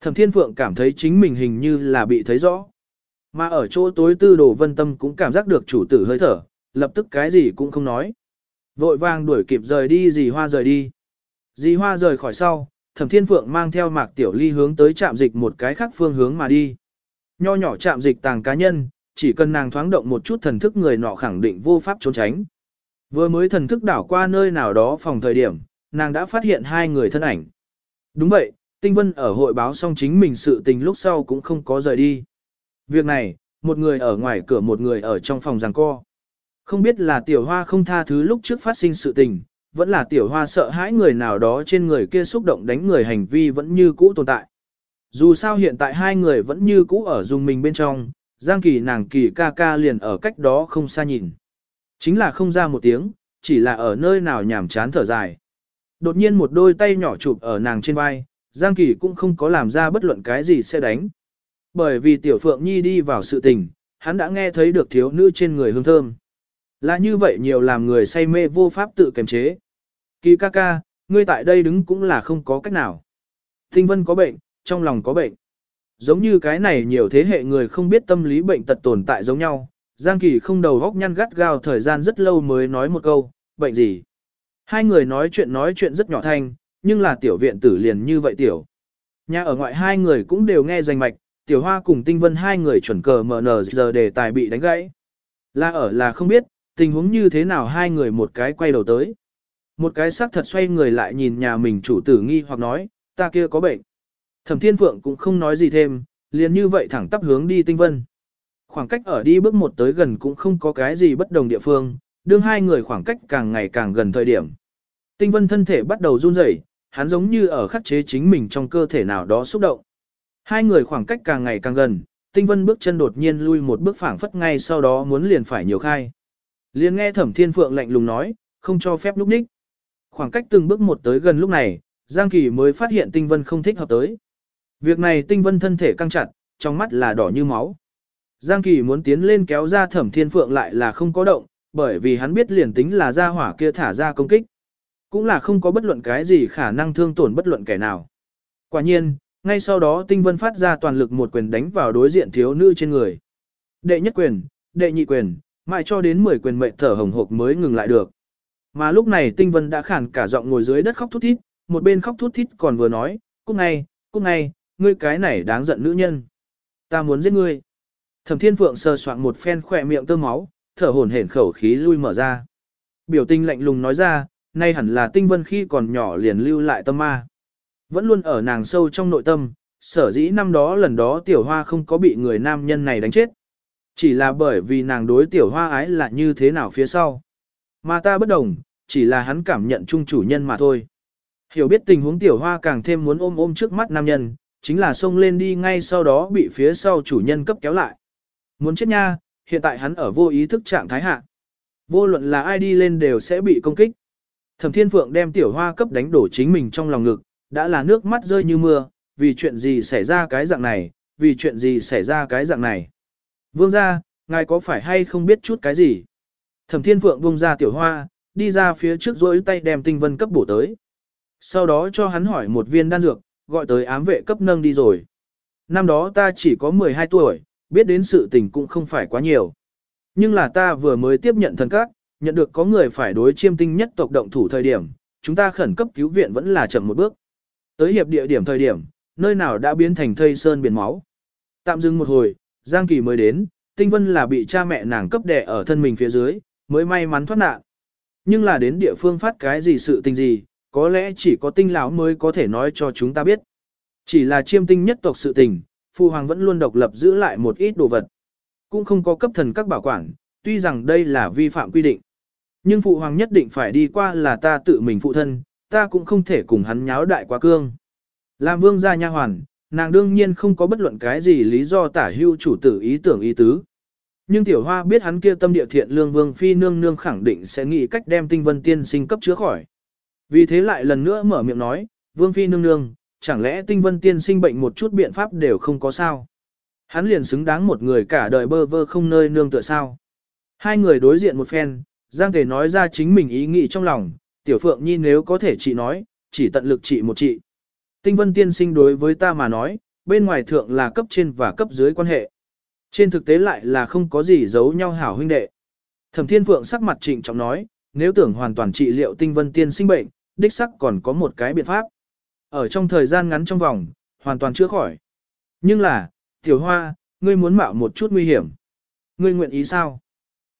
Thẩm Thiên Phượng cảm thấy chính mình hình như là bị thấy rõ. Mà ở chỗ tối tư đồ vân tâm cũng cảm giác được chủ tử hơi thở, lập tức cái gì cũng không nói. Vội vàng đuổi kịp rời đi dì hoa rời đi. Dì hoa rời khỏi sau, thẩm thiên phượng mang theo mạc tiểu ly hướng tới trạm dịch một cái khác phương hướng mà đi. Nho nhỏ trạm dịch tàng cá nhân, chỉ cần nàng thoáng động một chút thần thức người nọ khẳng định vô pháp trốn tránh. Vừa mới thần thức đảo qua nơi nào đó phòng thời điểm, nàng đã phát hiện hai người thân ảnh. Đúng vậy, Tinh Vân ở hội báo xong chính mình sự tình lúc sau cũng không có rời đi. Việc này, một người ở ngoài cửa một người ở trong phòng giằng co. Không biết là tiểu hoa không tha thứ lúc trước phát sinh sự tình, vẫn là tiểu hoa sợ hãi người nào đó trên người kia xúc động đánh người hành vi vẫn như cũ tồn tại. Dù sao hiện tại hai người vẫn như cũ ở dùng mình bên trong, Giang Kỳ nàng Kỳ ca ca liền ở cách đó không xa nhìn. Chính là không ra một tiếng, chỉ là ở nơi nào nhảm chán thở dài. Đột nhiên một đôi tay nhỏ chụp ở nàng trên vai, Giang Kỳ cũng không có làm ra bất luận cái gì sẽ đánh. Bởi vì Tiểu Phượng Nhi đi vào sự tình, hắn đã nghe thấy được thiếu nữ trên người hương thơm. Là như vậy nhiều làm người say mê vô pháp tự kiềm chế. Kỳ ca ca, ngươi tại đây đứng cũng là không có cách nào. Tinh vân có bệnh, trong lòng có bệnh. Giống như cái này nhiều thế hệ người không biết tâm lý bệnh tật tồn tại giống nhau. Giang Kỳ không đầu góc nhăn gắt gao thời gian rất lâu mới nói một câu, bệnh gì. Hai người nói chuyện nói chuyện rất nhỏ thanh, nhưng là tiểu viện tử liền như vậy tiểu. Nhà ở ngoại hai người cũng đều nghe danh mạch, tiểu hoa cùng tinh vân hai người chuẩn cờ mở nở giờ đề tài bị đánh gãy. Là ở là không biết, tình huống như thế nào hai người một cái quay đầu tới. Một cái sắc thật xoay người lại nhìn nhà mình chủ tử nghi hoặc nói, ta kia có bệnh. Thẩm Thiên Phượng cũng không nói gì thêm, liền như vậy thẳng tắp hướng đi tinh vân. Khoảng cách ở đi bước một tới gần cũng không có cái gì bất đồng địa phương, đương hai người khoảng cách càng ngày càng gần thời điểm. Tinh vân thân thể bắt đầu run rẩy, hắn giống như ở khắc chế chính mình trong cơ thể nào đó xúc động. Hai người khoảng cách càng ngày càng gần, tinh vân bước chân đột nhiên lui một bước phảng phất ngay sau đó muốn liền phải nhiều khai. Liền nghe thẩm thiên phượng lạnh lùng nói, không cho phép lúc ních. Khoảng cách từng bước một tới gần lúc này, Giang Kỳ mới phát hiện tinh vân không thích hợp tới. Việc này tinh vân thân thể căng chặt, trong mắt là đỏ như máu. Giang Kỳ muốn tiến lên kéo ra thẩm thiên phượng lại là không có động, bởi vì hắn biết liền tính là ra hỏa kia thả ra công kích. Cũng là không có bất luận cái gì khả năng thương tổn bất luận kẻ nào. Quả nhiên, ngay sau đó tinh vân phát ra toàn lực một quyền đánh vào đối diện thiếu nữ trên người. Đệ nhất quyền, đệ nhị quyền, mãi cho đến 10 quyền mệnh thở hồng hộc mới ngừng lại được. Mà lúc này tinh vân đã khản cả giọng ngồi dưới đất khóc thút thít, một bên khóc thút thít còn vừa nói, cúc ngay, cúc ngay, ngươi cái này đáng giận nữ nhân. Ta muốn giết ngươi. Thẩm thiên phượng sờ soạn một phen khỏe miệng tơ máu, thở hổn hển khẩu khí lui mở ra. Biểu tình lạnh lùng nói ra, nay hẳn là tinh vân khi còn nhỏ liền lưu lại tâm ma. Vẫn luôn ở nàng sâu trong nội tâm, sở dĩ năm đó lần đó tiểu hoa không có bị người nam nhân này đánh chết. Chỉ là bởi vì nàng đối tiểu hoa ái là như thế nào phía sau. Mà ta bất đồng, chỉ là hắn cảm nhận chung chủ nhân mà thôi. Hiểu biết tình huống tiểu hoa càng thêm muốn ôm ôm trước mắt nam nhân, chính là xông lên đi ngay sau đó bị phía sau chủ nhân cấp kéo lại. Muốn chết nha, hiện tại hắn ở vô ý thức trạng thái hạ. Vô luận là ai đi lên đều sẽ bị công kích. Thẩm Thiên Phượng đem tiểu hoa cấp đánh đổ chính mình trong lòng ngực, đã là nước mắt rơi như mưa, vì chuyện gì xảy ra cái dạng này, vì chuyện gì xảy ra cái dạng này. Vương gia, ngài có phải hay không biết chút cái gì? Thẩm Thiên Phượng buông ra tiểu hoa, đi ra phía trước rỗi tay đem tinh vân cấp bổ tới. Sau đó cho hắn hỏi một viên đan dược, gọi tới ám vệ cấp nâng đi rồi. Năm đó ta chỉ có 12 tuổi, biết đến sự tình cũng không phải quá nhiều. Nhưng là ta vừa mới tiếp nhận thần các, nhận được có người phải đối chiêm tinh nhất tộc động thủ thời điểm, chúng ta khẩn cấp cứu viện vẫn là chậm một bước. Tới hiệp địa điểm thời điểm, nơi nào đã biến thành thây sơn biển máu. Tạm dừng một hồi, Giang Kỳ mới đến, Tinh Vân là bị cha mẹ nàng cấp đẻ ở thân mình phía dưới, mới may mắn thoát nạn. Nhưng là đến địa phương phát cái gì sự tình gì, có lẽ chỉ có tinh lão mới có thể nói cho chúng ta biết. Chỉ là chiêm tinh nhất tộc sự tình, Phu Hoàng vẫn luôn độc lập giữ lại một ít đồ vật. Cũng không có cấp thần các bảo quản, tuy rằng đây là vi phạm quy định. Nhưng Phụ Hoàng nhất định phải đi qua là ta tự mình phụ thân, ta cũng không thể cùng hắn nháo đại quá cương. Làm vương gia nha hoàn, nàng đương nhiên không có bất luận cái gì lý do tả hưu chủ tử ý tưởng ý tứ. Nhưng tiểu hoa biết hắn kia tâm địa thiện lương vương phi nương nương khẳng định sẽ nghĩ cách đem tinh vân tiên sinh cấp chữa khỏi. Vì thế lại lần nữa mở miệng nói, vương phi nương nương, chẳng lẽ tinh vân tiên sinh bệnh một chút biện pháp đều không có sao. Hắn liền xứng đáng một người cả đời bơ vơ không nơi nương tựa sao. Hai người đối diện một phen, Giang Tề nói ra chính mình ý nghĩ trong lòng, tiểu phượng nhi nếu có thể chị nói, chỉ tận lực chị một chị. Tinh vân tiên sinh đối với ta mà nói, bên ngoài thượng là cấp trên và cấp dưới quan hệ. Trên thực tế lại là không có gì giấu nhau hảo huynh đệ. Thẩm Thiên Phượng sắc mặt trịnh trọng nói, nếu tưởng hoàn toàn trị liệu tinh vân tiên sinh bệnh, đích sắc còn có một cái biện pháp. Ở trong thời gian ngắn trong vòng, hoàn toàn chữa khỏi. Nhưng là, tiểu hoa, ngươi muốn mạo một chút nguy hiểm. Ngươi nguyện ý sao?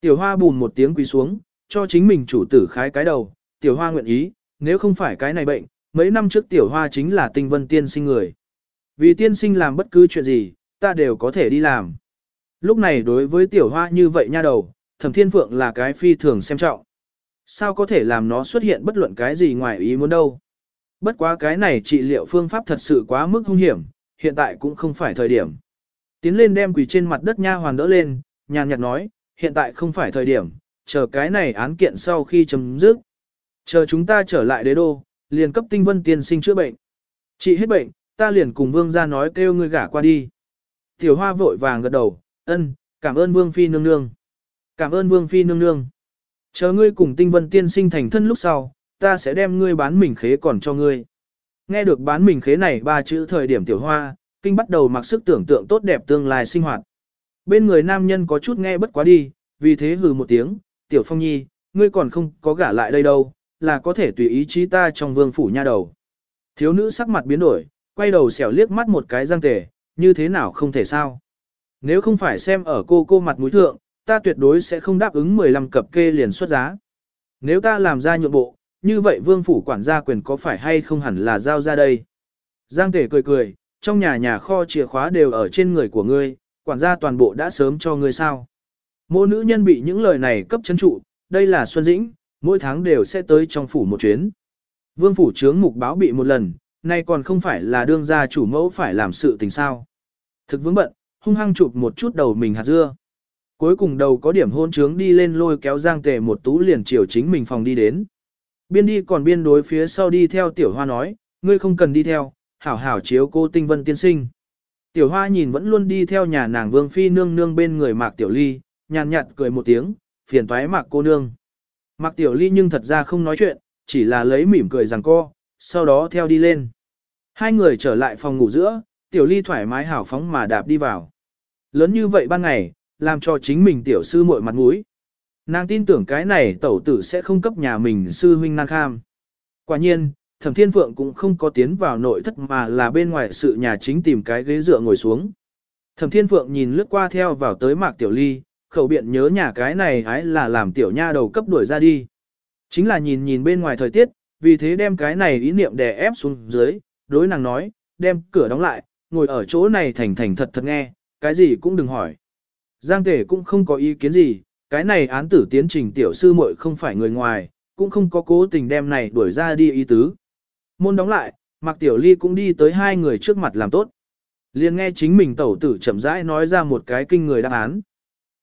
Tiểu hoa bùn một tiếng quỳ xuống, cho chính mình chủ tử khái cái đầu, tiểu hoa nguyện ý, nếu không phải cái này bệnh, mấy năm trước tiểu hoa chính là tinh vân tiên sinh người. Vì tiên sinh làm bất cứ chuyện gì, ta đều có thể đi làm. Lúc này đối với tiểu hoa như vậy nha đầu, thẩm thiên phượng là cái phi thường xem trọng. Sao có thể làm nó xuất hiện bất luận cái gì ngoài ý muốn đâu. Bất quá cái này trị liệu phương pháp thật sự quá mức hung hiểm, hiện tại cũng không phải thời điểm. Tiến lên đem quỳ trên mặt đất nha hoàn đỡ lên, nhàn nhạt nói, hiện tại không phải thời điểm, chờ cái này án kiện sau khi chấm dứt. Chờ chúng ta trở lại đế đô, liền cấp tinh vân tiên sinh chữa bệnh. Trị hết bệnh, ta liền cùng vương ra nói kêu ngươi gả qua đi. Tiểu hoa vội vàng gật đầu, ân, cảm ơn vương phi nương nương. Cảm ơn vương phi nương nương. Chờ ngươi cùng tinh vân tiên sinh thành thân lúc sau, ta sẽ đem ngươi bán mình khế còn cho ngươi. Nghe được bán mình khế này ba chữ thời điểm tiểu hoa, kinh bắt đầu mặc sức tưởng tượng tốt đẹp tương lai sinh hoạt. Bên người nam nhân có chút nghe bất quá đi, vì thế hừ một tiếng, tiểu phong nhi, ngươi còn không có gả lại đây đâu, là có thể tùy ý chí ta trong vương phủ nha đầu. Thiếu nữ sắc mặt biến đổi, quay đầu xẻo liếc mắt một cái giang tề, như thế nào không thể sao. Nếu không phải xem ở cô cô mặt mũi thượng, ta tuyệt đối sẽ không đáp ứng 15 cập kê liền xuất giá. Nếu ta làm ra nhượng bộ, như vậy vương phủ quản gia quyền có phải hay không hẳn là giao ra đây. Giang tể cười cười, trong nhà nhà kho chìa khóa đều ở trên người của ngươi, quản gia toàn bộ đã sớm cho ngươi sao. Mô nữ nhân bị những lời này cấp chấn trụ, đây là Xuân Dĩnh, mỗi tháng đều sẽ tới trong phủ một chuyến. Vương phủ trướng mục báo bị một lần, nay còn không phải là đương gia chủ mẫu phải làm sự tình sao. Thực vướng bận, hung hăng chụp một chút đầu mình hạt dưa. Cuối cùng đầu có điểm hôn trướng đi lên lôi kéo giang tề một tú liền chiều chính mình phòng đi đến. Biên đi còn biên đối phía sau đi theo tiểu hoa nói, ngươi không cần đi theo, hảo hảo chiếu cô tinh vân tiên sinh. Tiểu hoa nhìn vẫn luôn đi theo nhà nàng vương phi nương nương bên người mạc tiểu ly, nhàn nhạt cười một tiếng, phiền toái mạc cô nương. Mạc tiểu ly nhưng thật ra không nói chuyện, chỉ là lấy mỉm cười rằng co, sau đó theo đi lên. Hai người trở lại phòng ngủ giữa, tiểu ly thoải mái hào phóng mà đạp đi vào. Lớn như vậy ban ngày, làm cho chính mình tiểu sư muội mặt mũi. Nàng tin tưởng cái này tẩu tử sẽ không cấp nhà mình sư huynh năng kham. Quả nhiên, thẩm thiên phượng cũng không có tiến vào nội thất mà là bên ngoài sự nhà chính tìm cái ghế dựa ngồi xuống. Thẩm thiên phượng nhìn lướt qua theo vào tới mạc tiểu ly, khẩu biện nhớ nhà cái này ái là làm tiểu nha đầu cấp đuổi ra đi. Chính là nhìn nhìn bên ngoài thời tiết, vì thế đem cái này ý niệm đè ép xuống dưới, đối nàng nói, đem cửa đóng lại, ngồi ở chỗ này thành thành thật thật nghe, cái gì cũng đừng hỏi. Giang tể cũng không có ý kiến gì, cái này án tử tiến trình tiểu sư muội không phải người ngoài, cũng không có cố tình đem này đuổi ra đi ý tứ. Môn đóng lại, Mạc Tiểu Ly cũng đi tới hai người trước mặt làm tốt. liền nghe chính mình tẩu tử chậm rãi nói ra một cái kinh người đáp án.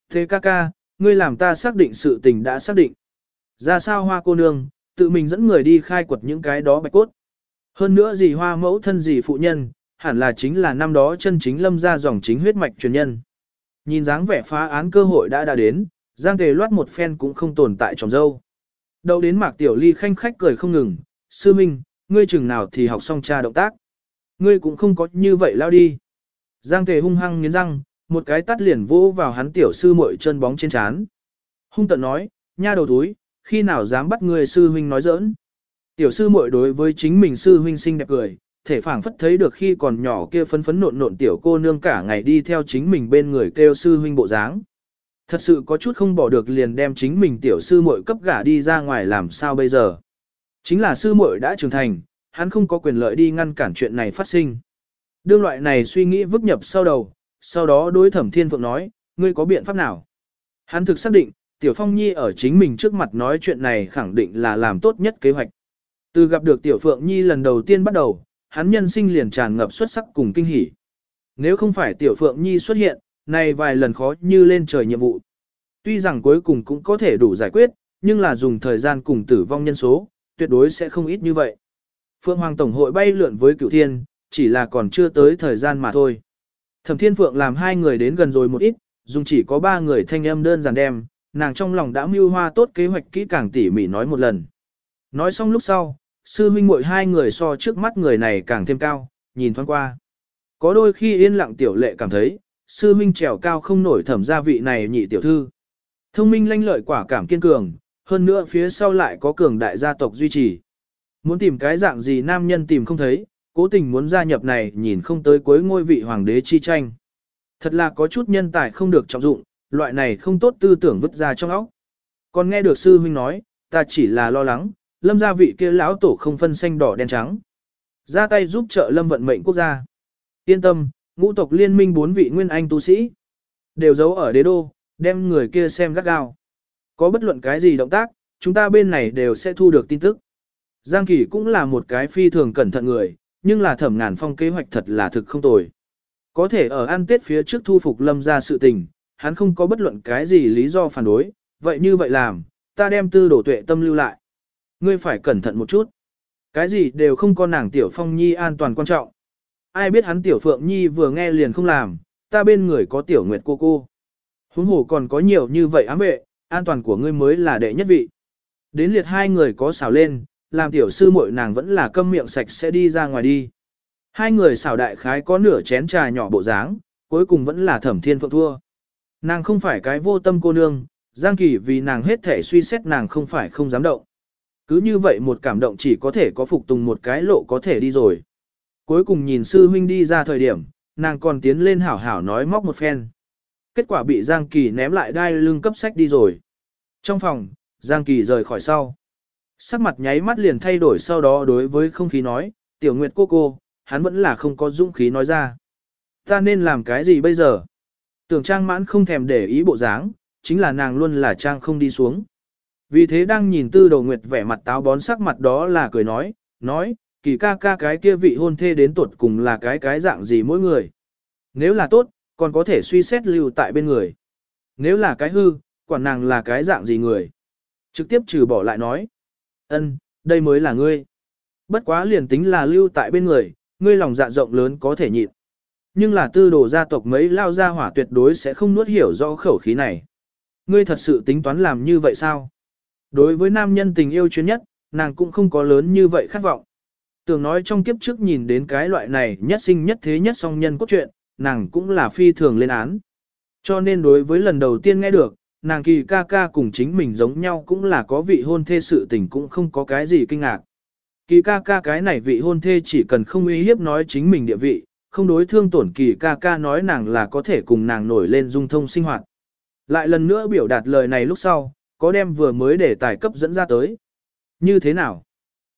Thế ca ca, ngươi làm ta xác định sự tình đã xác định. Ra sao hoa cô nương, tự mình dẫn người đi khai quật những cái đó bạch cốt. Hơn nữa gì hoa mẫu thân gì phụ nhân, hẳn là chính là năm đó chân chính lâm ra dòng chính huyết mạch truyền nhân. Nhìn dáng vẻ phá án cơ hội đã đã đến, Giang Tề loát một phen cũng không tồn tại trong dâu. Đầu đến Mạc Tiểu Ly khanh khách cười không ngừng, sư minh, ngươi chừng nào thì học xong cha động tác. Ngươi cũng không có như vậy lao đi. Giang Tề hung hăng nghiến răng, một cái tắt liền vỗ vào hắn tiểu sư muội chân bóng trên chán. Hung tận nói, nha đầu túi, khi nào dám bắt ngươi sư huynh nói giỡn. Tiểu sư muội đối với chính mình sư huynh xinh đẹp cười, thể phảng phất thấy được khi còn nhỏ kia phấn phấn nộn nộn tiểu cô nương cả ngày đi theo chính mình bên người kêu sư huynh bộ dáng. Thật sự có chút không bỏ được liền đem chính mình tiểu sư muội cấp gả đi ra ngoài làm sao bây giờ. Chính là sư muội đã trưởng thành, hắn không có quyền lợi đi ngăn cản chuyện này phát sinh. Đương loại này suy nghĩ vứt nhập sau đầu, sau đó đối thẩm thiên phượng nói, ngươi có biện pháp nào? Hắn thực xác định, Tiểu Phong Nhi ở chính mình trước mặt nói chuyện này khẳng định là làm tốt nhất kế hoạch. Từ gặp được Tiểu Phượng Nhi lần đầu tiên bắt đầu, hắn nhân sinh liền tràn ngập xuất sắc cùng kinh hỉ. Nếu không phải Tiểu Phượng Nhi xuất hiện, này vài lần khó như lên trời nhiệm vụ. Tuy rằng cuối cùng cũng có thể đủ giải quyết, nhưng là dùng thời gian cùng tử vong nhân số, tuyệt đối sẽ không ít như vậy. Phượng Hoàng Tổng hội bay lượn với cựu thiên, chỉ là còn chưa tới thời gian mà thôi. Thẩm Thiên Phượng làm hai người đến gần rồi một ít, dùng chỉ có ba người thanh âm đơn giản đem, nàng trong lòng đã mưu hoa tốt kế hoạch kỹ càng tỉ mỉ nói một lần. Nói xong lúc sau, sư huynh muội hai người so trước mắt người này càng thêm cao, nhìn thoáng qua. Có đôi khi yên lặng tiểu lệ cảm thấy, sư huynh trèo cao không nổi thẩm gia vị này nhị tiểu thư. Thông minh lanh lợi quả cảm kiên cường, hơn nữa phía sau lại có cường đại gia tộc duy trì. Muốn tìm cái dạng gì nam nhân tìm không thấy, cố tình muốn gia nhập này nhìn không tới cuối ngôi vị hoàng đế chi tranh. Thật là có chút nhân tài không được trọng dụng, loại này không tốt tư tưởng vứt ra trong óc. Còn nghe được sư huynh nói, ta chỉ là lo lắng, lâm gia vị kia lão tổ không phân xanh đỏ đen trắng. Ra tay giúp trợ lâm vận mệnh quốc gia. Yên tâm, ngũ tộc liên minh bốn vị nguyên anh tu sĩ. Đều giấu ở đế đô, đem người kia xem gắt gao. Có bất luận cái gì động tác, chúng ta bên này đều sẽ thu được tin tức. Giang Kỳ cũng là một cái phi thường cẩn thận người, nhưng là thẩm ngàn phong kế hoạch thật là thực không tồi. Có thể ở ăn tết phía trước thu phục lâm ra sự tình, hắn không có bất luận cái gì lý do phản đối, vậy như vậy làm, ta đem tư đổ tuệ tâm lưu lại. Ngươi phải cẩn thận một chút. Cái gì đều không có nàng tiểu phong nhi an toàn quan trọng. Ai biết hắn tiểu phượng nhi vừa nghe liền không làm, ta bên người có tiểu nguyệt cô cô. Huống hồ còn có nhiều như vậy ám vệ, an toàn của ngươi mới là đệ nhất vị. Đến liệt hai người có xào lên, làm tiểu sư muội nàng vẫn là câm miệng sạch sẽ đi ra ngoài đi. Hai người xảo đại khái có nửa chén trà nhỏ bộ dáng, cuối cùng vẫn là thẩm thiên phượng thua. Nàng không phải cái vô tâm cô nương, Giang Kỳ vì nàng hết thể suy xét nàng không phải không dám động. Cứ như vậy một cảm động chỉ có thể có phục tùng một cái lộ có thể đi rồi. Cuối cùng nhìn sư huynh đi ra thời điểm, nàng còn tiến lên hảo hảo nói móc một phen. Kết quả bị Giang Kỳ ném lại đai lưng cấp sách đi rồi. Trong phòng, Giang Kỳ rời khỏi sau. Sắc mặt nháy mắt liền thay đổi sau đó đối với không khí nói, tiểu nguyệt cô cô, hắn vẫn là không có dũng khí nói ra. Ta nên làm cái gì bây giờ? Tưởng trang mãn không thèm để ý bộ dáng, chính là nàng luôn là trang không đi xuống. Vì thế đang nhìn tư đầu nguyệt vẻ mặt táo bón sắc mặt đó là cười nói, nói, kỳ ca ca cái kia vị hôn thê đến tuột cùng là cái cái dạng gì mỗi người. Nếu là tốt, còn có thể suy xét lưu tại bên người. Nếu là cái hư, quản nàng là cái dạng gì người. Trực tiếp trừ bỏ lại nói. ân, đây mới là ngươi. Bất quá liền tính là lưu tại bên người, ngươi lòng dạ rộng lớn có thể nhịn. Nhưng là tư đồ gia tộc mấy lao gia hỏa tuyệt đối sẽ không nuốt hiểu rõ khẩu khí này. Ngươi thật sự tính toán làm như vậy sao? Đối với nam nhân tình yêu chuyên nhất, nàng cũng không có lớn như vậy khát vọng. Tưởng nói trong kiếp trước nhìn đến cái loại này nhất sinh nhất thế nhất song nhân cốt truyện, nàng cũng là phi thường lên án. Cho nên đối với lần đầu tiên nghe được, nàng kỳ ca ca cùng chính mình giống nhau cũng là có vị hôn thê sự tình cũng không có cái gì kinh ngạc. Kỳ ca ca cái này vị hôn thê chỉ cần không uy hiếp nói chính mình địa vị, không đối thương tổn kỳ ca ca nói nàng là có thể cùng nàng nổi lên dung thông sinh hoạt. Lại lần nữa biểu đạt lời này lúc sau, có đem vừa mới để tài cấp dẫn ra tới. Như thế nào?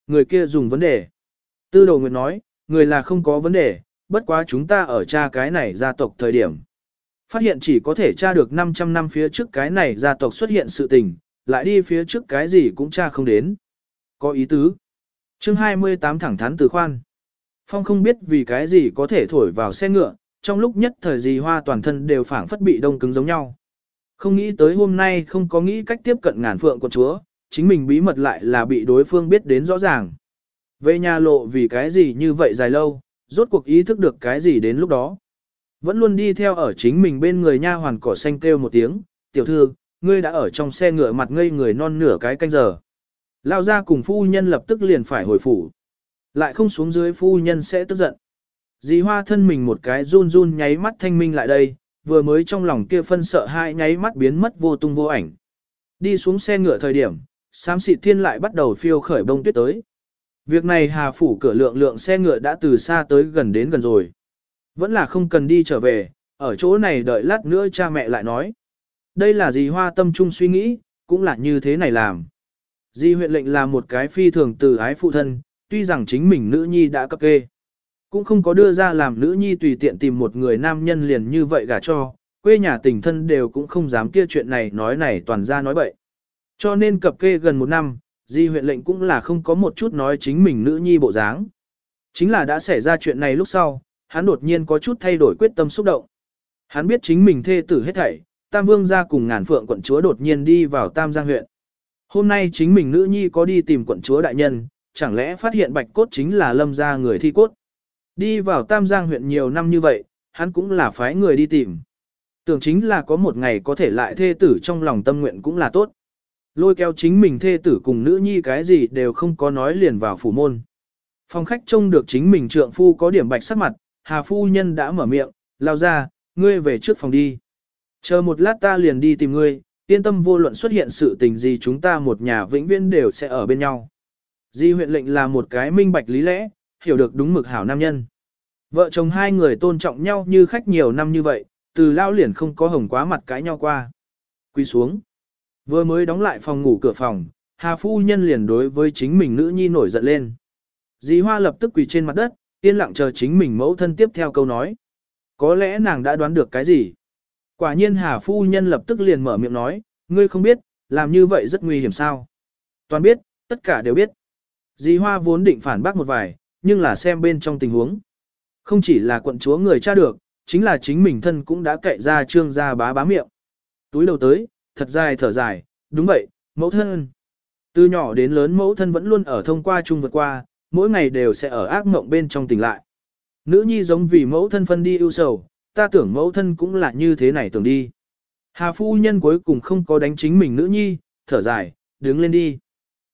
Người kia dùng vấn đề. Tư đồ nguyệt nói, người là không có vấn đề, bất quá chúng ta ở tra cái này gia tộc thời điểm. Phát hiện chỉ có thể tra được 500 năm phía trước cái này gia tộc xuất hiện sự tình, lại đi phía trước cái gì cũng tra không đến. Có ý tứ. chương 28 thẳng thắn từ khoan. Phong không biết vì cái gì có thể thổi vào xe ngựa, trong lúc nhất thời gì hoa toàn thân đều phảng phất bị đông cứng giống nhau. Không nghĩ tới hôm nay không có nghĩ cách tiếp cận ngàn phượng của chúa, chính mình bí mật lại là bị đối phương biết đến rõ ràng. Về nhà lộ vì cái gì như vậy dài lâu, rốt cuộc ý thức được cái gì đến lúc đó. Vẫn luôn đi theo ở chính mình bên người nha hoàn cỏ xanh kêu một tiếng, tiểu thư, ngươi đã ở trong xe ngựa mặt ngây người non nửa cái canh giờ. Lao ra cùng phu nhân lập tức liền phải hồi phủ. Lại không xuống dưới phu nhân sẽ tức giận. Dì hoa thân mình một cái run run nháy mắt thanh minh lại đây, vừa mới trong lòng kia phân sợ hai nháy mắt biến mất vô tung vô ảnh. Đi xuống xe ngựa thời điểm, xám xịt thiên lại bắt đầu phiêu khởi bông tuyết tới. Việc này hà phủ cửa lượng lượng xe ngựa đã từ xa tới gần đến gần rồi. Vẫn là không cần đi trở về, ở chỗ này đợi lát nữa cha mẹ lại nói. Đây là gì hoa tâm trung suy nghĩ, cũng là như thế này làm. Di huyện lệnh là một cái phi thường từ ái phụ thân, tuy rằng chính mình nữ nhi đã cấp kê. Cũng không có đưa ra làm nữ nhi tùy tiện tìm một người nam nhân liền như vậy gả cho, quê nhà tình thân đều cũng không dám kia chuyện này nói này toàn ra nói bậy. Cho nên cập kê gần một năm, di huyện lệnh cũng là không có một chút nói chính mình nữ nhi bộ dáng. Chính là đã xảy ra chuyện này lúc sau, hắn đột nhiên có chút thay đổi quyết tâm xúc động. Hắn biết chính mình thê tử hết thảy, Tam Vương ra cùng ngàn phượng quận chúa đột nhiên đi vào Tam Giang huyện. Hôm nay chính mình nữ nhi có đi tìm quận chúa đại nhân, chẳng lẽ phát hiện bạch cốt chính là lâm gia người thi cốt. Đi vào Tam Giang huyện nhiều năm như vậy, hắn cũng là phái người đi tìm. Tưởng chính là có một ngày có thể lại thê tử trong lòng tâm nguyện cũng là tốt. Lôi kéo chính mình thê tử cùng nữ nhi cái gì đều không có nói liền vào phủ môn. Phòng khách trông được chính mình trượng phu có điểm bạch sắc mặt, Hà phu nhân đã mở miệng, lao ra, ngươi về trước phòng đi. Chờ một lát ta liền đi tìm ngươi, yên tâm vô luận xuất hiện sự tình gì chúng ta một nhà vĩnh viễn đều sẽ ở bên nhau. Di huyện lệnh là một cái minh bạch lý lẽ, hiểu được đúng mực hảo nam nhân. Vợ chồng hai người tôn trọng nhau như khách nhiều năm như vậy, từ lao liền không có hồng quá mặt cãi nhau qua. Quy xuống. Vừa mới đóng lại phòng ngủ cửa phòng, Hà phu nhân liền đối với chính mình nữ nhi nổi giận lên. Dì Hoa lập tức quỳ trên mặt đất, yên lặng chờ chính mình mẫu thân tiếp theo câu nói. Có lẽ nàng đã đoán được cái gì. Quả nhiên Hà phu nhân lập tức liền mở miệng nói, ngươi không biết, làm như vậy rất nguy hiểm sao. Toàn biết, tất cả đều biết. Dì Hoa vốn định phản bác một vài, nhưng là xem bên trong tình huống. Không chỉ là quận chúa người cha được, chính là chính mình thân cũng đã cậy ra trương ra bá bá miệng. Túi đầu tới, thật dài thở dài, đúng vậy, mẫu thân. Từ nhỏ đến lớn mẫu thân vẫn luôn ở thông qua chung vượt qua, mỗi ngày đều sẽ ở ác mộng bên trong tỉnh lại. Nữ nhi giống vì mẫu thân phân đi ưu sầu, ta tưởng mẫu thân cũng là như thế này tưởng đi. Hà phu nhân cuối cùng không có đánh chính mình nữ nhi, thở dài, đứng lên đi.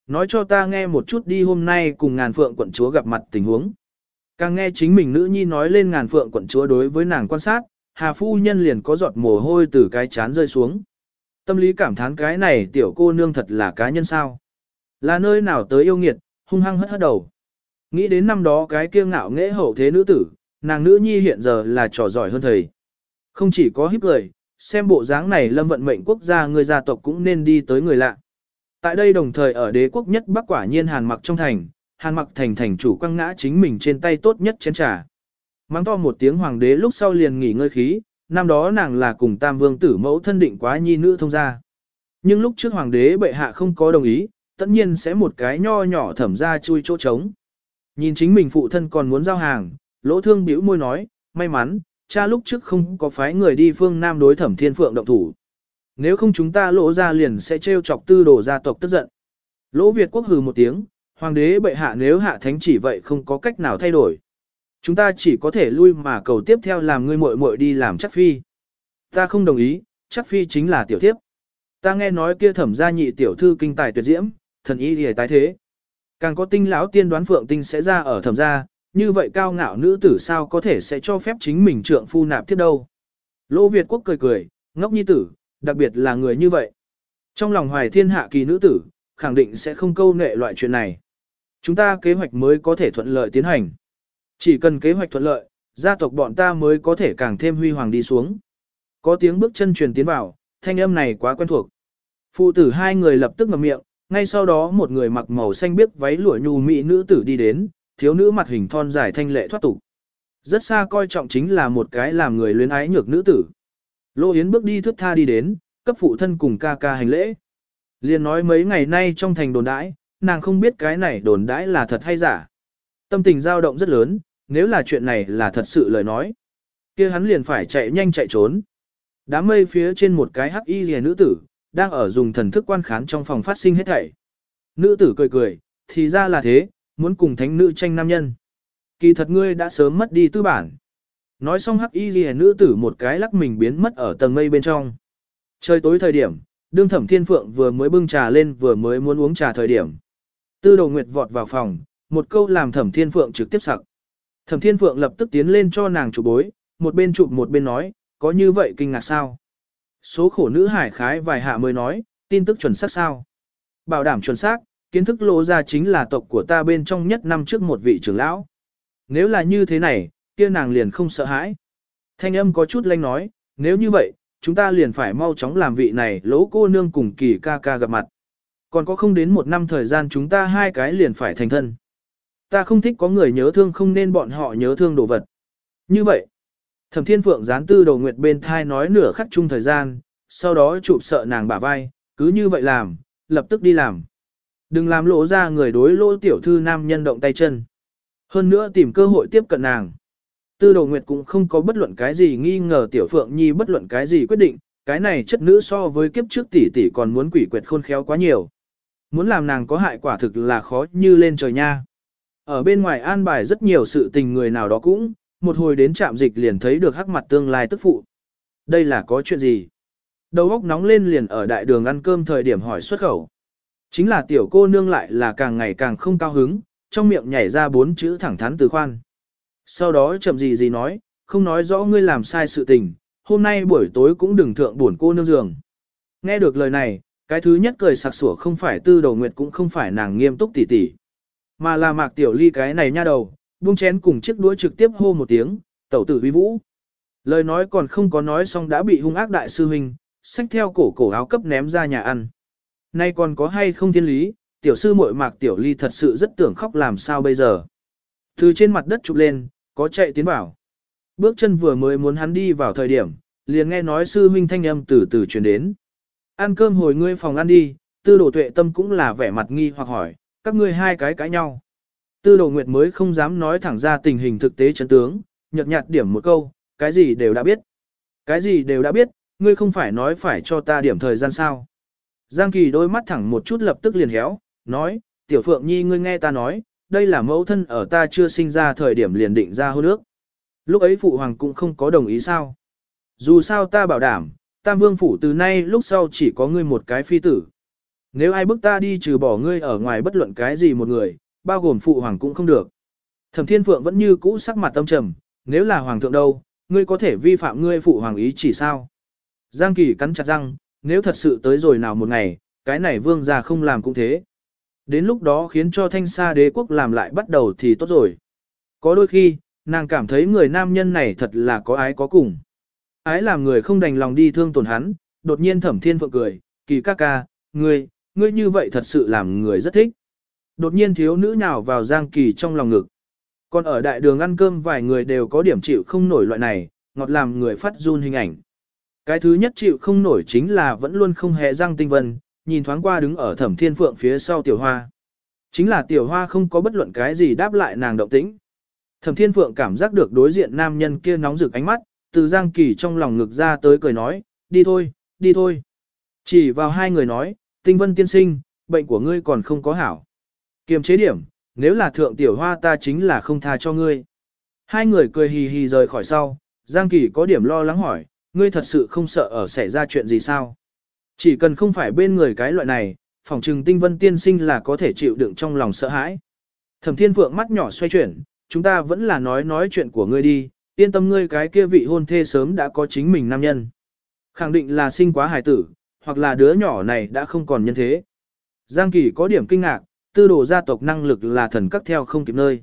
Nói cho ta nghe một chút đi hôm nay cùng ngàn phượng quận chúa gặp mặt tình huống. Càng nghe chính mình nữ nhi nói lên ngàn phượng quận chúa đối với nàng quan sát, hà phu nhân liền có giọt mồ hôi từ cái chán rơi xuống. Tâm lý cảm thán cái này tiểu cô nương thật là cá nhân sao. Là nơi nào tới yêu nghiệt, hung hăng hất hất đầu. Nghĩ đến năm đó cái kiêu ngạo nghễ hậu thế nữ tử, nàng nữ nhi hiện giờ là trò giỏi hơn thầy. Không chỉ có hiếp lời, xem bộ dáng này lâm vận mệnh quốc gia người gia tộc cũng nên đi tới người lạ. Tại đây đồng thời ở đế quốc nhất bắc quả nhiên hàn mặc trong thành, hàn mặc thành thành chủ quăng ngã chính mình trên tay tốt nhất chén trà. Mang to một tiếng hoàng đế lúc sau liền nghỉ ngơi khí, năm đó nàng là cùng tam vương tử mẫu thân định quá nhi nữ thông gia. Nhưng lúc trước hoàng đế bệ hạ không có đồng ý, tất nhiên sẽ một cái nho nhỏ thẩm ra chui chỗ trống. Nhìn chính mình phụ thân còn muốn giao hàng, lỗ thương bĩu môi nói, may mắn, cha lúc trước không có phái người đi phương Nam đối thẩm thiên phượng động thủ. Nếu không chúng ta lỗ ra liền sẽ trêu chọc tư đồ gia tộc tức giận. Lỗ Việt quốc hừ một tiếng, hoàng đế bệ hạ nếu hạ thánh chỉ vậy không có cách nào thay đổi. Chúng ta chỉ có thể lui mà cầu tiếp theo làm ngươi muội muội đi làm chắc phi. Ta không đồng ý, chắc phi chính là tiểu thiếp. Ta nghe nói kia thẩm gia nhị tiểu thư kinh tài tuyệt diễm, thần y hề tái thế. Càng có tinh lão tiên đoán phượng tinh sẽ ra ở thẩm gia, như vậy cao ngạo nữ tử sao có thể sẽ cho phép chính mình trượng phu nạp tiếp đâu. Lỗ Việt quốc cười cười, ngốc nhi tử, đặc biệt là người như vậy. Trong lòng hoài thiên hạ kỳ nữ tử, khẳng định sẽ không câu nệ loại chuyện này. Chúng ta kế hoạch mới có thể thuận lợi tiến hành. Chỉ cần kế hoạch thuận lợi, gia tộc bọn ta mới có thể càng thêm huy hoàng đi xuống. Có tiếng bước chân truyền tiến vào, thanh âm này quá quen thuộc. Phụ tử hai người lập tức ngậm miệng, ngay sau đó một người mặc màu xanh biếc váy lụa nhu mỹ nữ tử đi đến, thiếu nữ mặt hình thon dài thanh lệ thoát tục. Rất xa coi trọng chính là một cái làm người luyến ái nhược nữ tử. Lô Yến bước đi thướt tha đi đến, cấp phụ thân cùng ca ca hành lễ. Liền nói mấy ngày nay trong thành đồn đãi, nàng không biết cái này đồn đãi là thật hay giả. Tâm tình dao động rất lớn, nếu là chuyện này là thật sự lời nói. kia hắn liền phải chạy nhanh chạy trốn. Đám mây phía trên một cái hắc y rìa nữ tử, đang ở dùng thần thức quan khán trong phòng phát sinh hết thảy. Nữ tử cười cười, thì ra là thế, muốn cùng thánh nữ tranh nam nhân. Kỳ thật ngươi đã sớm mất đi tư bản. Nói xong hắc y ghi nữ tử một cái lắc mình biến mất ở tầng mây bên trong. Trời tối thời điểm, đương thẩm thiên phượng vừa mới bưng trà lên vừa mới muốn uống trà thời điểm. Tư đầu nguyệt vọt vào phòng, một câu làm thẩm thiên phượng trực tiếp sặc. Thẩm thiên phượng lập tức tiến lên cho nàng chụp bối, một bên chụp một bên nói, có như vậy kinh ngạc sao? Số khổ nữ hải khái vài hạ mới nói, tin tức chuẩn xác sao? Bảo đảm chuẩn xác, kiến thức lộ ra chính là tộc của ta bên trong nhất năm trước một vị trưởng lão. Nếu là như thế này, kia nàng liền không sợ hãi. Thanh âm có chút lanh nói, nếu như vậy, chúng ta liền phải mau chóng làm vị này lỗ cô nương cùng kỳ ca ca gặp mặt. Còn có không đến một năm thời gian chúng ta hai cái liền phải thành thân. Ta không thích có người nhớ thương không nên bọn họ nhớ thương đồ vật. Như vậy, thẩm thiên phượng gián tư đầu nguyệt bên thai nói nửa khắc chung thời gian, sau đó chụp sợ nàng bả vai, cứ như vậy làm, lập tức đi làm. Đừng làm lỗ ra người đối lỗ tiểu thư nam nhân động tay chân. Hơn nữa tìm cơ hội tiếp cận nàng. Tư Đầu nguyệt cũng không có bất luận cái gì nghi ngờ tiểu phượng nhi bất luận cái gì quyết định, cái này chất nữ so với kiếp trước tỷ tỷ còn muốn quỷ quyệt khôn khéo quá nhiều. Muốn làm nàng có hại quả thực là khó như lên trời nha. Ở bên ngoài an bài rất nhiều sự tình người nào đó cũng, một hồi đến trạm dịch liền thấy được hắc mặt tương lai tức phụ. Đây là có chuyện gì? Đầu óc nóng lên liền ở đại đường ăn cơm thời điểm hỏi xuất khẩu. Chính là tiểu cô nương lại là càng ngày càng không cao hứng, trong miệng nhảy ra bốn chữ thẳng thắn từ khoan. Sau đó chậm gì gì nói, không nói rõ ngươi làm sai sự tình, hôm nay buổi tối cũng đừng thượng buồn cô nương giường. Nghe được lời này, cái thứ nhất cười sặc sủa không phải tư đầu nguyệt cũng không phải nàng nghiêm túc tỉ tỉ, mà là mạc tiểu ly cái này nha đầu, buông chén cùng chiếc đũa trực tiếp hô một tiếng, tẩu tử vi vũ. Lời nói còn không có nói xong đã bị hung ác đại sư huynh, xách theo cổ cổ áo cấp ném ra nhà ăn. Nay còn có hay không thiên lý, tiểu sư muội mạc tiểu ly thật sự rất tưởng khóc làm sao bây giờ. Từ trên mặt đất chụp lên, có chạy tiến vào. Bước chân vừa mới muốn hắn đi vào thời điểm, liền nghe nói sư huynh thanh âm từ từ truyền đến. Ăn cơm hồi ngươi phòng ăn đi, tư đồ tuệ tâm cũng là vẻ mặt nghi hoặc hỏi, các ngươi hai cái cãi nhau. Tư đồ nguyệt mới không dám nói thẳng ra tình hình thực tế chân tướng, nhợt nhạt điểm một câu, cái gì đều đã biết. Cái gì đều đã biết, ngươi không phải nói phải cho ta điểm thời gian sao. Giang Kỳ đôi mắt thẳng một chút lập tức liền héo, nói, tiểu phượng nhi ngươi nghe ta nói, đây là mẫu thân ở ta chưa sinh ra thời điểm liền định ra hôn ước. Lúc ấy phụ hoàng cũng không có đồng ý sao. Dù sao ta bảo đảm, tam vương phủ từ nay lúc sau chỉ có ngươi một cái phi tử. Nếu ai bức ta đi trừ bỏ ngươi ở ngoài bất luận cái gì một người, bao gồm phụ hoàng cũng không được. Thẩm Thiên Phượng vẫn như cũ sắc mặt tâm trầm, nếu là hoàng thượng đâu, ngươi có thể vi phạm ngươi phụ hoàng ý chỉ sao? Giang Kỳ cắn chặt răng, nếu thật sự tới rồi nào một ngày, cái này vương gia không làm cũng thế. Đến lúc đó khiến cho thanh sa đế quốc làm lại bắt đầu thì tốt rồi. Có đôi khi, nàng cảm thấy người nam nhân này thật là có ái có cùng. Ái làm người không đành lòng đi thương tổn hắn, đột nhiên thẩm thiên phượng cười, kỳ ca ca, ngươi, ngươi như vậy thật sự làm người rất thích. Đột nhiên thiếu nữ nào vào Giang Kỳ trong lòng ngực. Còn ở đại đường ăn cơm vài người đều có điểm chịu không nổi loại này, ngọt làm người phát run hình ảnh. Cái thứ nhất chịu không nổi chính là vẫn luôn không hề răng tinh vân, nhìn thoáng qua đứng ở thẩm thiên phượng phía sau tiểu hoa. Chính là tiểu hoa không có bất luận cái gì đáp lại nàng động tĩnh. Thẩm thiên phượng cảm giác được đối diện nam nhân kia nóng rực ánh mắt, từ giang kỳ trong lòng ngực ra tới cười nói, đi thôi, đi thôi. Chỉ vào hai người nói, tinh vân tiên sinh, bệnh của ngươi còn không có hảo. Kiềm chế điểm, nếu là thượng tiểu hoa ta chính là không tha cho ngươi. Hai người cười hì hì rời khỏi sau, Giang Kỳ có điểm lo lắng hỏi, ngươi thật sự không sợ ở xảy ra chuyện gì sao? Chỉ cần không phải bên người cái loại này, phòng trừng tinh vân tiên sinh là có thể chịu đựng trong lòng sợ hãi. Thẩm thiên phượng mắt nhỏ xoay chuyển, chúng ta vẫn là nói nói chuyện của ngươi đi, yên tâm ngươi cái kia vị hôn thê sớm đã có chính mình nam nhân. Khẳng định là sinh quá hài tử, hoặc là đứa nhỏ này đã không còn nhân thế. Giang Kỳ có điểm kinh ngạc, tư đồ gia tộc năng lực là thần cắt theo không kịp nơi.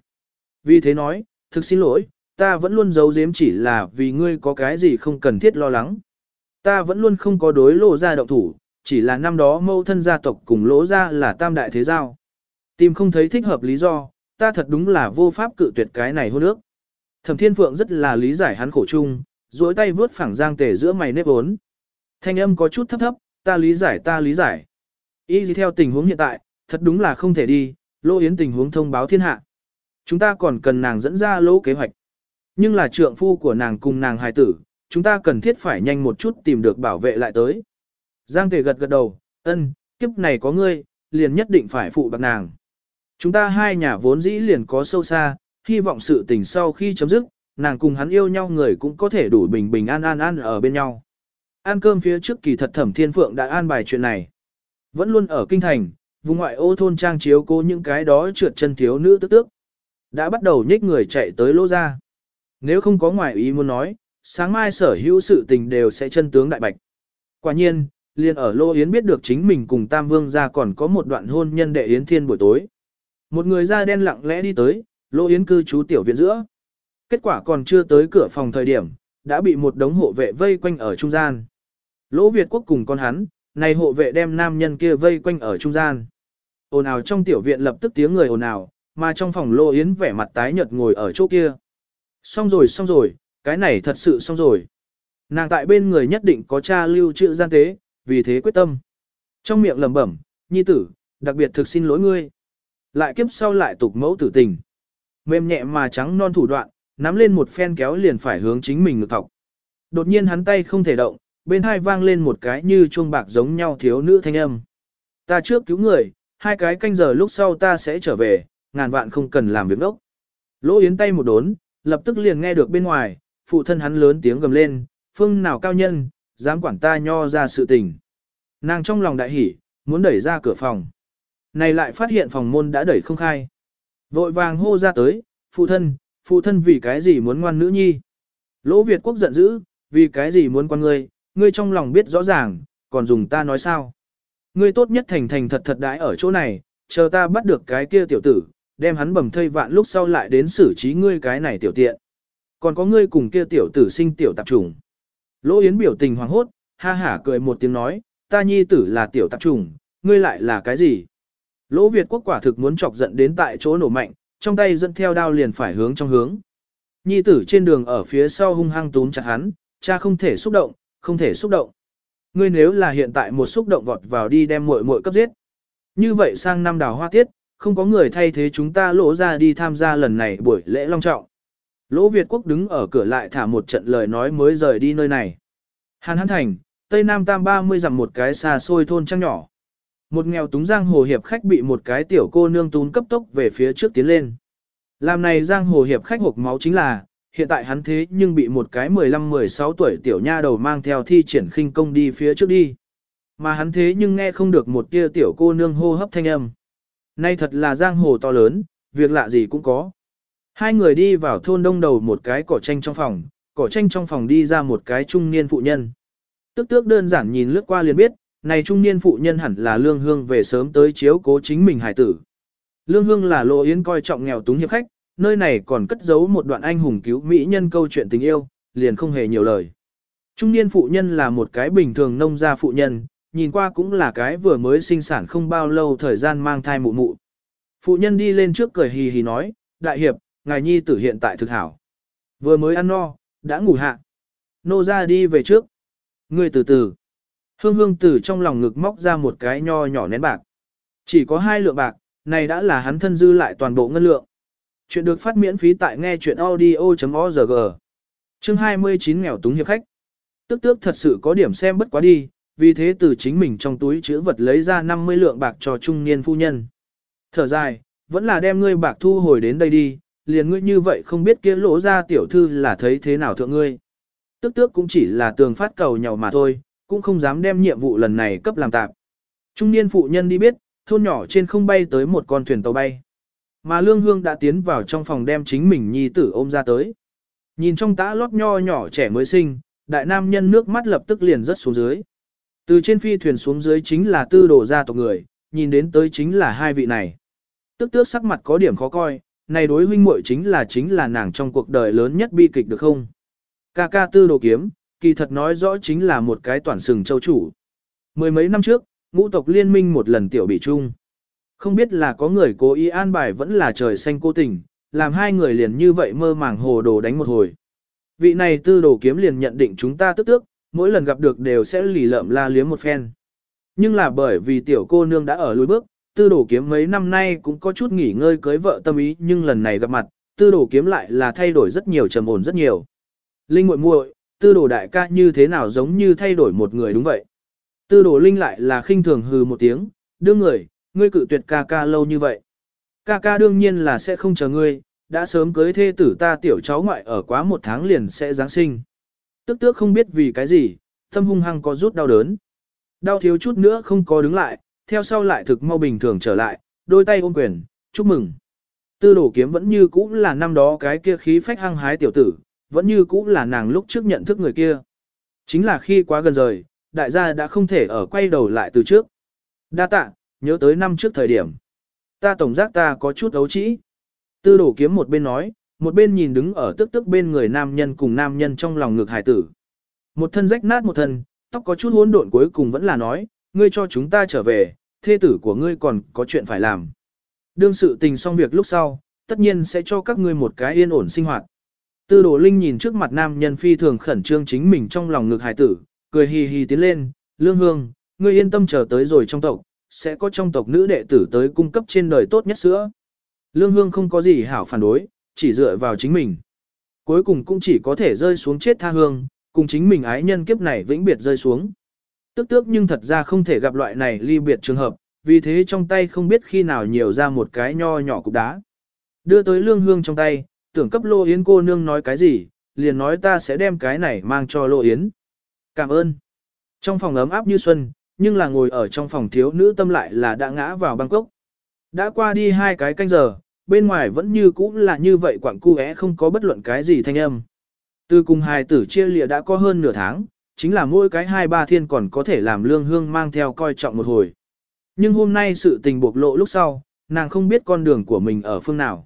Vì thế nói, thực xin lỗi, ta vẫn luôn giấu giếm chỉ là vì ngươi có cái gì không cần thiết lo lắng. Ta vẫn luôn không có đối lộ ra động thủ, chỉ là năm đó mâu thân gia tộc cùng lỗ ra là tam đại thế giao. Tìm không thấy thích hợp lý do, ta thật đúng là vô pháp cự tuyệt cái này hôn ước. Thẩm Thiên Phượng rất là lý giải hắn khổ chung, duỗi tay vướt phẳng giang tề giữa mày nếp ốn. Thanh âm có chút thấp thấp, ta lý giải ta lý giải. Ý gì theo tình huống hiện tại, thật đúng là không thể đi, Lô Yến tình huống thông báo thiên hạ. Chúng ta còn cần nàng dẫn ra lỗ kế hoạch. Nhưng là trượng phu của nàng cùng nàng hài tử, chúng ta cần thiết phải nhanh một chút tìm được bảo vệ lại tới. Giang Tề gật gật đầu, ân, kiếp này có ngươi, liền nhất định phải phụ bạc nàng. Chúng ta hai nhà vốn dĩ liền có sâu xa, hy vọng sự tình sau khi chấm dứt, nàng cùng hắn yêu nhau người cũng có thể đủ bình bình an an an ở bên nhau. Ăn cơm phía trước kỳ thật thẩm thiên phượng đã an bài chuyện này. Vẫn luôn ở kinh thành, vùng ngoại ô thôn trang chiếu cố những cái đó trượt chân thiếu nữ tức tước. Đã bắt đầu nhích người chạy tới lô ra. Nếu không có ngoại ý muốn nói, sáng mai sở hữu sự tình đều sẽ chân tướng đại bạch. Quả nhiên, liền ở Lô Yến biết được chính mình cùng Tam Vương ra còn có một đoạn hôn nhân đệ Yến Thiên buổi tối. Một người da đen lặng lẽ đi tới, Lô Yến cư trú tiểu viện giữa. Kết quả còn chưa tới cửa phòng thời điểm, đã bị một đống hộ vệ vây quanh ở trung gian. Lỗ Việt quốc cùng con hắn, này hộ vệ đem nam nhân kia vây quanh ở trung gian. Ồn ào trong tiểu viện lập tức tiếng người ồn ào, mà trong phòng Lô Yến vẻ mặt tái nhợt ngồi ở chỗ kia. Xong rồi xong rồi, cái này thật sự xong rồi. Nàng tại bên người nhất định có cha lưu trữ gian tế, vì thế quyết tâm. Trong miệng lẩm bẩm, nhi tử, đặc biệt thực xin lỗi ngươi. Lại kiếp sau lại tục mẫu tử tình. Mềm nhẹ mà trắng non thủ đoạn, nắm lên một phen kéo liền phải hướng chính mình ngực thọc. Đột nhiên hắn tay không thể động, bên hai vang lên một cái như chuông bạc giống nhau thiếu nữ thanh âm. Ta trước cứu người, hai cái canh giờ lúc sau ta sẽ trở về, ngàn vạn không cần làm việc đốc. Lỗ Yến tay một đốn, lập tức liền nghe được bên ngoài, phụ thân hắn lớn tiếng gầm lên, phương nào cao nhân, dám quản ta nho ra sự tình. Nàng trong lòng đại hỉ, muốn đẩy ra cửa phòng. Này lại phát hiện phòng môn đã đẩy không khai. Vội vàng hô ra tới, phụ thân, phụ thân vì cái gì muốn ngoan nữ nhi. Lỗ Việt quốc giận dữ, vì cái gì muốn quan ngươi, ngươi trong lòng biết rõ ràng, còn dùng ta nói sao. Ngươi tốt nhất thành thành thật thật đãi ở chỗ này, chờ ta bắt được cái kia tiểu tử, đem hắn bầm thây vạn lúc sau lại đến xử trí ngươi cái này tiểu tiện. Còn có ngươi cùng kia tiểu tử sinh tiểu tạp trùng. Lỗ Yến biểu tình hoàng hốt, ha hả cười một tiếng nói, ta nhi tử là tiểu tạp trùng, ngươi lại là cái gì? Lỗ Việt quốc quả thực muốn chọc giận đến tại chỗ nổ mạnh, trong tay dẫn theo đao liền phải hướng trong hướng. Nhi tử trên đường ở phía sau hung hăng túm chặt hắn, cha không thể xúc động, không thể xúc động. Ngươi nếu là hiện tại một xúc động vọt vào đi đem muội muội cấp giết. Như vậy sang năm đào hoa tiết, không có người thay thế chúng ta lỗ ra đi tham gia lần này buổi lễ long trọng. Lỗ Việt quốc đứng ở cửa lại thả một trận lời nói mới rời đi nơi này. Hàn Hán Thành, Tây Nam Tam 30 dặm một cái xa xôi thôn trăng nhỏ. Một nghèo túng giang hồ hiệp khách bị một cái tiểu cô nương tún cấp tốc về phía trước tiến lên. Làm này giang hồ hiệp khách hộp máu chính là, hiện tại hắn thế nhưng bị một cái 15-16 tuổi tiểu nha đầu mang theo thi triển khinh công đi phía trước đi. Mà hắn thế nhưng nghe không được một tia tiểu cô nương hô hấp thanh âm. Nay thật là giang hồ to lớn, việc lạ gì cũng có. Hai người đi vào thôn đông đầu một cái cỏ tranh trong phòng, cỏ tranh trong phòng đi ra một cái trung niên phụ nhân. Tức tước đơn giản nhìn lướt qua liền biết, này trung niên phụ nhân hẳn là lương hương về sớm tới chiếu cố chính mình hải tử. Lương hương là lộ yến coi trọng nghèo túng hiệp khách, nơi này còn cất giấu một đoạn anh hùng cứu mỹ nhân câu chuyện tình yêu, liền không hề nhiều lời. Trung niên phụ nhân là một cái bình thường nông gia phụ nhân, nhìn qua cũng là cái vừa mới sinh sản không bao lâu thời gian mang thai mụ mụ. Phụ nhân đi lên trước cười hì hì nói, đại hiệp, ngài nhi tử hiện tại thực hảo. Vừa mới ăn no, đã ngủ hạ. Nô ra đi về trước. Người từ từ. Hương hương từ trong lòng ngực móc ra một cái nho nhỏ nén bạc. Chỉ có hai lượng bạc, này đã là hắn thân dư lại toàn bộ ngân lượng. Chuyện được phát miễn phí tại nghe chuyện audio.org. Chương 29 nghèo túng hiệp khách. Tức tước thật sự có điểm xem bất quá đi, vì thế từ chính mình trong túi chữ vật lấy ra 50 lượng bạc cho trung niên phu nhân. Thở dài, vẫn là đem ngươi bạc thu hồi đến đây đi, liền ngươi như vậy không biết kia lỗ ra tiểu thư là thấy thế nào thượng ngươi. Tức tước cũng chỉ là tường phát cầu nhau mà thôi, cũng không dám đem nhiệm vụ lần này cấp làm tạp. Trung niên phụ nhân đi biết, thôn nhỏ trên không bay tới một con thuyền tàu bay. Mà Lương Hương đã tiến vào trong phòng đem chính mình nhi tử ôm ra tới. Nhìn trong tã lót nho nhỏ trẻ mới sinh, đại nam nhân nước mắt lập tức liền rớt xuống dưới. Từ trên phi thuyền xuống dưới chính là tư đồ gia tộc người, nhìn đến tới chính là hai vị này. Tức tước sắc mặt có điểm khó coi, này đối huynh muội chính là chính là nàng trong cuộc đời lớn nhất bi kịch được không? Ca ca tư đồ kiếm, kỳ thật nói rõ chính là một cái toàn sừng châu chủ. Mười mấy năm trước, ngũ tộc liên minh một lần tiểu bị chung. Không biết là có người cố ý an bài vẫn là trời xanh cố tình, làm hai người liền như vậy mơ màng hồ đồ đánh một hồi. Vị này tư đồ kiếm liền nhận định chúng ta tức tước, mỗi lần gặp được đều sẽ lì lợm la liếm một phen. Nhưng là bởi vì tiểu cô nương đã ở lối bước, tư đồ kiếm mấy năm nay cũng có chút nghỉ ngơi cưới vợ tâm ý nhưng lần này gặp mặt, tư đồ kiếm lại là thay đổi rất nhiều trầm ổn rất nhiều. Linh muội muội, tư đồ đại ca như thế nào giống như thay đổi một người đúng vậy. Tư đồ linh lại là khinh thường hừ một tiếng, đương người, ngươi cự tuyệt ca ca lâu như vậy. Ca ca đương nhiên là sẽ không chờ ngươi, đã sớm cưới thê tử ta tiểu cháu ngoại ở quá một tháng liền sẽ Giáng sinh. Tức tước không biết vì cái gì, tâm hung hăng có rút đau đớn. Đau thiếu chút nữa không có đứng lại, theo sau lại thực mau bình thường trở lại, đôi tay ôm quyền, chúc mừng. Tư đổ kiếm vẫn như cũ là năm đó cái kia khí phách hăng hái tiểu tử, vẫn như cũ là nàng lúc trước nhận thức người kia. Chính là khi quá gần rời, đại gia đã không thể ở quay đầu lại từ trước. Đa tạ, nhớ tới năm trước thời điểm. Ta tổng giác ta có chút ấu trĩ. Tư đổ kiếm một bên nói, một bên nhìn đứng ở tức tức bên người nam nhân cùng nam nhân trong lòng ngực hải tử. Một thân rách nát một thân, tóc có chút hỗn độn cuối cùng vẫn là nói, ngươi cho chúng ta trở về, thê tử của ngươi còn có chuyện phải làm. Đương sự tình xong việc lúc sau, tất nhiên sẽ cho các ngươi một cái yên ổn sinh hoạt. Tư đồ linh nhìn trước mặt nam nhân phi thường khẩn trương chính mình trong lòng ngực hải tử, cười hì hì tiến lên, lương hương, ngươi yên tâm chờ tới rồi trong tộc, sẽ có trong tộc nữ đệ tử tới cung cấp trên đời tốt nhất sữa. Lương hương không có gì hảo phản đối, chỉ dựa vào chính mình. Cuối cùng cũng chỉ có thể rơi xuống chết tha hương, cùng chính mình ái nhân kiếp này vĩnh biệt rơi xuống. Tức tước nhưng thật ra không thể gặp loại này ly biệt trường hợp, vì thế trong tay không biết khi nào nhiều ra một cái nho nhỏ cục đá. Đưa tới lương hương trong tay, tưởng cấp lô yến cô nương nói cái gì, liền nói ta sẽ đem cái này mang cho lô yến. Cảm ơn. Trong phòng ấm áp như xuân, nhưng là ngồi ở trong phòng thiếu nữ tâm lại là đã ngã vào Bangkok. Đã qua đi hai cái canh giờ, bên ngoài vẫn như cũ là như vậy quặng cu é không có bất luận cái gì thanh âm. Từ cùng hài tử chia lìa đã có hơn nửa tháng, chính là mỗi cái hai ba thiên còn có thể làm lương hương mang theo coi trọng một hồi. Nhưng hôm nay sự tình bộc lộ lúc sau, nàng không biết con đường của mình ở phương nào.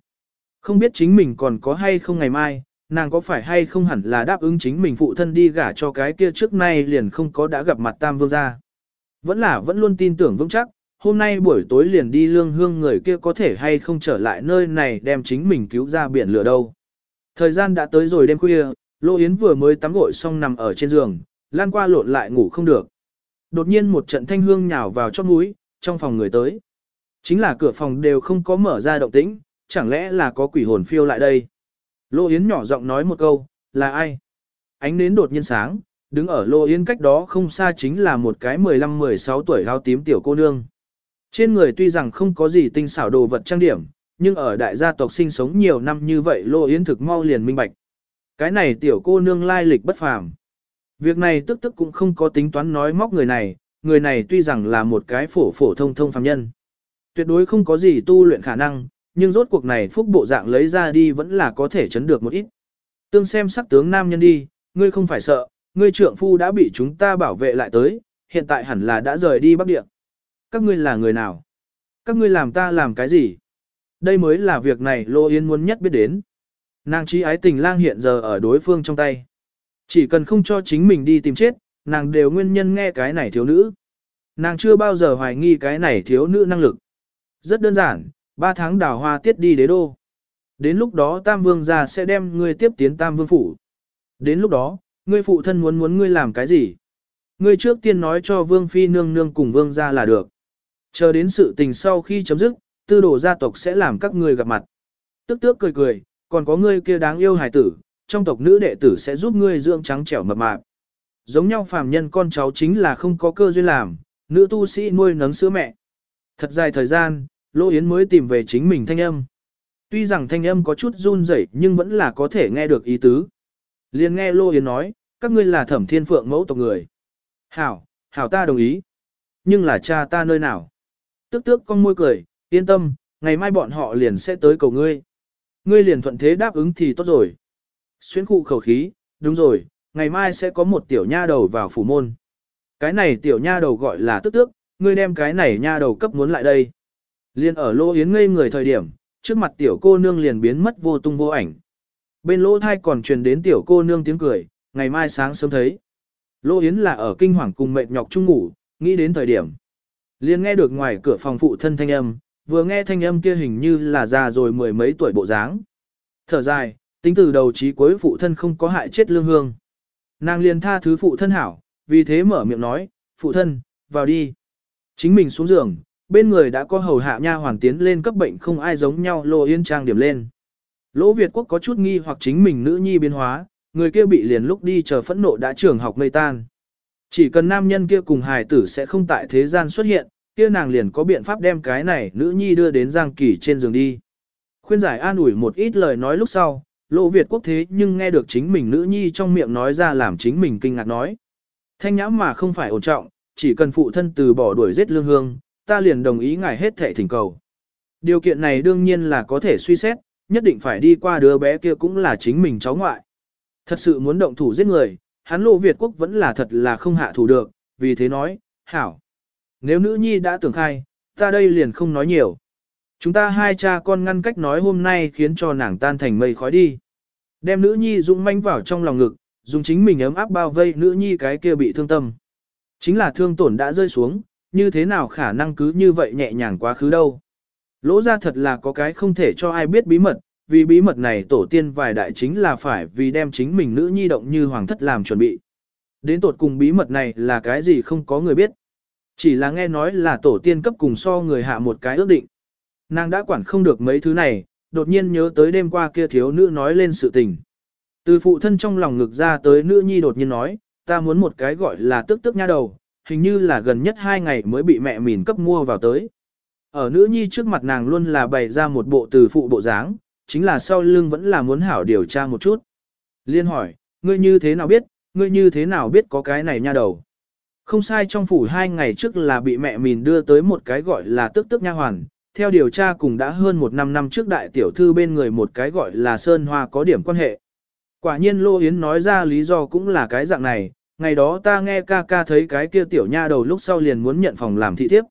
Không biết chính mình còn có hay không ngày mai, nàng có phải hay không hẳn là đáp ứng chính mình phụ thân đi gả cho cái kia trước nay liền không có đã gặp mặt tam vương gia. Vẫn là vẫn luôn tin tưởng vững chắc, hôm nay buổi tối liền đi lương hương người kia có thể hay không trở lại nơi này đem chính mình cứu ra biển lửa đâu. Thời gian đã tới rồi đêm khuya, Lô Yến vừa mới tắm gội xong nằm ở trên giường, lan qua lộn lại ngủ không được. Đột nhiên một trận thanh hương nhào vào chót mũi, trong phòng người tới. Chính là cửa phòng đều không có mở ra động tĩnh, chẳng lẽ là có quỷ hồn phiêu lại đây. Lô Yến nhỏ giọng nói một câu, là ai? Ánh nến đột nhiên sáng, đứng ở Lô yên cách đó không xa chính là một cái 15-16 tuổi lao tím tiểu cô nương. Trên người tuy rằng không có gì tinh xảo đồ vật trang điểm, nhưng ở đại gia tộc sinh sống nhiều năm như vậy Lô Yến thực mau liền minh bạch. Cái này tiểu cô nương lai lịch bất phàm. Việc này tức tức cũng không có tính toán nói móc người này, người này tuy rằng là một cái phổ phổ thông thông phàm nhân. Tuyệt đối không có gì tu luyện khả năng, nhưng rốt cuộc này phúc bộ dạng lấy ra đi vẫn là có thể chấn được một ít. Tương xem sắc tướng nam nhân đi, ngươi không phải sợ, ngươi trượng phu đã bị chúng ta bảo vệ lại tới, hiện tại hẳn là đã rời đi Bắc Địa. Các ngươi là người nào? Các ngươi làm ta làm cái gì? Đây mới là việc này Lô Yên muốn nhất biết đến. Nàng trí ái tình lang hiện giờ ở đối phương trong tay. Chỉ cần không cho chính mình đi tìm chết, nàng đều nguyên nhân nghe cái này thiếu nữ. Nàng chưa bao giờ hoài nghi cái này thiếu nữ năng lực. Rất đơn giản, 3 tháng đào hoa tiết đi đế đô. Đến lúc đó Tam Vương gia sẽ đem ngươi tiếp tiến Tam Vương phủ. Đến lúc đó, ngươi phụ thân muốn muốn ngươi làm cái gì? Ngươi trước tiên nói cho Vương Phi nương nương cùng Vương gia là được. Chờ đến sự tình sau khi chấm dứt, tư đồ gia tộc sẽ làm các ngươi gặp mặt. Tức tước cười cười, còn có ngươi kia đáng yêu hài tử, trong tộc nữ đệ tử sẽ giúp ngươi dưỡng trắng trẻo mập mạp. Giống nhau phàm nhân con cháu chính là không có cơ duyên làm, nữ tu sĩ nuôi nấng sữa mẹ. Thật dài thời gian, Lô Yến mới tìm về chính mình thanh âm. Tuy rằng thanh âm có chút run rẩy nhưng vẫn là có thể nghe được ý tứ. Liền nghe Lô Yến nói, các ngươi là thẩm thiên phượng mẫu tộc người. Hảo, hảo ta đồng ý. Nhưng là cha ta nơi nào? Tức tước con môi cười, yên tâm, ngày mai bọn họ liền sẽ tới cầu ngươi. Ngươi liền thuận thế đáp ứng thì tốt rồi. Xuyến cụ khẩu khí, đúng rồi, ngày mai sẽ có một tiểu nha đầu vào phủ môn. Cái này tiểu nha đầu gọi là tức tước, ngươi đem cái này nha đầu cấp muốn lại đây. Liên ở lô yến ngây người thời điểm, trước mặt tiểu cô nương liền biến mất vô tung vô ảnh. Bên lỗ thai còn truyền đến tiểu cô nương tiếng cười, ngày mai sáng sớm thấy. Lô yến là ở kinh hoàng cùng mệt nhọc chung ngủ, nghĩ đến thời điểm. Liền nghe được ngoài cửa phòng phụ thân thanh âm, vừa nghe thanh âm kia hình như là già rồi mười mấy tuổi bộ dáng. Thở dài, tính từ đầu chí cuối phụ thân không có hại chết lương hương. Nàng liền tha thứ phụ thân hảo, vì thế mở miệng nói, phụ thân, vào đi. Chính mình xuống giường, bên người đã có hầu hạ nha hoàn tiến lên cấp bệnh không ai giống nhau lô yến trang điểm lên. Lỗ Việt quốc có chút nghi hoặc chính mình nữ nhi biến hóa, người kia bị liền lúc đi chờ phẫn nộ đã trường học mây tan. Chỉ cần nam nhân kia cùng hài tử sẽ không tại thế gian xuất hiện, kia nàng liền có biện pháp đem cái này nữ nhi đưa đến Giang Kỳ trên giường đi. Khuyên giải an ủi một ít lời nói lúc sau, Lỗ Việt quốc thế nhưng nghe được chính mình nữ nhi trong miệng nói ra làm chính mình kinh ngạc nói. Thanh nhãm mà không phải ổn trọng, chỉ cần phụ thân từ bỏ đuổi giết lương hương, ta liền đồng ý ngài hết thể thỉnh cầu. Điều kiện này đương nhiên là có thể suy xét, nhất định phải đi qua đứa bé kia cũng là chính mình cháu ngoại. Thật sự muốn động thủ giết người, hắn lộ Việt quốc vẫn là thật là không hạ thủ được, vì thế nói, hảo. Nếu nữ nhi đã tưởng khai, ta đây liền không nói nhiều. Chúng ta hai cha con ngăn cách nói hôm nay khiến cho nàng tan thành mây khói đi. Đem nữ nhi dũng manh vào trong lòng ngực, dùng chính mình ấm áp bao vây nữ nhi cái kia bị thương tâm. Chính là thương tổn đã rơi xuống, như thế nào khả năng cứ như vậy nhẹ nhàng quá khứ đâu. Lỗ ra thật là có cái không thể cho ai biết bí mật, vì bí mật này tổ tiên vài đại chính là phải vì đem chính mình nữ nhi động như hoàng thất làm chuẩn bị. Đến tột cùng bí mật này là cái gì không có người biết. Chỉ là nghe nói là tổ tiên cấp cùng so người hạ một cái ước định. Nàng đã quản không được mấy thứ này, đột nhiên nhớ tới đêm qua kia thiếu nữ nói lên sự tình. Từ phụ thân trong lòng ngực ra tới nữ nhi đột nhiên nói, ta muốn một cái gọi là tức tức nha đầu, hình như là gần nhất hai ngày mới bị mẹ mìn cấp mua vào tới. Ở nữ nhi trước mặt nàng luôn là bày ra một bộ từ phụ bộ dáng, chính là sau lưng vẫn là muốn hảo điều tra một chút. Liên hỏi, ngươi như thế nào biết, ngươi như thế nào biết có cái này nha đầu. Không sai trong phủ hai ngày trước là bị mẹ mìn đưa tới một cái gọi là tức tức nha hoàn, theo điều tra cùng đã hơn một năm năm trước đại tiểu thư bên người một cái gọi là Sơn Hoa có điểm quan hệ. Quả nhiên Lô Yến nói ra lý do cũng là cái dạng này, ngày đó ta nghe ca ca thấy cái kia tiểu nha đầu lúc sau liền muốn nhận phòng làm thị thiếp.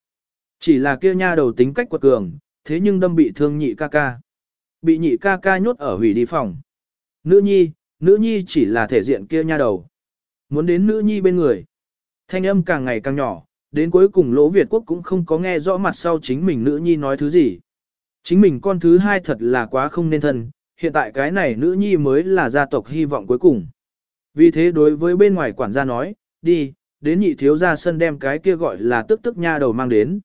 Chỉ là kia nha đầu tính cách quật cường, thế nhưng đâm bị thương nhị ca ca. Bị nhị ca ca nhốt ở hủy đi phòng. Nữ nhi, nữ nhi chỉ là thể diện kia nha đầu. Muốn đến nữ nhi bên người. Thanh âm càng ngày càng nhỏ, đến cuối cùng Lỗ Việt Quốc cũng không có nghe rõ mặt sau chính mình nữ nhi nói thứ gì. Chính mình con thứ hai thật là quá không nên thân, hiện tại cái này nữ nhi mới là gia tộc hy vọng cuối cùng. Vì thế đối với bên ngoài quản gia nói, đi, đến nhị thiếu gia sân đem cái kia gọi là tức tức nha đầu mang đến.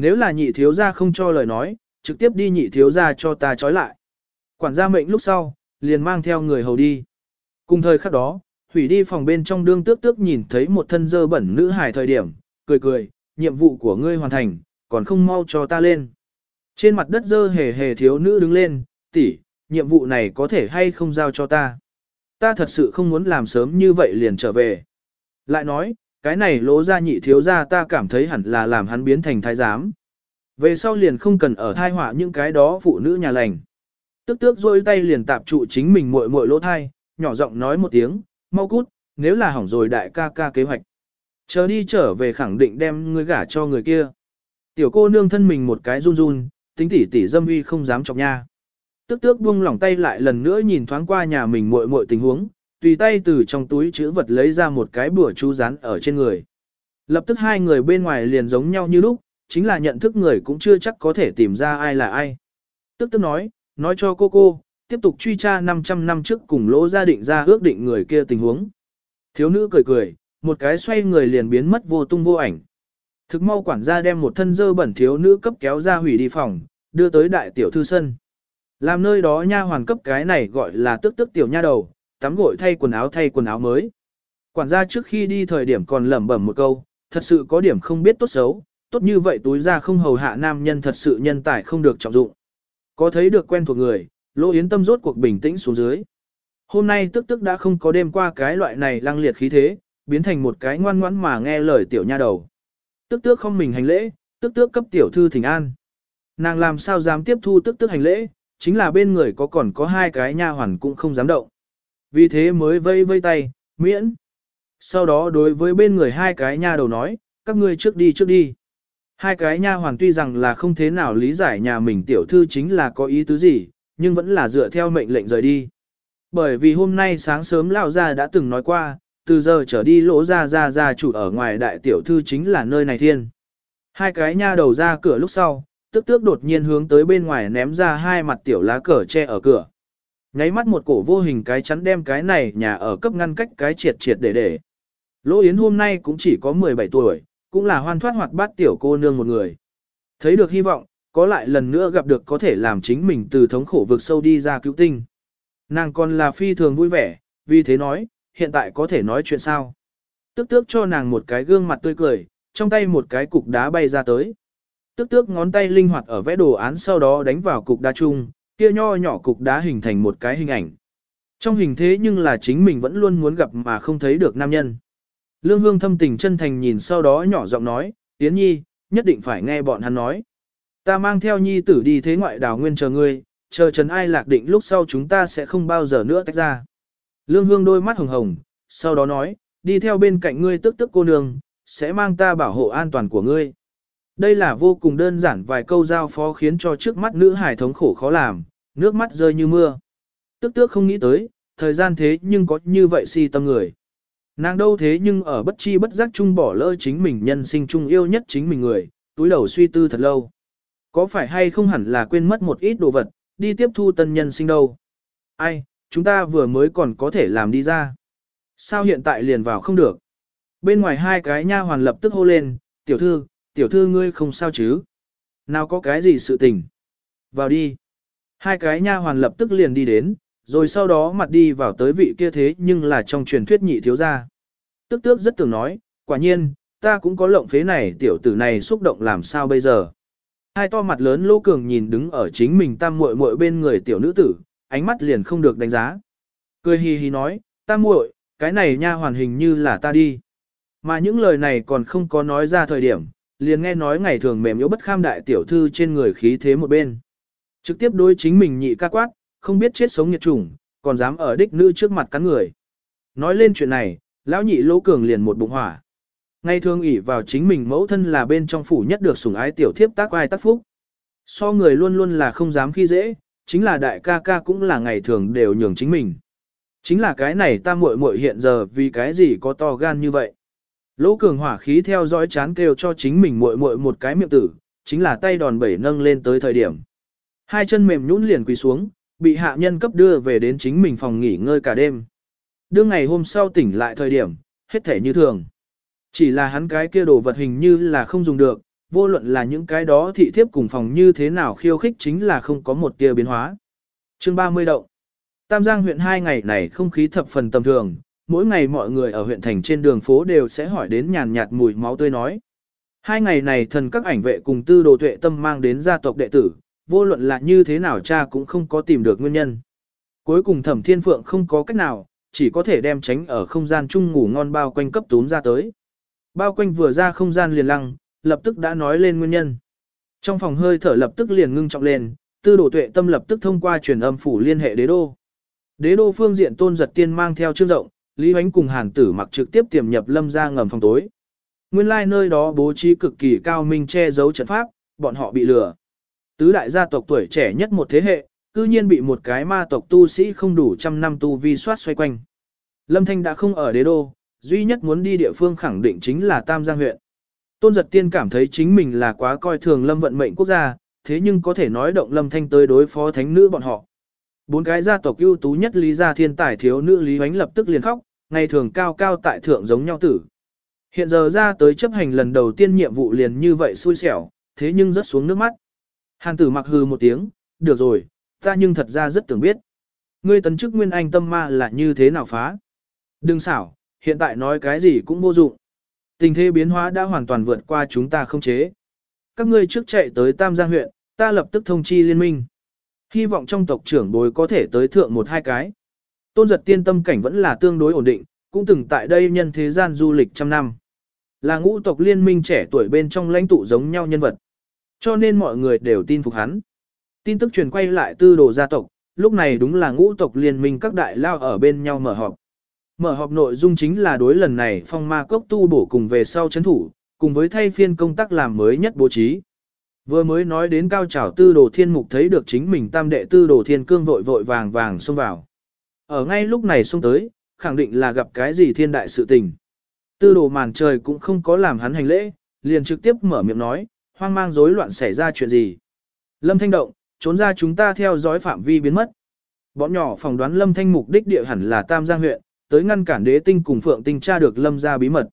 Nếu là nhị thiếu gia không cho lời nói, trực tiếp đi nhị thiếu gia cho ta trói lại. Quản gia mệnh lúc sau, liền mang theo người hầu đi. Cùng thời khắc đó, hủy đi phòng bên trong đương tước tước nhìn thấy một thân dơ bẩn nữ hài thời điểm, cười cười, nhiệm vụ của ngươi hoàn thành, còn không mau cho ta lên. Trên mặt đất dơ hề hề thiếu nữ đứng lên, tỷ, nhiệm vụ này có thể hay không giao cho ta. Ta thật sự không muốn làm sớm như vậy liền trở về. Lại nói, cái này lỗ ra nhị thiếu ra ta cảm thấy hẳn là làm hắn biến thành thái giám. Về sau liền không cần ở thai họa những cái đó phụ nữ nhà lành. Tức tước rôi tay liền tạp trụ chính mình muội muội lỗ thai, nhỏ giọng nói một tiếng, mau cút, nếu là hỏng rồi đại ca ca kế hoạch. Chờ đi trở về khẳng định đem ngươi gả cho người kia. Tiểu cô nương thân mình một cái run run, tính tỉ tỉ dâm uy không dám chọc nha. Tức tước buông lỏng tay lại lần nữa nhìn thoáng qua nhà mình muội muội tình huống, tùy tay từ trong túi chữ vật lấy ra một cái bùa chú rán ở trên người. Lập tức hai người bên ngoài liền giống nhau như lúc, chính là nhận thức người cũng chưa chắc có thể tìm ra ai là ai. Tức tức nói, nói cho cô cô, tiếp tục truy tra 500 năm trước cùng lỗ gia định ra ước định người kia tình huống. Thiếu nữ cười cười, một cái xoay người liền biến mất vô tung vô ảnh. Thực mau quản gia đem một thân dơ bẩn thiếu nữ cấp kéo ra hủy đi phòng, đưa tới đại tiểu thư sân. Làm nơi đó nha hoàn cấp cái này gọi là tức tức tiểu nha đầu, tắm gội thay quần áo thay quần áo mới. Quản gia trước khi đi thời điểm còn lẩm bẩm một câu, thật sự có điểm không biết tốt xấu, tốt như vậy túi ra không hầu hạ nam nhân thật sự nhân tài không được trọng dụng. Có thấy được quen thuộc người, Lỗ Yến tâm rốt cuộc bình tĩnh xuống dưới. Hôm nay tức tức đã không có đêm qua cái loại này lăng liệt khí thế, biến thành một cái ngoan ngoãn mà nghe lời tiểu nha đầu. Tức tước không mình hành lễ, tức tước cấp tiểu thư thỉnh an. Nàng làm sao dám tiếp thu tức tước hành lễ, chính là bên người có còn có hai cái nha hoàn cũng không dám động. Vì thế mới vây vây tay, miễn. Sau đó đối với bên người hai cái nha đầu nói, các ngươi trước đi trước đi. Hai cái nha hoàn tuy rằng là không thế nào lý giải nhà mình tiểu thư chính là có ý tứ gì, nhưng vẫn là dựa theo mệnh lệnh rời đi. Bởi vì hôm nay sáng sớm lão gia đã từng nói qua, từ giờ trở đi lỗ ra ra ra chủ ở ngoài đại tiểu thư chính là nơi này thiên. Hai cái nha đầu ra cửa lúc sau, tức tước đột nhiên hướng tới bên ngoài ném ra hai mặt tiểu lá cờ che ở cửa. Nháy mắt một cổ vô hình cái chắn đem cái này nhà ở cấp ngăn cách cái triệt triệt để để. Lỗ Yến hôm nay cũng chỉ có 17 tuổi, cũng là hoan thoát hoạt bát tiểu cô nương một người. Thấy được hy vọng, có lại lần nữa gặp được có thể làm chính mình từ thống khổ vực sâu đi ra cứu tinh. Nàng còn là phi thường vui vẻ, vì thế nói, hiện tại có thể nói chuyện sao. Tức tước cho nàng một cái gương mặt tươi cười, trong tay một cái cục đá bay ra tới. Tức tước ngón tay linh hoạt ở vẽ đồ án sau đó đánh vào cục đá chung, kia nho nhỏ cục đá hình thành một cái hình ảnh. Trong hình thế nhưng là chính mình vẫn luôn muốn gặp mà không thấy được nam nhân. Lương Hương thâm tình chân thành nhìn sau đó nhỏ giọng nói, Yến Nhi, nhất định phải nghe bọn hắn nói. Ta mang theo Nhi tử đi thế ngoại đảo nguyên chờ ngươi, chờ Trần Ai lạc định lúc sau chúng ta sẽ không bao giờ nữa tách ra. Lương Hương đôi mắt hồng hồng, sau đó nói, đi theo bên cạnh ngươi tức tức cô nương, sẽ mang ta bảo hộ an toàn của ngươi. Đây là vô cùng đơn giản vài câu giao phó khiến cho trước mắt nữ hải thống khổ khó làm, nước mắt rơi như mưa. Tức tước không nghĩ tới, thời gian thế nhưng có như vậy si tâm người. Nàng đâu thế nhưng ở bất chi bất giác chung bỏ lỡ chính mình nhân sinh chung yêu nhất chính mình người, túi đầu suy tư thật lâu. Có phải hay không hẳn là quên mất một ít đồ vật, đi tiếp thu tân nhân sinh đâu. Ai, chúng ta vừa mới còn có thể làm đi ra. Sao hiện tại liền vào không được? Bên ngoài hai cái nha hoàn lập tức hô lên, tiểu thư, tiểu thư ngươi không sao chứ? Nào có cái gì sự tình? Vào đi. Hai cái nha hoàn lập tức liền đi đến, rồi sau đó mặt đi vào tới vị kia thế nhưng là trong truyền thuyết nhị thiếu gia. Tức tước rất tưởng nói, quả nhiên, ta cũng có lộng phế này tiểu tử này xúc động làm sao bây giờ. Hai to mặt lớn lô cường nhìn đứng ở chính mình tam muội muội bên người tiểu nữ tử, ánh mắt liền không được đánh giá. Cười hì hì nói, tam muội, cái này nha hoàn hình như là ta đi. Mà những lời này còn không có nói ra thời điểm, liền nghe nói ngày thường mềm yếu bất kham đại tiểu thư trên người khí thế một bên. Trực tiếp đối chính mình nhị ca quát, không biết chết sống nhiệt chủng, còn dám ở đích nữ trước mặt cắn người. Nói lên chuyện này, lão nhị lỗ cường liền một bụng hỏa. Ngày thường ỷ vào chính mình mẫu thân là bên trong phủ nhất được sủng ái tiểu thiếp tác ai tác phúc. So người luôn luôn là không dám khi dễ, chính là đại ca ca cũng là ngày thường đều nhường chính mình. Chính là cái này ta muội muội hiện giờ vì cái gì có to gan như vậy. Lỗ cường hỏa khí theo dõi chán kêu cho chính mình muội muội một cái miệng tử, chính là tay đòn bẩy nâng lên tới thời điểm. Hai chân mềm nhũn liền quỳ xuống, bị hạ nhân cấp đưa về đến chính mình phòng nghỉ ngơi cả đêm. Đương ngày hôm sau tỉnh lại thời điểm, hết thể như thường. Chỉ là hắn cái kia đồ vật hình như là không dùng được, vô luận là những cái đó thị thiếp cùng phòng như thế nào khiêu khích chính là không có một tia biến hóa. Chương 30 động. Tam Giang huyện hai ngày này không khí thập phần tầm thường, mỗi ngày mọi người ở huyện thành trên đường phố đều sẽ hỏi đến nhàn nhạt mùi máu tươi nói. Hai ngày này thần các ảnh vệ cùng tư đồ tuệ tâm mang đến gia tộc đệ tử, vô luận là như thế nào cha cũng không có tìm được nguyên nhân. Cuối cùng thẩm thiên phượng không có cách nào, chỉ có thể đem tránh ở không gian chung ngủ ngon bao quanh cấp túm ra tới. Bao quanh vừa ra không gian liền lăng, lập tức đã nói lên nguyên nhân. Trong phòng hơi thở lập tức liền ngưng trọng lên, tư đồ tuệ tâm lập tức thông qua truyền âm phủ liên hệ đế đô. Đế đô phương diện tôn giật tiên mang theo chương rộng, Lý Hoánh cùng hàn tử mặc trực tiếp tiềm nhập lâm ra ngầm phòng tối. Nguyên lai like nơi đó bố trí cực kỳ cao minh che giấu trận pháp, bọn họ bị lừa. Tứ đại gia tộc tuổi trẻ nhất một thế hệ, cư nhiên bị một cái ma tộc tu sĩ không đủ trăm năm tu vi soát xoay quanh. Lâm Thanh đã không ở đế đô, duy nhất muốn đi địa phương khẳng định chính là Tam Giang huyện. Tôn giật tiên cảm thấy chính mình là quá coi thường Lâm vận mệnh quốc gia, thế nhưng có thể nói động Lâm Thanh tới đối phó thánh nữ bọn họ. Bốn cái gia tộc ưu tú nhất Lý gia thiên tài thiếu nữ Lý Hoánh lập tức liền khóc, ngày thường cao cao tại thượng giống nhau tử. Hiện giờ ra tới chấp hành lần đầu tiên nhiệm vụ liền như vậy xui xẻo, thế nhưng rất xuống nước mắt. Hàn tử mặc hừ một tiếng, được rồi, ta nhưng thật ra rất tưởng biết. Ngươi tấn chức nguyên anh tâm ma là như thế nào phá? Đừng xảo, hiện tại nói cái gì cũng vô dụng. Tình thế biến hóa đã hoàn toàn vượt qua chúng ta không chế. Các ngươi trước chạy tới Tam Giang huyện, ta lập tức thông chi liên minh. Hy vọng trong tộc trưởng bối có thể tới thượng một hai cái. Tôn giật tiên tâm cảnh vẫn là tương đối ổn định, cũng từng tại đây nhân thế gian du lịch trăm năm. Là ngũ tộc liên minh trẻ tuổi bên trong lãnh tụ giống nhau nhân vật. Cho nên mọi người đều tin phục hắn. Tin tức truyền quay lại tư đồ gia tộc, lúc này đúng là ngũ tộc liên minh các đại lao ở bên nhau mở họp. Mở họp nội dung chính là đối lần này phong ma cốc tu bổ cùng về sau chấn thủ, cùng với thay phiên công tác làm mới nhất bố trí. Vừa mới nói đến cao trào tư đồ thiên mục thấy được chính mình tam đệ tư đồ thiên cương vội vội vàng vàng xông vào. Ở ngay lúc này xông tới, khẳng định là gặp cái gì thiên đại sự tình. Tư đồ màn trời cũng không có làm hắn hành lễ, liền trực tiếp mở miệng nói, hoang mang rối loạn xảy ra chuyện gì. Lâm Thanh động, trốn ra chúng ta theo dõi phạm vi biến mất. Bọn nhỏ phỏng đoán Lâm Thanh mục đích địa hẳn là Tam Giang huyện, tới ngăn cản đế tinh cùng phượng tinh tra được Lâm ra bí mật.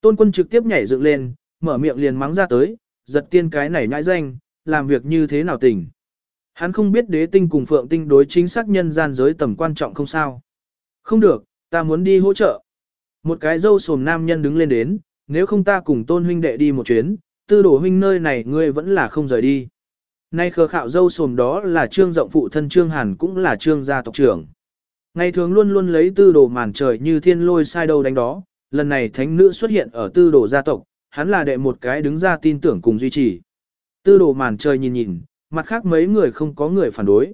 Tôn quân trực tiếp nhảy dựng lên, mở miệng liền mắng ra tới, giật tiên cái này nhãi danh, làm việc như thế nào tỉnh. Hắn không biết đế tinh cùng phượng tinh đối chính xác nhân gian giới tầm quan trọng không sao. Không được, ta muốn đi hỗ trợ. Một cái dâu sồm nam nhân đứng lên đến, nếu không ta cùng tôn huynh đệ đi một chuyến, tư đổ huynh nơi này ngươi vẫn là không rời đi. Nay khờ khạo dâu sồm đó là trương rộng phụ thân trương hàn cũng là trương gia tộc trưởng. Ngày thường luôn luôn lấy tư đồ màn trời như thiên lôi sai đâu đánh đó, lần này thánh nữ xuất hiện ở tư đồ gia tộc, hắn là đệ một cái đứng ra tin tưởng cùng duy trì. Tư đồ màn trời nhìn nhìn, mặt khác mấy người không có người phản đối.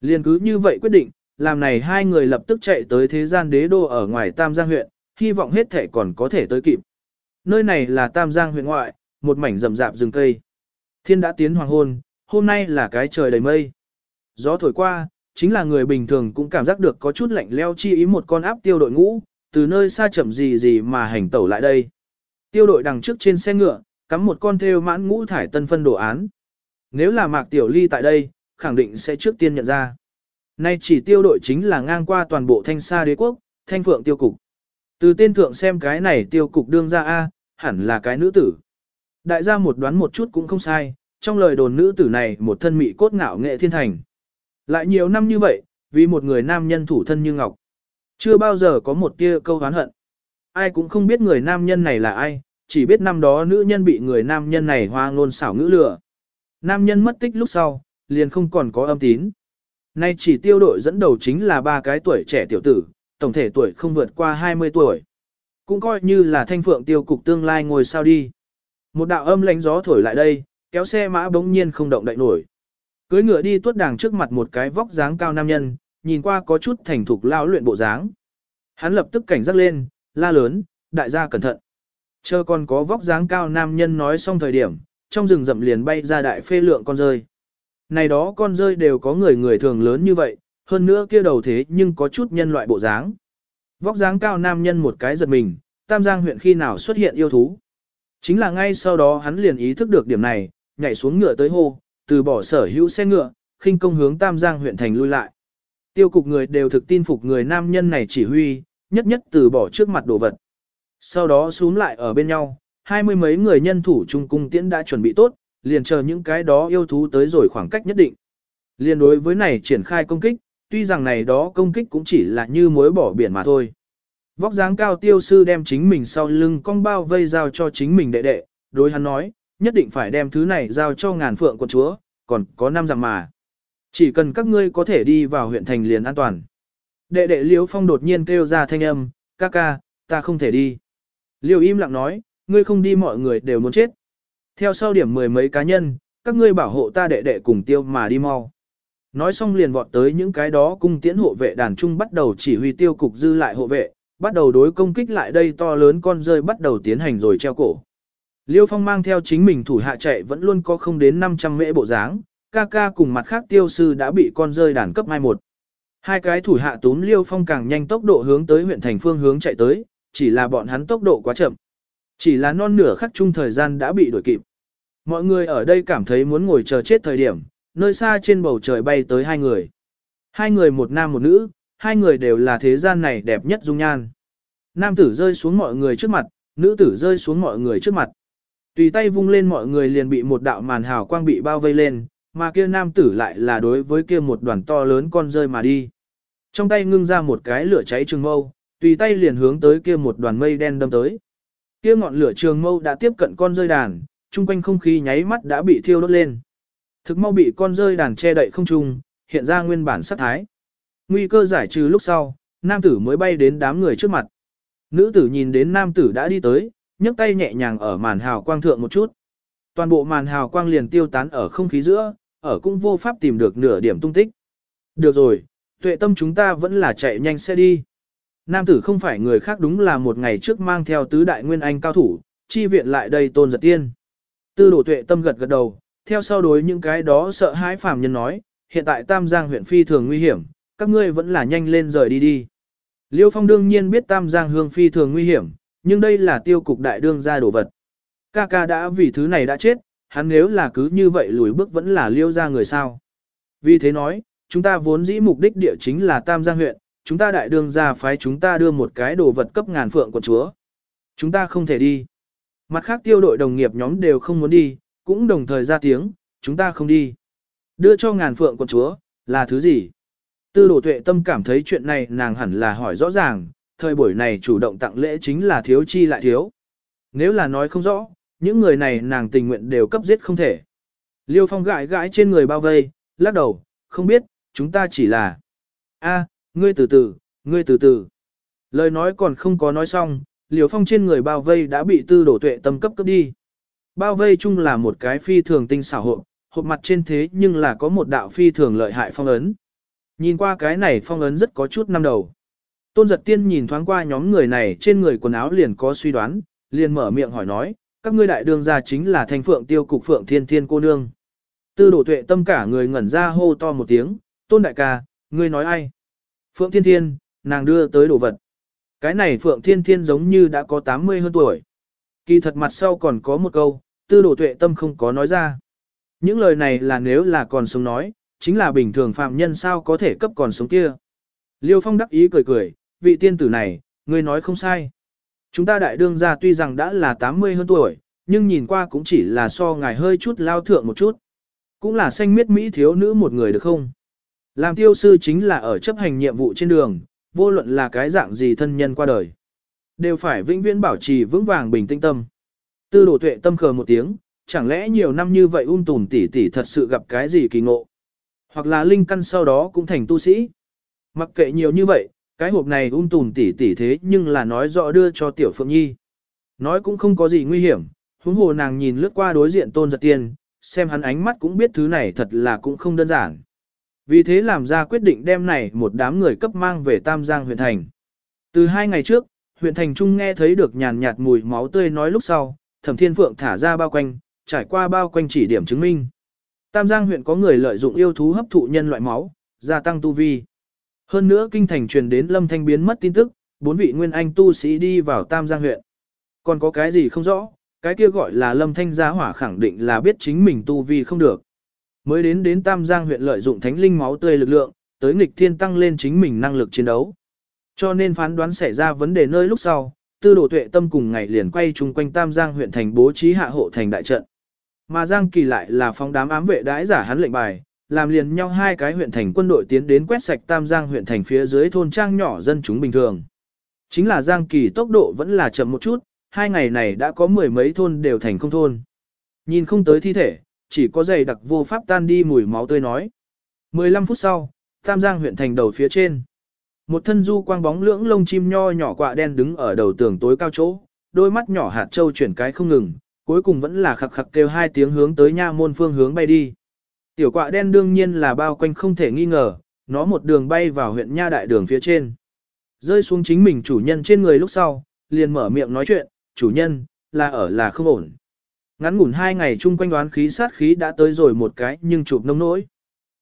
Liên cứ như vậy quyết định, làm này hai người lập tức chạy tới thế gian đế đô ở ngoài Tam Giang huyện, hy vọng hết thể còn có thể tới kịp. Nơi này là Tam Giang huyện ngoại, một mảnh rậm rạp rừng cây. Thiên đã tiến hoàng hôn, hôm nay là cái trời đầy mây. Gió thổi qua, chính là người bình thường cũng cảm giác được có chút lạnh leo chi ý một con áp tiêu đội ngũ, từ nơi xa chậm gì gì mà hành tẩu lại đây. Tiêu đội đằng trước trên xe ngựa, cắm một con theo mãn ngũ thải tân phân đồ án. Nếu là mạc tiểu ly tại đây, khẳng định sẽ trước tiên nhận ra. Nay chỉ tiêu đội chính là ngang qua toàn bộ thanh sa đế quốc, thanh phượng tiêu cục. Từ tên thượng xem cái này tiêu cục đương ra A, hẳn là cái nữ tử. Đại gia một đoán một chút cũng không sai, trong lời đồn nữ tử này một thân mị cốt ngạo nghệ thiên thành. Lại nhiều năm như vậy, vì một người nam nhân thủ thân như ngọc. Chưa bao giờ có một tia câu hán hận. Ai cũng không biết người nam nhân này là ai, chỉ biết năm đó nữ nhân bị người nam nhân này hoa ngôn xảo ngữ lừa. Nam nhân mất tích lúc sau, liền không còn có âm tín. Nay chỉ tiêu đội dẫn đầu chính là ba cái tuổi trẻ tiểu tử, tổng thể tuổi không vượt qua 20 tuổi. Cũng coi như là thanh phượng tiêu cục tương lai ngồi sao đi. Một đạo âm lánh gió thổi lại đây, kéo xe mã bỗng nhiên không động đậy nổi. Cưới ngựa đi tuốt đàng trước mặt một cái vóc dáng cao nam nhân, nhìn qua có chút thành thục lao luyện bộ dáng. Hắn lập tức cảnh giác lên, la lớn, đại gia cẩn thận. Chờ còn có vóc dáng cao nam nhân nói xong thời điểm, trong rừng rậm liền bay ra đại phê lượng con rơi. Này đó con rơi đều có người người thường lớn như vậy, hơn nữa kia đầu thế nhưng có chút nhân loại bộ dáng. Vóc dáng cao nam nhân một cái giật mình, Tam Giang huyện khi nào xuất hiện yêu thú. Chính là ngay sau đó hắn liền ý thức được điểm này, nhảy xuống ngựa tới hô, từ bỏ sở hữu xe ngựa, khinh công hướng Tam Giang huyện thành lui lại. Tiêu cục người đều thực tin phục người nam nhân này chỉ huy, nhất nhất từ bỏ trước mặt đồ vật. Sau đó xuống lại ở bên nhau, hai mươi mấy người nhân thủ trung cung tiễn đã chuẩn bị tốt, liền chờ những cái đó yêu thú tới rồi khoảng cách nhất định. Liên đối với này triển khai công kích, tuy rằng này đó công kích cũng chỉ là như mối bỏ biển mà thôi. Vóc dáng cao tiêu sư đem chính mình sau lưng cong bao vây giao cho chính mình đệ đệ, đối hắn nói, nhất định phải đem thứ này giao cho ngàn phượng của chúa, còn có năm rằng mà. Chỉ cần các ngươi có thể đi vào huyện thành liền an toàn. Đệ đệ Liễu Phong đột nhiên kêu ra thanh âm, ca ca, ta không thể đi. Liễu im lặng nói, ngươi không đi mọi người đều muốn chết. Theo sau điểm mười mấy cá nhân, các ngươi bảo hộ ta đệ đệ cùng tiêu mà đi mau. Nói xong liền vọt tới những cái đó cung tiễn hộ vệ đàn trung bắt đầu chỉ huy tiêu cục dư lại hộ vệ, bắt đầu đối công kích lại đây to lớn con rơi bắt đầu tiến hành rồi treo cổ. Liêu Phong mang theo chính mình thủ hạ chạy vẫn luôn có không đến 500 mễ bộ dáng, ca ca cùng mặt khác tiêu sư đã bị con rơi đàn cấp 21. Hai cái thủ hạ túm Liêu Phong càng nhanh tốc độ hướng tới huyện thành phương hướng chạy tới, chỉ là bọn hắn tốc độ quá chậm. Chỉ là non nửa khắc chung thời gian đã bị đuổi kịp. Mọi người ở đây cảm thấy muốn ngồi chờ chết thời điểm, nơi xa trên bầu trời bay tới hai người. Hai người một nam một nữ, hai người đều là thế gian này đẹp nhất dung nhan. Nam tử rơi xuống mọi người trước mặt, nữ tử rơi xuống mọi người trước mặt. Tùy tay vung lên mọi người liền bị một đạo màn hào quang bị bao vây lên, mà kia nam tử lại là đối với kia một đoàn to lớn con rơi mà đi. Trong tay ngưng ra một cái lửa cháy trường mâu, tùy tay liền hướng tới kia một đoàn mây đen đâm tới. Kia ngọn lửa trường mâu đã tiếp cận con rơi đàn, chung quanh không khí nháy mắt đã bị thiêu đốt lên. Thực mau bị con rơi đàn che đậy không trung, hiện ra nguyên bản sát thái. Nguy cơ giải trừ lúc sau, nam tử mới bay đến đám người trước mặt. Nữ tử nhìn đến nam tử đã đi tới, nhấc tay nhẹ nhàng ở màn hào quang thượng một chút. Toàn bộ màn hào quang liền tiêu tán ở không khí giữa, ở cũng vô pháp tìm được nửa điểm tung tích. Được rồi, tuệ tâm chúng ta vẫn là chạy nhanh xe đi. Nam tử không phải người khác đúng là một ngày trước mang theo tứ đại nguyên anh cao thủ, chi viện lại đây tôn giật tiên. Tư đổ tuệ tâm gật gật đầu, theo sau đối những cái đó sợ hãi phàm nhân nói, hiện tại Tam Giang huyện phi thường nguy hiểm, các ngươi vẫn là nhanh lên rời đi đi. Liêu Phong đương nhiên biết Tam Giang hương phi thường nguy hiểm, nhưng đây là tiêu cục đại đương gia đổ vật. Ca ca đã vì thứ này đã chết, hắn nếu là cứ như vậy lùi bước vẫn là liêu ra người sao. Vì thế nói, chúng ta vốn dĩ mục đích địa chính là Tam Giang huyện, chúng ta đại đương ra phái chúng ta đưa một cái đồ vật cấp ngàn phượng của chúa. Chúng ta không thể đi. Mặt khác tiêu đội đồng nghiệp nhóm đều không muốn đi, cũng đồng thời ra tiếng, chúng ta không đi. Đưa cho ngàn phượng của chúa, là thứ gì? Tư đồ tuệ tâm cảm thấy chuyện này nàng hẳn là hỏi rõ ràng, thời buổi này chủ động tặng lễ chính là thiếu chi lại thiếu. Nếu là nói không rõ, những người này nàng tình nguyện đều cấp giết không thể. Liêu phong gãi gãi trên người bao vây, lắc đầu, không biết, chúng ta chỉ là... a ngươi từ từ, ngươi từ từ. Lời nói còn không có nói xong, liều phong trên người bao vây đã bị tư đổ tuệ tâm cấp cấp đi. Bao vây chung là một cái phi thường tinh xảo hộp, hộp mặt trên thế nhưng là có một đạo phi thường lợi hại phong ấn. Nhìn qua cái này phong ấn rất có chút năm đầu. Tôn giật tiên nhìn thoáng qua nhóm người này trên người quần áo liền có suy đoán, liền mở miệng hỏi nói, các ngươi đại đương gia chính là thanh phượng tiêu cục phượng thiên thiên cô nương. Tư đổ tuệ tâm cả người ngẩn ra hô to một tiếng, tôn đại ca, ngươi nói ai? Phượng thiên thiên, nàng đưa tới đồ vật. Cái này phượng thiên thiên giống như đã có 80 hơn tuổi. Kỳ thật mặt sau còn có một câu, tư đồ tuệ tâm không có nói ra. Những lời này là nếu là còn sống nói, chính là bình thường phạm nhân sao có thể cấp còn sống kia. Liêu Phong đắc ý cười cười, vị tiên tử này, ngươi nói không sai. Chúng ta đại đương gia tuy rằng đã là 80 hơn tuổi, nhưng nhìn qua cũng chỉ là so ngài hơi chút lao thượng một chút. Cũng là xanh miết Mỹ thiếu nữ một người được không? Làm tiêu sư chính là ở chấp hành nhiệm vụ trên đường, vô luận là cái dạng gì thân nhân qua đời. Đều phải vĩnh viễn bảo trì vững vàng bình tĩnh tâm. Tư đổ tuệ tâm khờ một tiếng, chẳng lẽ nhiều năm như vậy um ung tùn tỷ tỷ thật sự gặp cái gì kỳ ngộ. Hoặc là linh căn sau đó cũng thành tu sĩ. Mặc kệ nhiều như vậy, cái hộp này um ung tùn tỷ tỷ thế nhưng là nói rõ đưa cho tiểu phượng nhi. Nói cũng không có gì nguy hiểm, huống hồ nàng nhìn lướt qua đối diện tôn giật tiên, xem hắn ánh mắt cũng biết thứ này thật là cũng không đơn giản. Vì thế làm ra quyết định đem này một đám người cấp mang về Tam Giang huyện thành. Từ hai ngày trước, huyện thành trung nghe thấy được nhàn nhạt mùi máu tươi nói lúc sau, thẩm thiên phượng thả ra bao quanh, trải qua bao quanh chỉ điểm chứng minh. Tam Giang huyện có người lợi dụng yêu thú hấp thụ nhân loại máu, gia tăng tu vi. Hơn nữa kinh thành truyền đến lâm thanh biến mất tin tức, bốn vị nguyên anh tu sĩ đi vào Tam Giang huyện. Còn có cái gì không rõ, cái kia gọi là lâm thanh giá hỏa khẳng định là biết chính mình tu vi không được. Mới đến đến Tam Giang huyện lợi dụng thánh linh máu tươi lực lượng, tới nghịch thiên tăng lên chính mình năng lực chiến đấu. Cho nên phán đoán xảy ra vấn đề nơi lúc sau, tư đồ tuệ tâm cùng ngày liền quay chung quanh Tam Giang huyện thành bố trí hạ hộ thành đại trận. Mà Giang Kỳ lại là phóng đám ám vệ đãi giả hắn lệnh bài, làm liền nhau hai cái huyện thành quân đội tiến đến quét sạch Tam Giang huyện thành phía dưới thôn trang nhỏ dân chúng bình thường. Chính là Giang Kỳ tốc độ vẫn là chậm một chút, hai ngày này đã có mười mấy thôn đều thành không thôn. Nhìn không tới thi thể, chỉ có giày đặc vô pháp tan đi mùi máu tươi nói. 15 phút sau, Tam Giang huyện thành đầu phía trên. Một thân du quang bóng lưỡng lông chim nho nhỏ quạ đen đứng ở đầu tường tối cao chỗ, đôi mắt nhỏ hạt châu chuyển cái không ngừng, cuối cùng vẫn là khặc khặc kêu hai tiếng hướng tới nha môn phương hướng bay đi. Tiểu quạ đen đương nhiên là bao quanh không thể nghi ngờ, nó một đường bay vào huyện nha đại đường phía trên. Rơi xuống chính mình chủ nhân trên người lúc sau, liền mở miệng nói chuyện, chủ nhân, là ở là không ổn. Ngắn ngủn hai ngày chung quanh đoán khí sát khí đã tới rồi một cái nhưng chụp nông nỗi.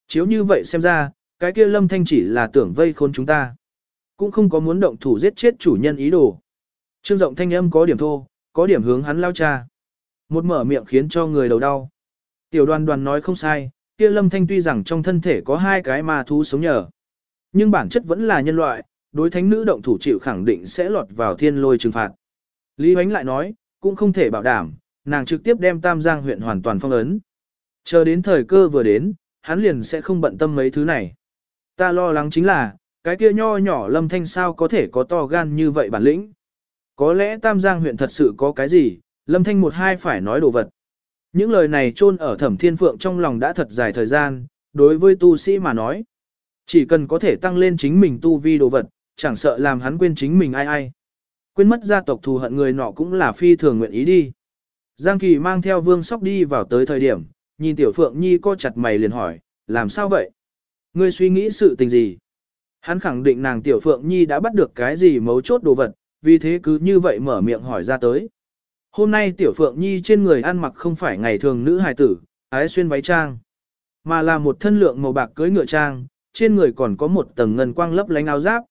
Chiếu như vậy xem ra, cái kia lâm thanh chỉ là tưởng vây khốn chúng ta. Cũng không có muốn động thủ giết chết chủ nhân ý đồ. Trương rộng thanh âm có điểm thô, có điểm hướng hắn lao cha. Một mở miệng khiến cho người đầu đau. Tiểu đoàn đoàn nói không sai, kia lâm thanh tuy rằng trong thân thể có hai cái ma thú sống nhờ. Nhưng bản chất vẫn là nhân loại, đối thánh nữ động thủ chịu khẳng định sẽ lọt vào thiên lôi trừng phạt. Lý Huánh lại nói, cũng không thể bảo đảm, nàng trực tiếp đem Tam Giang huyện hoàn toàn phong ấn. Chờ đến thời cơ vừa đến, hắn liền sẽ không bận tâm mấy thứ này. Ta lo lắng chính là, cái kia nho nhỏ lâm thanh sao có thể có to gan như vậy bản lĩnh. Có lẽ Tam Giang huyện thật sự có cái gì, lâm thanh một hai phải nói đồ vật. Những lời này chôn ở thẩm thiên phượng trong lòng đã thật dài thời gian, đối với tu sĩ mà nói. Chỉ cần có thể tăng lên chính mình tu vi đồ vật, chẳng sợ làm hắn quên chính mình ai ai. Quên mất gia tộc thù hận người nọ cũng là phi thường nguyện ý đi. Giang Kỳ mang theo vương sóc đi vào tới thời điểm, nhìn tiểu phượng nhi co chặt mày liền hỏi, làm sao vậy? Ngươi suy nghĩ sự tình gì? Hắn khẳng định nàng tiểu phượng nhi đã bắt được cái gì mấu chốt đồ vật, vì thế cứ như vậy mở miệng hỏi ra tới. Hôm nay tiểu phượng nhi trên người ăn mặc không phải ngày thường nữ hài tử, ái xuyên váy trang, mà là một thân lượng màu bạc cưới ngựa trang, trên người còn có một tầng ngân quang lấp lánh áo giáp.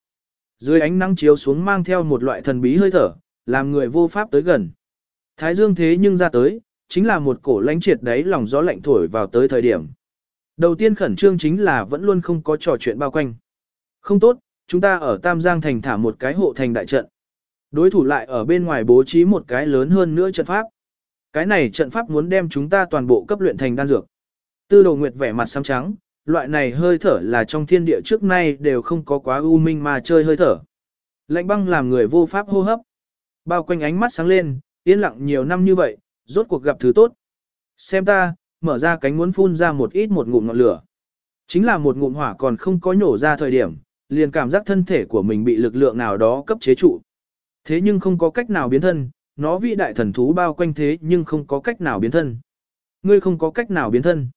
Dưới ánh nắng chiếu xuống mang theo một loại thần bí hơi thở, làm người vô pháp tới gần. Thái dương thế nhưng ra tới, chính là một cổ lánh triệt đấy lòng gió lạnh thổi vào tới thời điểm. Đầu tiên khẩn trương chính là vẫn luôn không có trò chuyện bao quanh. Không tốt, chúng ta ở Tam Giang thành thả một cái hộ thành đại trận. Đối thủ lại ở bên ngoài bố trí một cái lớn hơn nữa trận pháp. Cái này trận pháp muốn đem chúng ta toàn bộ cấp luyện thành đan dược. Tư đồ nguyệt vẻ mặt xám trắng, loại này hơi thở là trong thiên địa trước nay đều không có quá u minh mà chơi hơi thở. Lạnh băng làm người vô pháp hô hấp. Bao quanh ánh mắt sáng lên, yên lặng nhiều năm như vậy, rốt cuộc gặp thứ tốt. Xem ta, mở ra cánh muốn phun ra một ít một ngụm ngọn lửa. Chính là một ngụm hỏa còn không có nhổ ra thời điểm, liền cảm giác thân thể của mình bị lực lượng nào đó cấp chế trụ. Thế nhưng không có cách nào biến thân, nó vĩ đại thần thú bao quanh thế nhưng không có cách nào biến thân. Ngươi không có cách nào biến thân.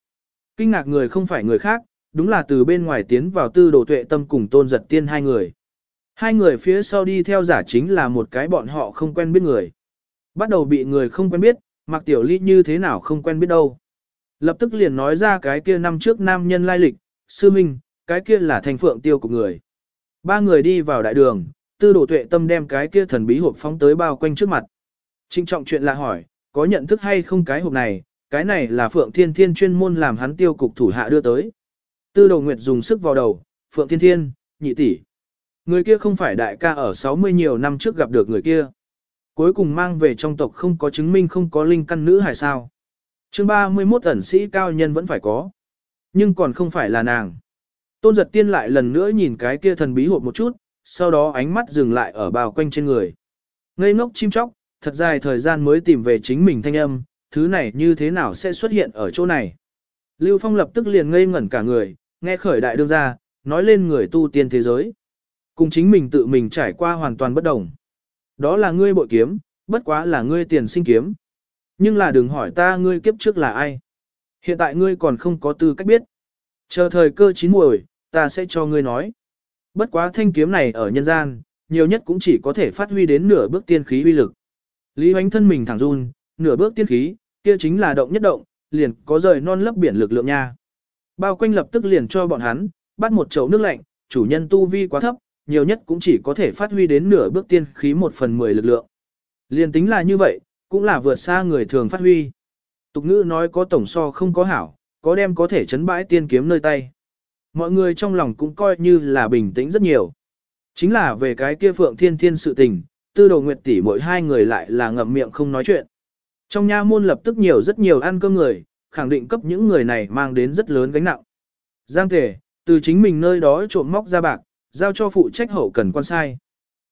Kinh ngạc người không phải người khác, đúng là từ bên ngoài tiến vào tư đồ tuệ tâm cùng tôn giật tiên hai người. Hai người phía sau đi theo giả chính là một cái bọn họ không quen biết người. Bắt đầu bị người không quen biết, mặc tiểu ly như thế nào không quen biết đâu. Lập tức liền nói ra cái kia năm trước nam nhân lai lịch, sư minh, cái kia là thành phượng tiêu của người. Ba người đi vào đại đường, tư đồ tuệ tâm đem cái kia thần bí hộp phóng tới bao quanh trước mặt. Trinh trọng chuyện là hỏi, có nhận thức hay không cái hộp này, cái này là Phượng Thiên Thiên chuyên môn làm hắn tiêu cục thủ hạ đưa tới. Tư Đồ Nguyệt dùng sức vào đầu, Phượng Thiên Thiên, nhị tỷ. Người kia không phải đại ca ở 60 nhiều năm trước gặp được người kia. Cuối cùng mang về trong tộc không có chứng minh không có linh căn nữ hải sao. chương 31 ẩn sĩ cao nhân vẫn phải có. Nhưng còn không phải là nàng. Tôn giật tiên lại lần nữa nhìn cái kia thần bí hộp một chút, sau đó ánh mắt dừng lại ở bao quanh trên người. Ngây ngốc chim chóc, thật dài thời gian mới tìm về chính mình thanh âm, thứ này như thế nào sẽ xuất hiện ở chỗ này. Lưu Phong lập tức liền ngây ngẩn cả người, nghe khởi đại đương ra, nói lên người tu tiên thế giới. Cùng chính mình tự mình trải qua hoàn toàn bất đồng. Đó là ngươi bội kiếm, bất quá là ngươi tiền sinh kiếm. Nhưng là đừng hỏi ta ngươi kiếp trước là ai. Hiện tại ngươi còn không có tư cách biết. Chờ thời cơ chín muồi, ta sẽ cho ngươi nói. Bất quá thanh kiếm này ở nhân gian, nhiều nhất cũng chỉ có thể phát huy đến nửa bước tiên khí uy lực. Lý Hoánh thân mình thẳng run, nửa bước tiên khí, kia chính là động nhất động, liền có rời non lấp biển lực lượng nha. Bao quanh lập tức liền cho bọn hắn, bắt một chậu nước lạnh, chủ nhân tu vi quá thấp, nhiều nhất cũng chỉ có thể phát huy đến nửa bước tiên khí một phần mười lực lượng. Liên tính là như vậy, cũng là vượt xa người thường phát huy. Tục ngữ nói có tổng so không có hảo, có đem có thể chấn bãi tiên kiếm nơi tay. Mọi người trong lòng cũng coi như là bình tĩnh rất nhiều. Chính là về cái kia phượng thiên thiên sự tình, tư đồ nguyệt tỷ mỗi hai người lại là ngậm miệng không nói chuyện. Trong nha môn lập tức nhiều rất nhiều ăn cơm người, khẳng định cấp những người này mang đến rất lớn gánh nặng. Giang thể, từ chính mình nơi đó trộm móc ra bạc, giao cho phụ trách hậu cần quan sai.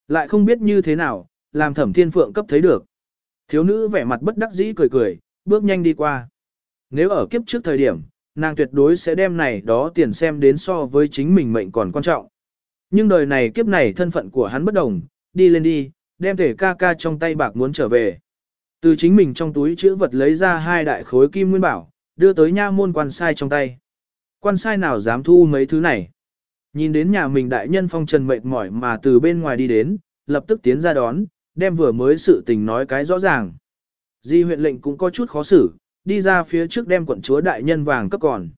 Lại không biết như thế nào, làm thẩm thiên phượng cấp thấy được. Thiếu nữ vẻ mặt bất đắc dĩ cười cười, bước nhanh đi qua. Nếu ở kiếp trước thời điểm, nàng tuyệt đối sẽ đem này đó tiền xem đến so với chính mình mệnh còn quan trọng. Nhưng đời này kiếp này thân phận của hắn bất đồng, đi lên đi, đem thể ca ca trong tay bạc muốn trở về. Từ chính mình trong túi chữ vật lấy ra hai đại khối kim nguyên bảo, đưa tới nha môn quan sai trong tay. Quan sai nào dám thu mấy thứ này. Nhìn đến nhà mình đại nhân phong trần mệt mỏi mà từ bên ngoài đi đến, lập tức tiến ra đón, đem vừa mới sự tình nói cái rõ ràng. Di huyện lệnh cũng có chút khó xử, đi ra phía trước đem quận chúa đại nhân vàng cấp còn.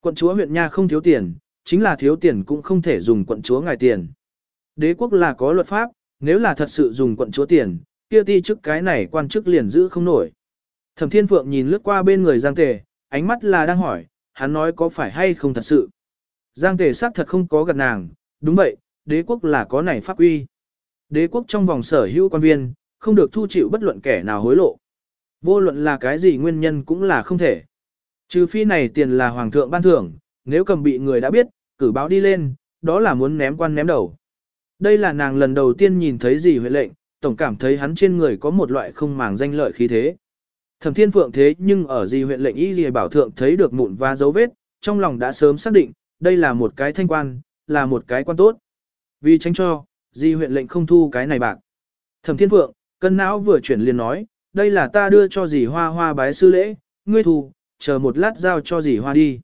Quận chúa huyện nha không thiếu tiền, chính là thiếu tiền cũng không thể dùng quận chúa ngài tiền. Đế quốc là có luật pháp, nếu là thật sự dùng quận chúa tiền, kia ti chức cái này quan chức liền giữ không nổi. Thẩm Thiên Phượng nhìn lướt qua bên người Giang Tề, ánh mắt là đang hỏi, hắn nói có phải hay không thật sự. Giang Tề xác thật không có gần nàng, đúng vậy, đế quốc là có này pháp uy. Đế quốc trong vòng sở hữu quan viên, không được thu chịu bất luận kẻ nào hối lộ. Vô luận là cái gì nguyên nhân cũng là không thể. Trừ phi này tiền là hoàng thượng ban thưởng, nếu cầm bị người đã biết, cử báo đi lên, đó là muốn ném quan ném đầu. Đây là nàng lần đầu tiên nhìn thấy gì huệ lệnh, tổng cảm thấy hắn trên người có một loại không màng danh lợi khí thế. Thẩm thiên phượng thế nhưng ở gì huyện lệnh y gì bảo thượng thấy được mụn và dấu vết, trong lòng đã sớm xác định, đây là một cái thanh quan, là một cái quan tốt. Vì tránh cho, di huyện lệnh không thu cái này bạc. Thẩm thiên phượng, cân não vừa chuyển liền nói, đây là ta đưa cho dì hoa hoa bái sư lễ, ngươi thu, chờ một lát giao cho dì hoa đi.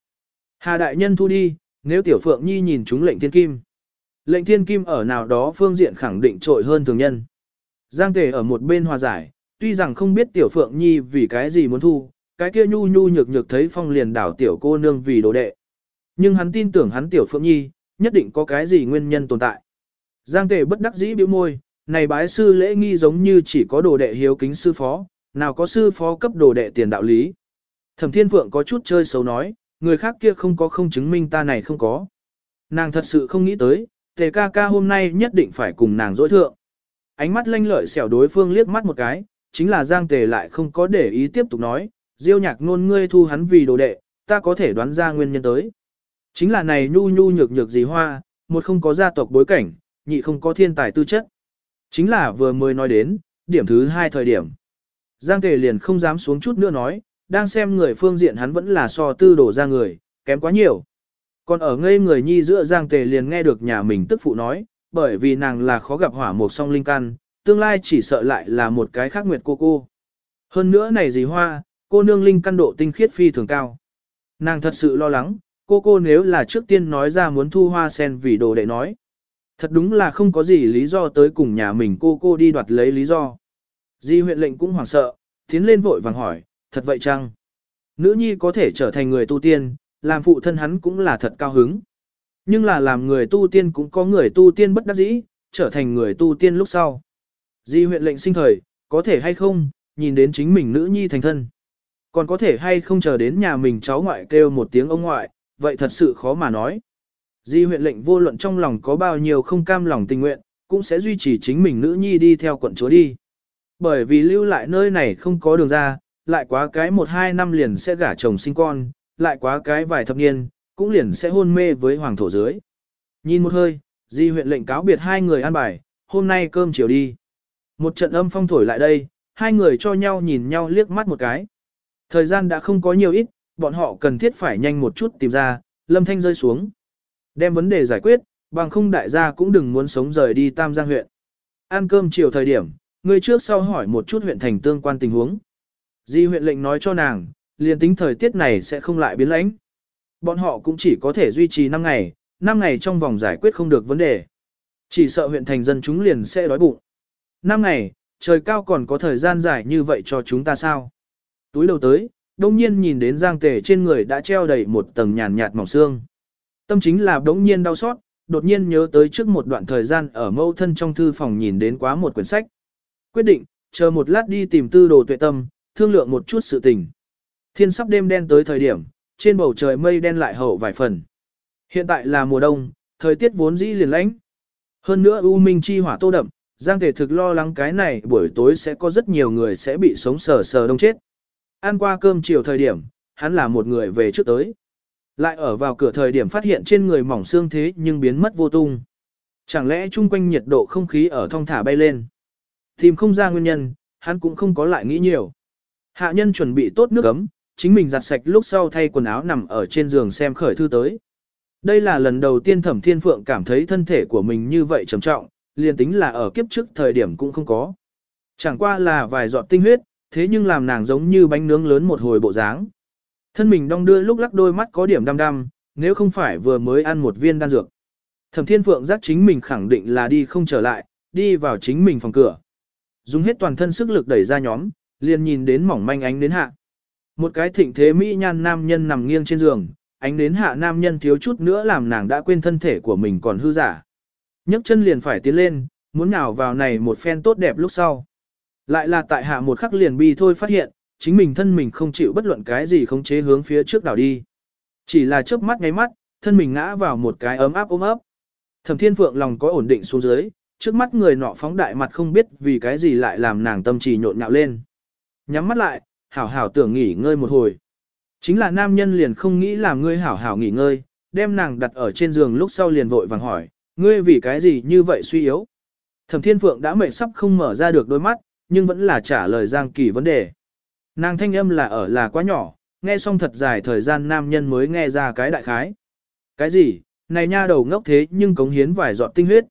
Hà đại nhân thu đi, nếu tiểu phượng nhi nhìn chúng lệnh thiên kim. Lệnh thiên kim ở nào đó phương diện khẳng định trội hơn thường nhân. Giang tề ở một bên hòa giải, tuy rằng không biết tiểu phượng nhi vì cái gì muốn thu, cái kia nhu nhu nhược nhược thấy phong liền đảo tiểu cô nương vì đồ đệ. Nhưng hắn tin tưởng hắn tiểu phượng nhi, nhất định có cái gì nguyên nhân tồn tại. Giang tề bất đắc dĩ bĩu môi, này bái sư lễ nghi giống như chỉ có đồ đệ hiếu kính sư phó, nào có sư phó cấp đồ đệ tiền đạo lý. Thẩm thiên phượng có chút chơi xấu nói, người khác kia không có không chứng minh ta này không có. Nàng thật sự không nghĩ tới, tề ca ca hôm nay nhất định phải cùng nàng dỗi thượng. Ánh mắt lanh lợi xẻo đối phương liếc mắt một cái, chính là giang tề lại không có để ý tiếp tục nói, diêu nhạc nôn ngươi thu hắn vì đồ đệ, ta có thể đoán ra nguyên nhân tới. Chính là này nhu nhu nhược nhược gì hoa, một không có gia tộc bối cảnh, nhị không có thiên tài tư chất. Chính là vừa mới nói đến, điểm thứ hai thời điểm. Giang Tề liền không dám xuống chút nữa nói, đang xem người phương diện hắn vẫn là so tư đổ ra người, kém quá nhiều. Còn ở ngây người nhi giữa Giang Tề liền nghe được nhà mình tức phụ nói, bởi vì nàng là khó gặp hỏa một song linh căn, tương lai chỉ sợ lại là một cái khác nguyệt cô cô. Hơn nữa này gì hoa, cô nương linh căn độ tinh khiết phi thường cao. Nàng thật sự lo lắng, cô cô nếu là trước tiên nói ra muốn thu hoa sen vì đồ đệ nói. Thật đúng là không có gì lý do tới cùng nhà mình cô cô đi đoạt lấy lý do. Di huyện lệnh cũng hoảng sợ, tiến lên vội vàng hỏi, thật vậy chăng? Nữ nhi có thể trở thành người tu tiên, làm phụ thân hắn cũng là thật cao hứng. Nhưng là làm người tu tiên cũng có người tu tiên bất đắc dĩ, trở thành người tu tiên lúc sau. Di huyện lệnh sinh thời, có thể hay không, nhìn đến chính mình nữ nhi thành thân. Còn có thể hay không chờ đến nhà mình cháu ngoại kêu một tiếng ông ngoại, vậy thật sự khó mà nói. Di huyện lệnh vô luận trong lòng có bao nhiêu không cam lòng tình nguyện, cũng sẽ duy trì chính mình nữ nhi đi theo quận chúa đi. Bởi vì lưu lại nơi này không có đường ra, lại quá cái một hai năm liền sẽ gả chồng sinh con, lại quá cái vài thập niên, cũng liền sẽ hôn mê với hoàng thổ dưới. Nhìn một hơi, di huyện lệnh cáo biệt hai người ăn bài, hôm nay cơm chiều đi. Một trận âm phong thổi lại đây, hai người cho nhau nhìn nhau liếc mắt một cái. Thời gian đã không có nhiều ít, bọn họ cần thiết phải nhanh một chút tìm ra, lâm thanh rơi xuống. Đem vấn đề giải quyết, bằng không đại gia cũng đừng muốn sống rời đi Tam Giang huyện. Ăn cơm chiều thời điểm, người trước sau hỏi một chút huyện thành tương quan tình huống. Di huyện lệnh nói cho nàng, liền tính thời tiết này sẽ không lại biến lãnh. Bọn họ cũng chỉ có thể duy trì 5 ngày, 5 ngày trong vòng giải quyết không được vấn đề. Chỉ sợ huyện thành dân chúng liền sẽ đói bụng. 5 ngày, trời cao còn có thời gian dài như vậy cho chúng ta sao? Túi đầu tới, đông nhiên nhìn đến giang tề trên người đã treo đầy một tầng nhàn nhạt mỏng xương. Tâm chính là đống nhiên đau xót, đột nhiên nhớ tới trước một đoạn thời gian ở mâu thân trong thư phòng nhìn đến quá một quyển sách. Quyết định, chờ một lát đi tìm tư đồ tuệ tâm, thương lượng một chút sự tình. Thiên sắp đêm đen tới thời điểm, trên bầu trời mây đen lại hậu vài phần. Hiện tại là mùa đông, thời tiết vốn dĩ liền lãnh. Hơn nữa U Minh chi hỏa tô đậm, Giang Thể thực lo lắng cái này buổi tối sẽ có rất nhiều người sẽ bị sống sờ sờ đông chết. Ăn qua cơm chiều thời điểm, hắn là một người về trước tới. Lại ở vào cửa thời điểm phát hiện trên người mỏng xương thế nhưng biến mất vô tung. Chẳng lẽ chung quanh nhiệt độ không khí ở thong thả bay lên. Tìm không ra nguyên nhân, hắn cũng không có lại nghĩ nhiều. Hạ nhân chuẩn bị tốt nước ấm, chính mình giặt sạch lúc sau thay quần áo nằm ở trên giường xem khởi thư tới. Đây là lần đầu tiên thẩm thiên phượng cảm thấy thân thể của mình như vậy trầm trọng, liền tính là ở kiếp trước thời điểm cũng không có. Chẳng qua là vài giọt tinh huyết, thế nhưng làm nàng giống như bánh nướng lớn một hồi bộ dáng. Thân mình đong đưa lúc lắc đôi mắt có điểm đăm đăm, nếu không phải vừa mới ăn một viên đan dược. Thẩm Thiên Phượng giác chính mình khẳng định là đi không trở lại, đi vào chính mình phòng cửa. Dùng hết toàn thân sức lực đẩy ra nhóm, liền nhìn đến mỏng manh ánh đến hạ. Một cái thịnh thế mỹ nhan nam nhân nằm nghiêng trên giường, ánh đến hạ nam nhân thiếu chút nữa làm nàng đã quên thân thể của mình còn hư giả. nhấc chân liền phải tiến lên, muốn nào vào này một phen tốt đẹp lúc sau. Lại là tại hạ một khắc liền bi thôi phát hiện, chính mình thân mình không chịu bất luận cái gì không chế hướng phía trước đảo đi. Chỉ là chớp mắt ngay mắt, thân mình ngã vào một cái ấm áp ôm ấp. Thẩm Thiên Phượng lòng có ổn định xuống dưới, trước mắt người nọ phóng đại mặt không biết vì cái gì lại làm nàng tâm trì nhộn nhạo lên. Nhắm mắt lại, hảo hảo tưởng nghỉ ngơi một hồi. Chính là nam nhân liền không nghĩ làm ngươi hảo hảo nghỉ ngơi, đem nàng đặt ở trên giường lúc sau liền vội vàng hỏi, ngươi vì cái gì như vậy suy yếu. Thẩm Thiên Phượng đã mệt sắp không mở ra được đôi mắt, nhưng vẫn là trả lời Giang Kỳ vấn đề. Nàng thanh âm là ở là quá nhỏ, nghe xong thật dài thời gian nam nhân mới nghe ra cái đại khái. Cái gì, này nha đầu ngốc thế nhưng cống hiến vài giọt tinh huyết.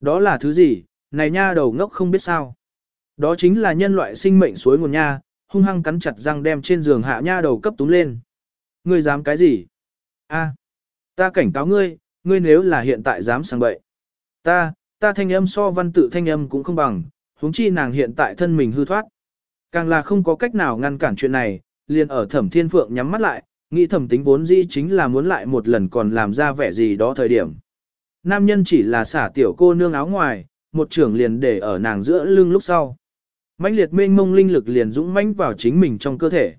Đó là thứ gì, này nha đầu ngốc không biết sao. Đó chính là nhân loại sinh mệnh suối nguồn nha, hung hăng cắn chặt răng đem trên giường hạ nha đầu cấp túm lên. Ngươi dám cái gì? A, ta cảnh cáo ngươi, ngươi nếu là hiện tại dám sang bậy. Ta, ta thanh âm so văn tự thanh âm cũng không bằng, huống chi nàng hiện tại thân mình hư thoát. Càng là không có cách nào ngăn cản chuyện này, liền ở thẩm thiên phượng nhắm mắt lại, nghĩ thẩm tính vốn dĩ chính là muốn lại một lần còn làm ra vẻ gì đó thời điểm. Nam nhân chỉ là xả tiểu cô nương áo ngoài, một trưởng liền để ở nàng giữa lưng lúc sau mãnh liệt mênh mông linh lực liền dũng mãnh vào chính mình trong cơ thể.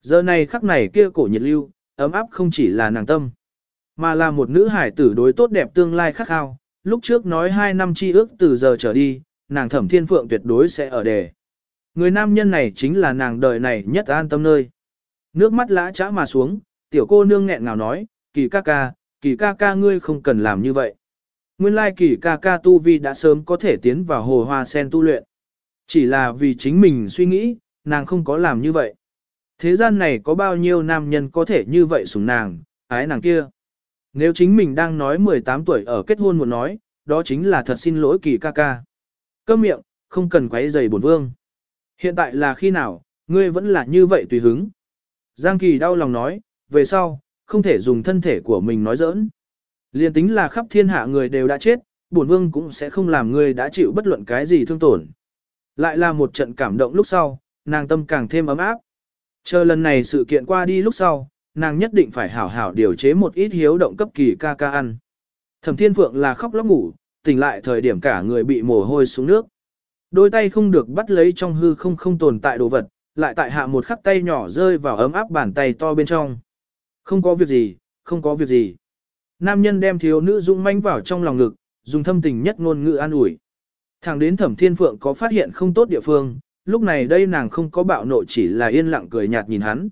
Giờ này khắc này kia cổ nhiệt lưu, ấm áp không chỉ là nàng tâm, mà là một nữ hải tử đối tốt đẹp tương lai khắc khao. Lúc trước nói hai năm chi ước từ giờ trở đi, nàng thẩm thiên phượng tuyệt đối sẽ ở đề. Người nam nhân này chính là nàng đời này nhất an tâm nơi. Nước mắt lã chã mà xuống, tiểu cô nương nghẹn ngào nói, kỳ ca ca, kỳ ca ca ngươi không cần làm như vậy. Nguyên lai kỳ ca ca tu vi đã sớm có thể tiến vào hồ hoa sen tu luyện. Chỉ là vì chính mình suy nghĩ, nàng không có làm như vậy. Thế gian này có bao nhiêu nam nhân có thể như vậy sủng nàng, ái nàng kia. Nếu chính mình đang nói 18 tuổi ở kết hôn một nói, đó chính là thật xin lỗi kỳ ca ca. Câm miệng, không cần quấy giày bổn vương. Hiện tại là khi nào, ngươi vẫn là như vậy tùy hứng. Giang Kỳ đau lòng nói, về sau, không thể dùng thân thể của mình nói giỡn. Liên tính là khắp thiên hạ người đều đã chết, bổn vương cũng sẽ không làm ngươi đã chịu bất luận cái gì thương tổn. Lại là một trận cảm động lúc sau, nàng tâm càng thêm ấm áp. Chờ lần này sự kiện qua đi lúc sau, nàng nhất định phải hảo hảo điều chế một ít hiếu động cấp kỳ ca ca ăn. Thẩm Thiên Phượng là khóc lóc ngủ, tỉnh lại thời điểm cả người bị mồ hôi xuống nước. Đôi tay không được bắt lấy trong hư không không tồn tại đồ vật, lại tại hạ một khắc tay nhỏ rơi vào ấm áp bàn tay to bên trong. Không có việc gì, không có việc gì. Nam nhân đem thiếu nữ dũng manh vào trong lòng ngực, dùng thâm tình nhất ngôn ngữ an ủi. Thẳng đến thẩm thiên phượng có phát hiện không tốt địa phương, lúc này đây nàng không có bạo nộ chỉ là yên lặng cười nhạt nhìn hắn.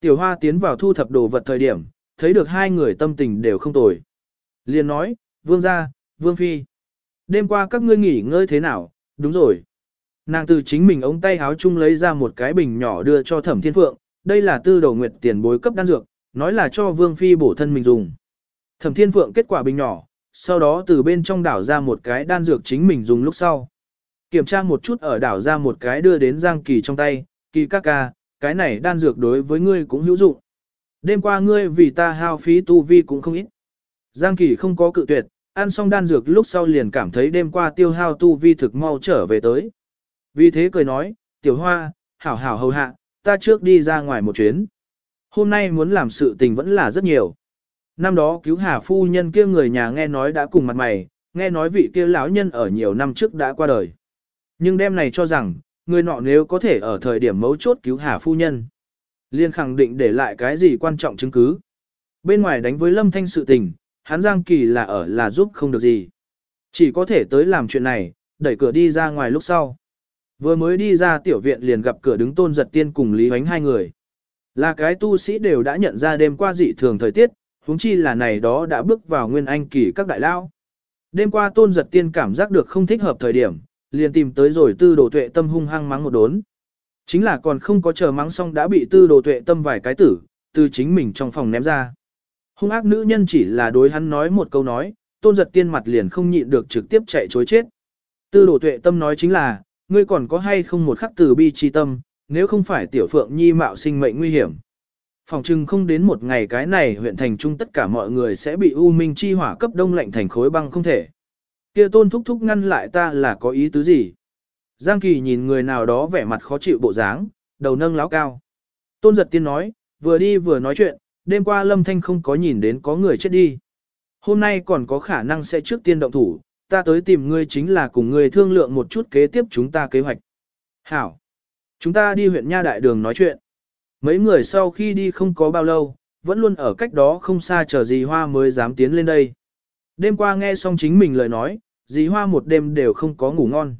Tiểu hoa tiến vào thu thập đồ vật thời điểm, thấy được hai người tâm tình đều không tồi. Liền nói, vương gia, vương phi. Đêm qua các ngươi nghỉ ngơi thế nào, đúng rồi. Nàng từ chính mình ống tay háo chung lấy ra một cái bình nhỏ đưa cho thẩm thiên phượng, đây là tư đầu nguyệt tiền bối cấp đan dược, nói là cho vương phi bổ thân mình dùng. Thẩm thiên phượng kết quả bình nhỏ, sau đó từ bên trong đảo ra một cái đan dược chính mình dùng lúc sau. Kiểm tra một chút ở đảo ra một cái đưa đến Giang Kỳ trong tay, Kỳ ca ca, cái này đan dược đối với ngươi cũng hữu dụng. Đêm qua ngươi vì ta hao phí tu vi cũng không ít. Giang Kỳ không có cự tuyệt, ăn xong đan dược lúc sau liền cảm thấy đêm qua tiêu hao tu vi thực mau trở về tới. Vì thế cười nói, tiểu hoa, hảo hảo hầu hạ, ta trước đi ra ngoài một chuyến. Hôm nay muốn làm sự tình vẫn là rất nhiều. Năm đó cứu hà phu nhân kia người nhà nghe nói đã cùng mặt mày, nghe nói vị kia lão nhân ở nhiều năm trước đã qua đời. Nhưng đêm này cho rằng, người nọ nếu có thể ở thời điểm mấu chốt cứu hà phu nhân. liền khẳng định để lại cái gì quan trọng chứng cứ. Bên ngoài đánh với lâm thanh sự tình, hắn Giang Kỳ là ở là giúp không được gì. Chỉ có thể tới làm chuyện này, đẩy cửa đi ra ngoài lúc sau. Vừa mới đi ra tiểu viện liền gặp cửa đứng tôn giật tiên cùng Lý Huánh hai người. Là cái tu sĩ đều đã nhận ra đêm qua dị thường thời tiết, huống chi là này đó đã bước vào nguyên anh kỳ các đại lao. Đêm qua tôn giật tiên cảm giác được không thích hợp thời điểm, liền tìm tới rồi tư đồ tuệ tâm hung hăng mắng một đốn. Chính là còn không có chờ mắng xong đã bị tư đồ tuệ tâm vài cái tử, từ chính mình trong phòng ném ra. Hung ác nữ nhân chỉ là đối hắn nói một câu nói, tôn giật tiên mặt liền không nhịn được trực tiếp chạy chối chết. Tư đổ tuệ tâm nói chính là, ngươi còn có hay không một khắc từ bi chi tâm, nếu không phải tiểu phượng nhi mạo sinh mệnh nguy hiểm. Phòng trưng không đến một ngày cái này huyện thành trung tất cả mọi người sẽ bị u minh chi hỏa cấp đông lạnh thành khối băng không thể. Kia tôn thúc thúc ngăn lại ta là có ý tứ gì? Giang Kỳ nhìn người nào đó vẻ mặt khó chịu bộ dáng, đầu nâng láo cao. Tôn giật tiên nói, vừa đi vừa nói chuyện, đêm qua Lâm Thanh không có nhìn đến có người chết đi. Hôm nay còn có khả năng sẽ trước tiên động thủ, ta tới tìm ngươi chính là cùng ngươi thương lượng một chút kế tiếp chúng ta kế hoạch. Hảo! Chúng ta đi huyện Nha Đại Đường nói chuyện. Mấy người sau khi đi không có bao lâu, vẫn luôn ở cách đó không xa chờ dì Hoa mới dám tiến lên đây. Đêm qua nghe xong chính mình lời nói, dì Hoa một đêm đều không có ngủ ngon.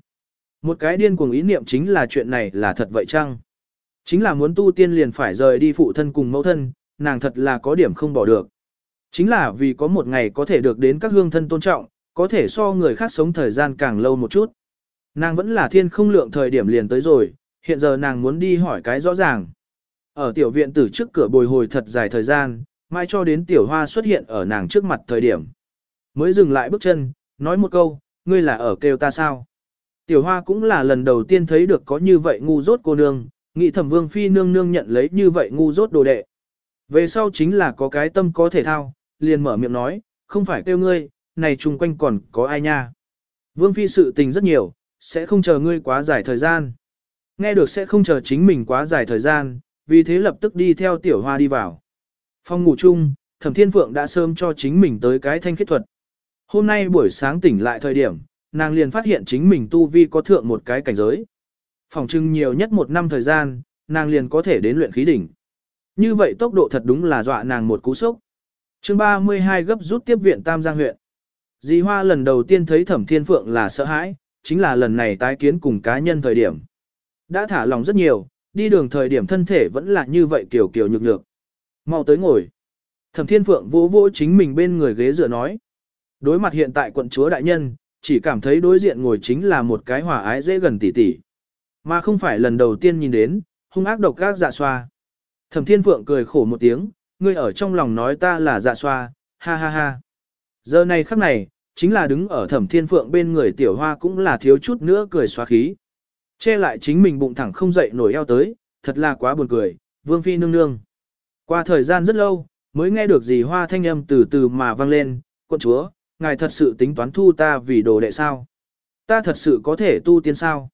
Một cái điên cuồng ý niệm chính là chuyện này là thật vậy chăng? Chính là muốn tu tiên liền phải rời đi phụ thân cùng mẫu thân, nàng thật là có điểm không bỏ được. Chính là vì có một ngày có thể được đến các hương thân tôn trọng, có thể so người khác sống thời gian càng lâu một chút. Nàng vẫn là thiên không lượng thời điểm liền tới rồi, hiện giờ nàng muốn đi hỏi cái rõ ràng. Ở tiểu viện tử trước cửa bồi hồi thật dài thời gian, mai cho đến tiểu hoa xuất hiện ở nàng trước mặt thời điểm. Mới dừng lại bước chân, nói một câu, ngươi là ở kêu ta sao? Tiểu hoa cũng là lần đầu tiên thấy được có như vậy ngu dốt cô nương, nghĩ thẩm vương phi nương nương nhận lấy như vậy ngu dốt đồ đệ. Về sau chính là có cái tâm có thể thao, liền mở miệng nói, không phải kêu ngươi, này chung quanh còn có ai nha. Vương phi sự tình rất nhiều, sẽ không chờ ngươi quá dài thời gian. Nghe được sẽ không chờ chính mình quá dài thời gian, vì thế lập tức đi theo tiểu hoa đi vào. Phòng ngủ chung, thẩm thiên phượng đã sớm cho chính mình tới cái thanh khiết thuật. Hôm nay buổi sáng tỉnh lại thời điểm, nàng liền phát hiện chính mình tu vi có thượng một cái cảnh giới. Phòng trưng nhiều nhất một năm thời gian, nàng liền có thể đến luyện khí đỉnh. Như vậy tốc độ thật đúng là dọa nàng một cú sốc. chương 32 gấp rút tiếp viện Tam Giang huyện. Dì Hoa lần đầu tiên thấy Thẩm Thiên Phượng là sợ hãi, chính là lần này tái kiến cùng cá nhân thời điểm. Đã thả lòng rất nhiều, đi đường thời điểm thân thể vẫn là như vậy kiểu kiểu nhược nhược. Mau tới ngồi. Thẩm Thiên Phượng vỗ vỗ chính mình bên người ghế dựa nói. Đối mặt hiện tại quận chúa đại nhân, chỉ cảm thấy đối diện ngồi chính là một cái hòa ái dễ gần tỉ tỉ. Mà không phải lần đầu tiên nhìn đến, hung ác độc gác dạ xoa. Thẩm Thiên Phượng cười khổ một tiếng, ngươi ở trong lòng nói ta là dạ xoa, ha ha ha. Giờ này khắc này, chính là đứng ở Thẩm Thiên Phượng bên người tiểu hoa cũng là thiếu chút nữa cười xóa khí. Che lại chính mình bụng thẳng không dậy nổi eo tới, thật là quá buồn cười, vương phi nương nương. Qua thời gian rất lâu, mới nghe được gì hoa thanh âm từ từ mà vang lên, quân chúa, ngài thật sự tính toán thu ta vì đồ đệ sao? Ta thật sự có thể tu tiên sao?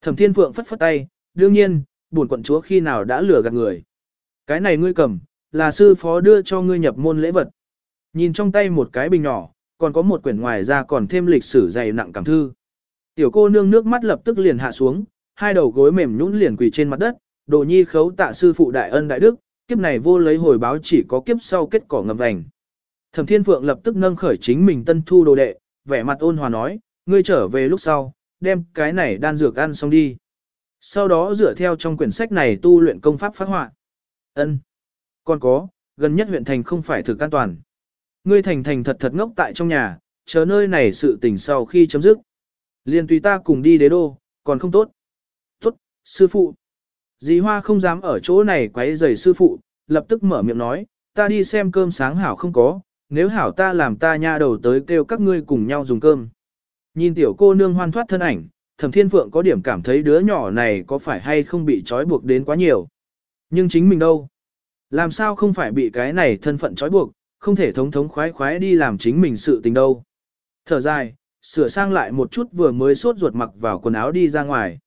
Thẩm Thiên Phượng phất phất tay, đương nhiên, buồn quận chúa khi nào đã lừa gạt người. Cái này ngươi cầm, là sư phó đưa cho ngươi nhập môn lễ vật. Nhìn trong tay một cái bình nhỏ, còn có một quyển ngoài ra còn thêm lịch sử dày nặng cảm thư. Tiểu cô nương nước mắt lập tức liền hạ xuống, hai đầu gối mềm nhũn liền quỳ trên mặt đất, đồ nhi khấu tạ sư phụ đại ân đại đức, kiếp này vô lấy hồi báo chỉ có kiếp sau kết cỏ ngập vành. Thẩm Thiên Phượng lập tức nâng khởi chính mình tân thu đồ đệ, vẻ mặt ôn hòa nói, ngươi trở về lúc sau, đem cái này đan dược ăn xong đi. Sau đó dựa theo trong quyển sách này tu luyện công pháp phát họa. Ân. Còn có, gần nhất huyện thành không phải thực an toàn. Ngươi thành thành thật thật ngốc tại trong nhà, chờ nơi này sự tình sau khi chấm dứt. Liên tùy ta cùng đi đế đô, còn không tốt. Tốt, sư phụ. Dì Hoa không dám ở chỗ này quấy rầy sư phụ, lập tức mở miệng nói, ta đi xem cơm sáng hảo không có, nếu hảo ta làm ta nha đầu tới kêu các ngươi cùng nhau dùng cơm. Nhìn tiểu cô nương hoan thoát thân ảnh, thẩm thiên phượng có điểm cảm thấy đứa nhỏ này có phải hay không bị trói buộc đến quá nhiều. Nhưng chính mình đâu? Làm sao không phải bị cái này thân phận trói buộc, không thể thống thống khoái khoái đi làm chính mình sự tình đâu. Thở dài, sửa sang lại một chút vừa mới sốt ruột mặc vào quần áo đi ra ngoài.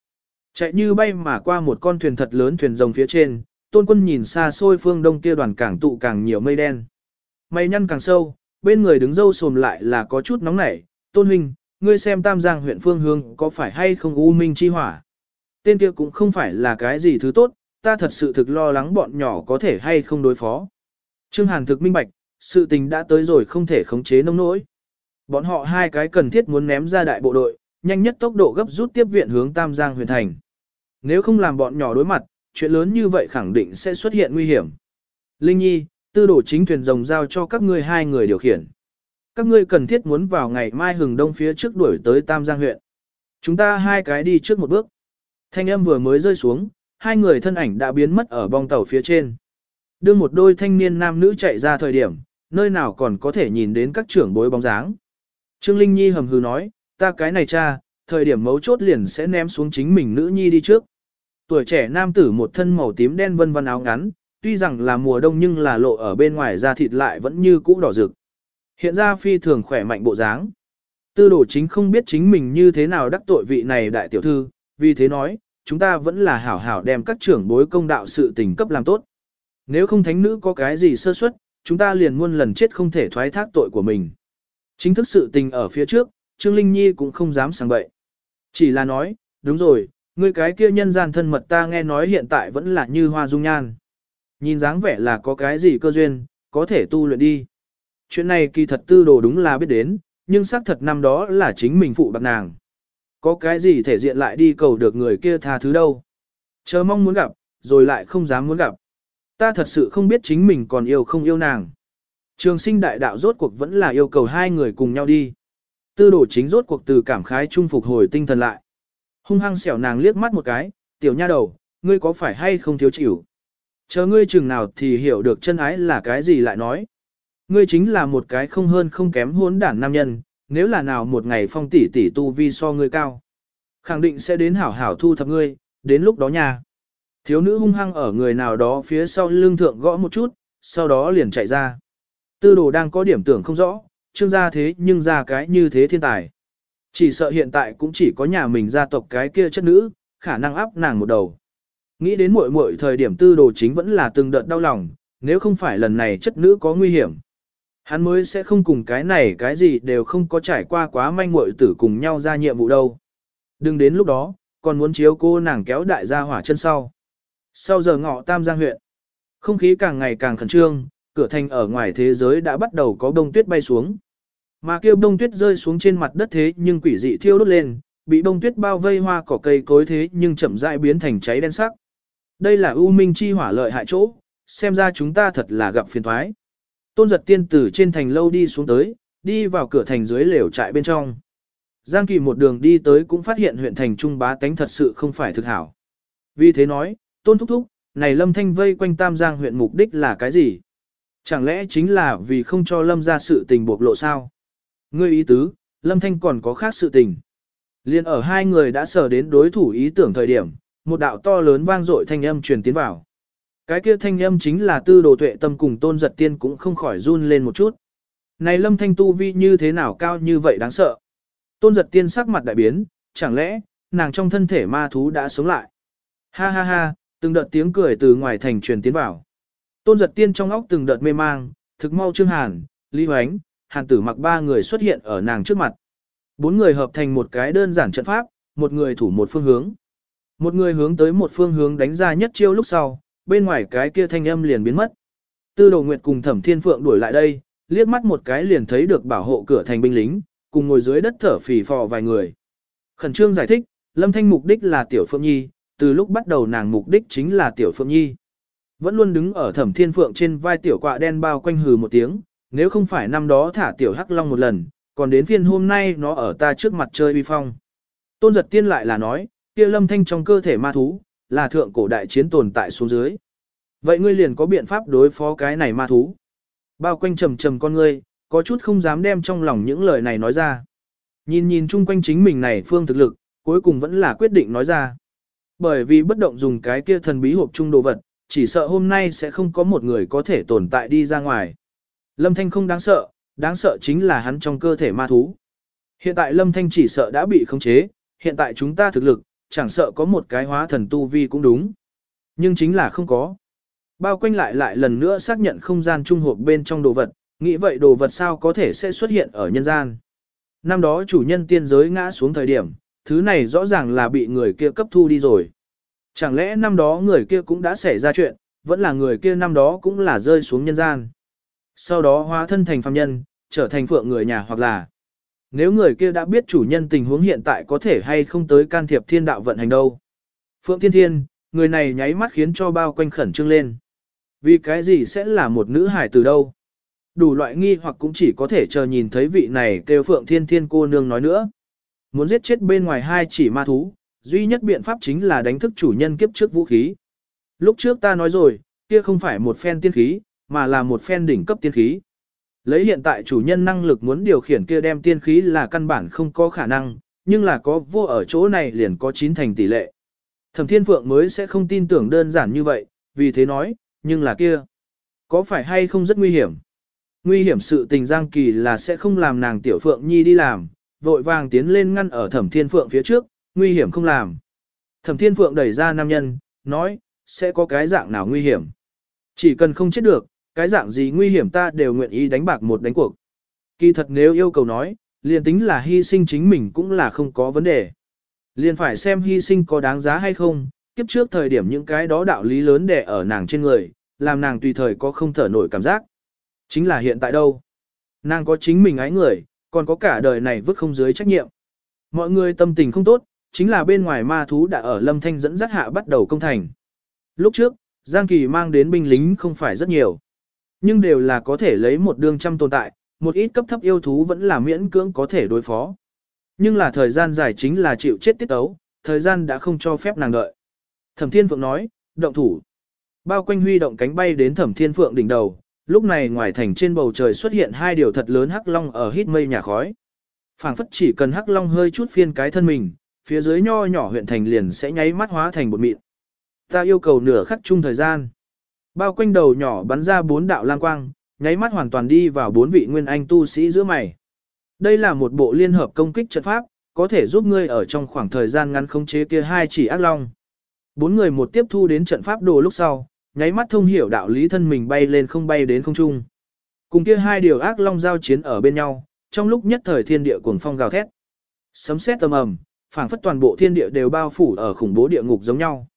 Chạy như bay mà qua một con thuyền thật lớn thuyền rồng phía trên, tôn quân nhìn xa xôi phương đông kia đoàn cảng tụ càng nhiều mây đen. mây nhăn càng sâu, bên người đứng dâu sồm lại là có chút nóng nảy, tôn huynh, ngươi xem tam giang huyện phương hương có phải hay không u minh chi hỏa. Tên kia cũng không phải là cái gì thứ tốt, ta thật sự thực lo lắng bọn nhỏ có thể hay không đối phó. Trương Hàn thực minh bạch, sự tình đã tới rồi không thể khống chế nông nỗi. Bọn họ hai cái cần thiết muốn ném ra đại bộ đội, nhanh nhất tốc độ gấp rút tiếp viện hướng Tam Giang huyền thành. Nếu không làm bọn nhỏ đối mặt, chuyện lớn như vậy khẳng định sẽ xuất hiện nguy hiểm. Linh Nhi, tư đổ chính thuyền rồng giao cho các ngươi hai người điều khiển. Các ngươi cần thiết muốn vào ngày mai hừng đông phía trước đuổi tới Tam Giang huyện. Chúng ta hai cái đi trước một bước. Thanh âm vừa mới rơi xuống, hai người thân ảnh đã biến mất ở bong tàu phía trên. Đưa một đôi thanh niên nam nữ chạy ra thời điểm, nơi nào còn có thể nhìn đến các trưởng bối bóng dáng. Trương Linh Nhi hầm hừ nói, ta cái này cha, thời điểm mấu chốt liền sẽ ném xuống chính mình nữ nhi đi trước. Tuổi trẻ nam tử một thân màu tím đen vân vân áo ngắn, tuy rằng là mùa đông nhưng là lộ ở bên ngoài da thịt lại vẫn như cũ đỏ rực. Hiện ra phi thường khỏe mạnh bộ dáng. Tư Đồ chính không biết chính mình như thế nào đắc tội vị này đại tiểu thư, vì thế nói, chúng ta vẫn là hảo hảo đem các trưởng bối công đạo sự tình cấp làm tốt. Nếu không thánh nữ có cái gì sơ suất, chúng ta liền muôn lần chết không thể thoái thác tội của mình. Chính thức sự tình ở phía trước, Trương Linh Nhi cũng không dám sang bậy. Chỉ là nói, đúng rồi, người cái kia nhân gian thân mật ta nghe nói hiện tại vẫn là như hoa dung nhan. Nhìn dáng vẻ là có cái gì cơ duyên, có thể tu luyện đi. Chuyện này kỳ thật tư đồ đúng là biết đến, nhưng xác thật năm đó là chính mình phụ bạc nàng. Có cái gì thể diện lại đi cầu được người kia tha thứ đâu. Chờ mong muốn gặp, rồi lại không dám muốn gặp. Ta thật sự không biết chính mình còn yêu không yêu nàng. Trường sinh đại đạo rốt cuộc vẫn là yêu cầu hai người cùng nhau đi. Tư đồ chính rốt cuộc từ cảm khái trung phục hồi tinh thần lại. Hung hăng xẻo nàng liếc mắt một cái, tiểu nha đầu, ngươi có phải hay không thiếu chịu? Chờ ngươi chừng nào thì hiểu được chân ái là cái gì lại nói. Ngươi chính là một cái không hơn không kém hốn đảng nam nhân, nếu là nào một ngày phong tỷ tỷ tu vi so ngươi cao. Khẳng định sẽ đến hảo hảo thu thập ngươi, đến lúc đó nha. Thiếu nữ hung hăng ở người nào đó phía sau lưng thượng gõ một chút, sau đó liền chạy ra. Tư đồ đang có điểm tưởng không rõ, trương gia thế nhưng ra cái như thế thiên tài. Chỉ sợ hiện tại cũng chỉ có nhà mình gia tộc cái kia chất nữ, khả năng áp nàng một đầu. Nghĩ đến muội muội thời điểm tư đồ chính vẫn là từng đợt đau lòng, nếu không phải lần này chất nữ có nguy hiểm. Hắn mới sẽ không cùng cái này cái gì đều không có trải qua quá manh muội tử cùng nhau ra nhiệm vụ đâu. Đừng đến lúc đó, còn muốn chiếu cô nàng kéo đại gia hỏa chân sau. Sau giờ ngọ Tam Giang huyện, không khí càng ngày càng khẩn trương, cửa thành ở ngoài thế giới đã bắt đầu có bông tuyết bay xuống. Mà kêu bông tuyết rơi xuống trên mặt đất thế nhưng quỷ dị thiêu đốt lên, bị bông tuyết bao vây hoa cỏ cây cối thế nhưng chậm rãi biến thành cháy đen sắc. Đây là u minh chi hỏa lợi hại chỗ, xem ra chúng ta thật là gặp phiền thoái. Tôn giật tiên tử trên thành lâu đi xuống tới, đi vào cửa thành dưới lều trại bên trong. Giang kỳ một đường đi tới cũng phát hiện huyện thành trung bá tánh thật sự không phải thực hảo. Vì thế nói, tôn thúc thúc, này lâm thanh vây quanh tam giang huyện mục đích là cái gì? Chẳng lẽ chính là vì không cho lâm ra sự tình bộc lộ sao? Ngươi ý tứ, lâm thanh còn có khác sự tình. Liên ở hai người đã sở đến đối thủ ý tưởng thời điểm, một đạo to lớn vang dội thanh âm truyền tiến vào. Cái kia thanh âm chính là tư đồ tuệ tâm cùng tôn giật tiên cũng không khỏi run lên một chút. Này lâm thanh tu vi như thế nào cao như vậy đáng sợ. Tôn giật tiên sắc mặt đại biến, chẳng lẽ, nàng trong thân thể ma thú đã sống lại. Ha ha ha, từng đợt tiếng cười từ ngoài thành truyền tiến vào. Tôn giật tiên trong óc từng đợt mê mang, thực mau trương hàn, lý hoánh, hàn tử mặc ba người xuất hiện ở nàng trước mặt. Bốn người hợp thành một cái đơn giản trận pháp, một người thủ một phương hướng. Một người hướng tới một phương hướng đánh ra nhất chiêu lúc sau, bên ngoài cái kia thanh âm liền biến mất. Tư đồ nguyệt cùng thẩm thiên phượng đuổi lại đây, liếc mắt một cái liền thấy được bảo hộ cửa thành binh lính, cùng ngồi dưới đất thở phì phò vài người. Khẩn trương giải thích, lâm thanh mục đích là tiểu phượng nhi, từ lúc bắt đầu nàng mục đích chính là tiểu phượng nhi. Vẫn luôn đứng ở thẩm thiên phượng trên vai tiểu quạ đen bao quanh hừ một tiếng, nếu không phải năm đó thả tiểu hắc long một lần, còn đến phiên hôm nay nó ở ta trước mặt chơi uy phong. Tôn giật tiên lại là nói, kia lâm thanh trong cơ thể ma thú, là thượng cổ đại chiến tồn tại xuống dưới. Vậy ngươi liền có biện pháp đối phó cái này ma thú. Bao quanh trầm trầm con ngươi, có chút không dám đem trong lòng những lời này nói ra. Nhìn nhìn chung quanh chính mình này phương thực lực, cuối cùng vẫn là quyết định nói ra. Bởi vì bất động dùng cái kia thần bí hộp chung đồ vật, chỉ sợ hôm nay sẽ không có một người có thể tồn tại đi ra ngoài. Lâm Thanh không đáng sợ, đáng sợ chính là hắn trong cơ thể ma thú. Hiện tại Lâm Thanh chỉ sợ đã bị khống chế, hiện tại chúng ta thực lực, chẳng sợ có một cái hóa thần tu vi cũng đúng. Nhưng chính là không có. Bao quanh lại lại lần nữa xác nhận không gian trung hộp bên trong đồ vật, Nghĩ vậy đồ vật sao có thể sẽ xuất hiện ở nhân gian. Năm đó chủ nhân tiên giới ngã xuống thời điểm, thứ này rõ ràng là bị người kia cấp thu đi rồi. Chẳng lẽ năm đó người kia cũng đã xảy ra chuyện, vẫn là người kia năm đó cũng là rơi xuống nhân gian. Sau đó hóa thân thành phàm nhân, trở thành phượng người nhà hoặc là nếu người kia đã biết chủ nhân tình huống hiện tại có thể hay không tới can thiệp thiên đạo vận hành đâu. Phượng Thiên Thiên, người này nháy mắt khiến cho bao quanh khẩn trương lên. Vì cái gì sẽ là một nữ hải từ đâu? Đủ loại nghi hoặc cũng chỉ có thể chờ nhìn thấy vị này kêu Phượng Thiên Thiên cô nương nói nữa. Muốn giết chết bên ngoài hai chỉ ma thú, duy nhất biện pháp chính là đánh thức chủ nhân kiếp trước vũ khí. Lúc trước ta nói rồi, kia không phải một phen tiên khí, mà là một phen đỉnh cấp tiên khí. Lấy hiện tại chủ nhân năng lực muốn điều khiển kia đem tiên khí là căn bản không có khả năng, nhưng là có vô ở chỗ này liền có chín thành tỷ lệ. Thẩm Thiên Phượng mới sẽ không tin tưởng đơn giản như vậy, vì thế nói, nhưng là kia. Có phải hay không rất nguy hiểm? Nguy hiểm sự tình Giang Kỳ là sẽ không làm nàng Tiểu Phượng Nhi đi làm, vội vàng tiến lên ngăn ở Thẩm Thiên Phượng phía trước, nguy hiểm không làm. Thẩm Thiên Phượng đẩy ra nam nhân, nói, sẽ có cái dạng nào nguy hiểm. Chỉ cần không chết được, cái dạng gì nguy hiểm ta đều nguyện ý đánh bạc một đánh cuộc. Kỳ thật nếu yêu cầu nói, liền tính là hy sinh chính mình cũng là không có vấn đề. Liền phải xem hy sinh có đáng giá hay không, kiếp trước thời điểm những cái đó đạo lý lớn đè ở nàng trên người, làm nàng tùy thời có không thở nổi cảm giác. Chính là hiện tại đâu. Nàng có chính mình ái người, còn có cả đời này vứt không dưới trách nhiệm. Mọi người tâm tình không tốt, chính là bên ngoài ma thú đã ở lâm thanh dẫn dắt hạ bắt đầu công thành. Lúc trước, Giang Kỳ mang đến binh lính không phải rất nhiều. Nhưng đều là có thể lấy một đương trăm tồn tại, một ít cấp thấp yêu thú vẫn là miễn cưỡng có thể đối phó. Nhưng là thời gian dài chính là chịu chết tiết ấu, thời gian đã không cho phép nàng đợi. Thẩm Thiên Phượng nói, động thủ. Bao quanh huy động cánh bay đến Thẩm Thiên Phượng đỉnh đầu, lúc này ngoài thành trên bầu trời xuất hiện hai điều thật lớn hắc long ở hít mây nhà khói. Phảng phất chỉ cần hắc long hơi chút phiên cái thân mình, phía dưới nho nhỏ huyện thành liền sẽ nháy mắt hóa thành bột mịn. Ta yêu cầu nửa khắc chung thời gian. Bao quanh đầu nhỏ bắn ra bốn đạo lang quang, nháy mắt hoàn toàn đi vào bốn vị nguyên anh tu sĩ giữa mày. Đây là một bộ liên hợp công kích trận pháp, có thể giúp ngươi ở trong khoảng thời gian ngắn khống chế kia hai chỉ ác long. Bốn người một tiếp thu đến trận pháp đồ lúc sau, nháy mắt thông hiểu đạo lý thân mình bay lên không bay đến không trung. Cùng kia hai điều ác long giao chiến ở bên nhau, trong lúc nhất thời thiên địa cuồng phong gào thét. Sấm sét tầm ầm, phảng phất toàn bộ thiên địa đều bao phủ ở khủng bố địa ngục giống nhau.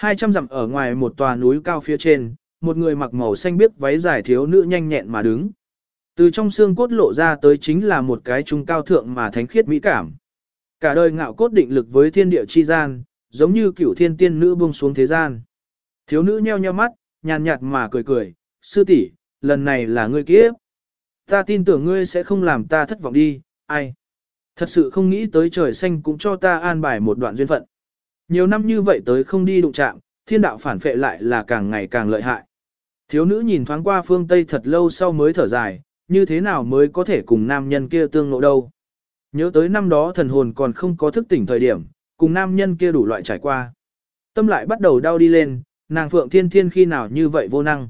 Hai trăm dặm ở ngoài một tòa núi cao phía trên, một người mặc màu xanh biếc váy dài thiếu nữ nhanh nhẹn mà đứng. Từ trong xương cốt lộ ra tới chính là một cái trung cao thượng mà thánh khiết mỹ cảm. Cả đời ngạo cốt định lực với thiên địa chi gian, giống như cửu thiên tiên nữ buông xuống thế gian. Thiếu nữ nheo nheo mắt, nhàn nhạt mà cười cười, sư tỷ, lần này là ngươi kiếp. Ta tin tưởng ngươi sẽ không làm ta thất vọng đi, ai. Thật sự không nghĩ tới trời xanh cũng cho ta an bài một đoạn duyên phận. Nhiều năm như vậy tới không đi đụng chạm, thiên đạo phản phệ lại là càng ngày càng lợi hại. Thiếu nữ nhìn thoáng qua phương Tây thật lâu sau mới thở dài, như thế nào mới có thể cùng nam nhân kia tương ngộ đâu. Nhớ tới năm đó thần hồn còn không có thức tỉnh thời điểm, cùng nam nhân kia đủ loại trải qua. Tâm lại bắt đầu đau đi lên, nàng Phượng Thiên Thiên khi nào như vậy vô năng.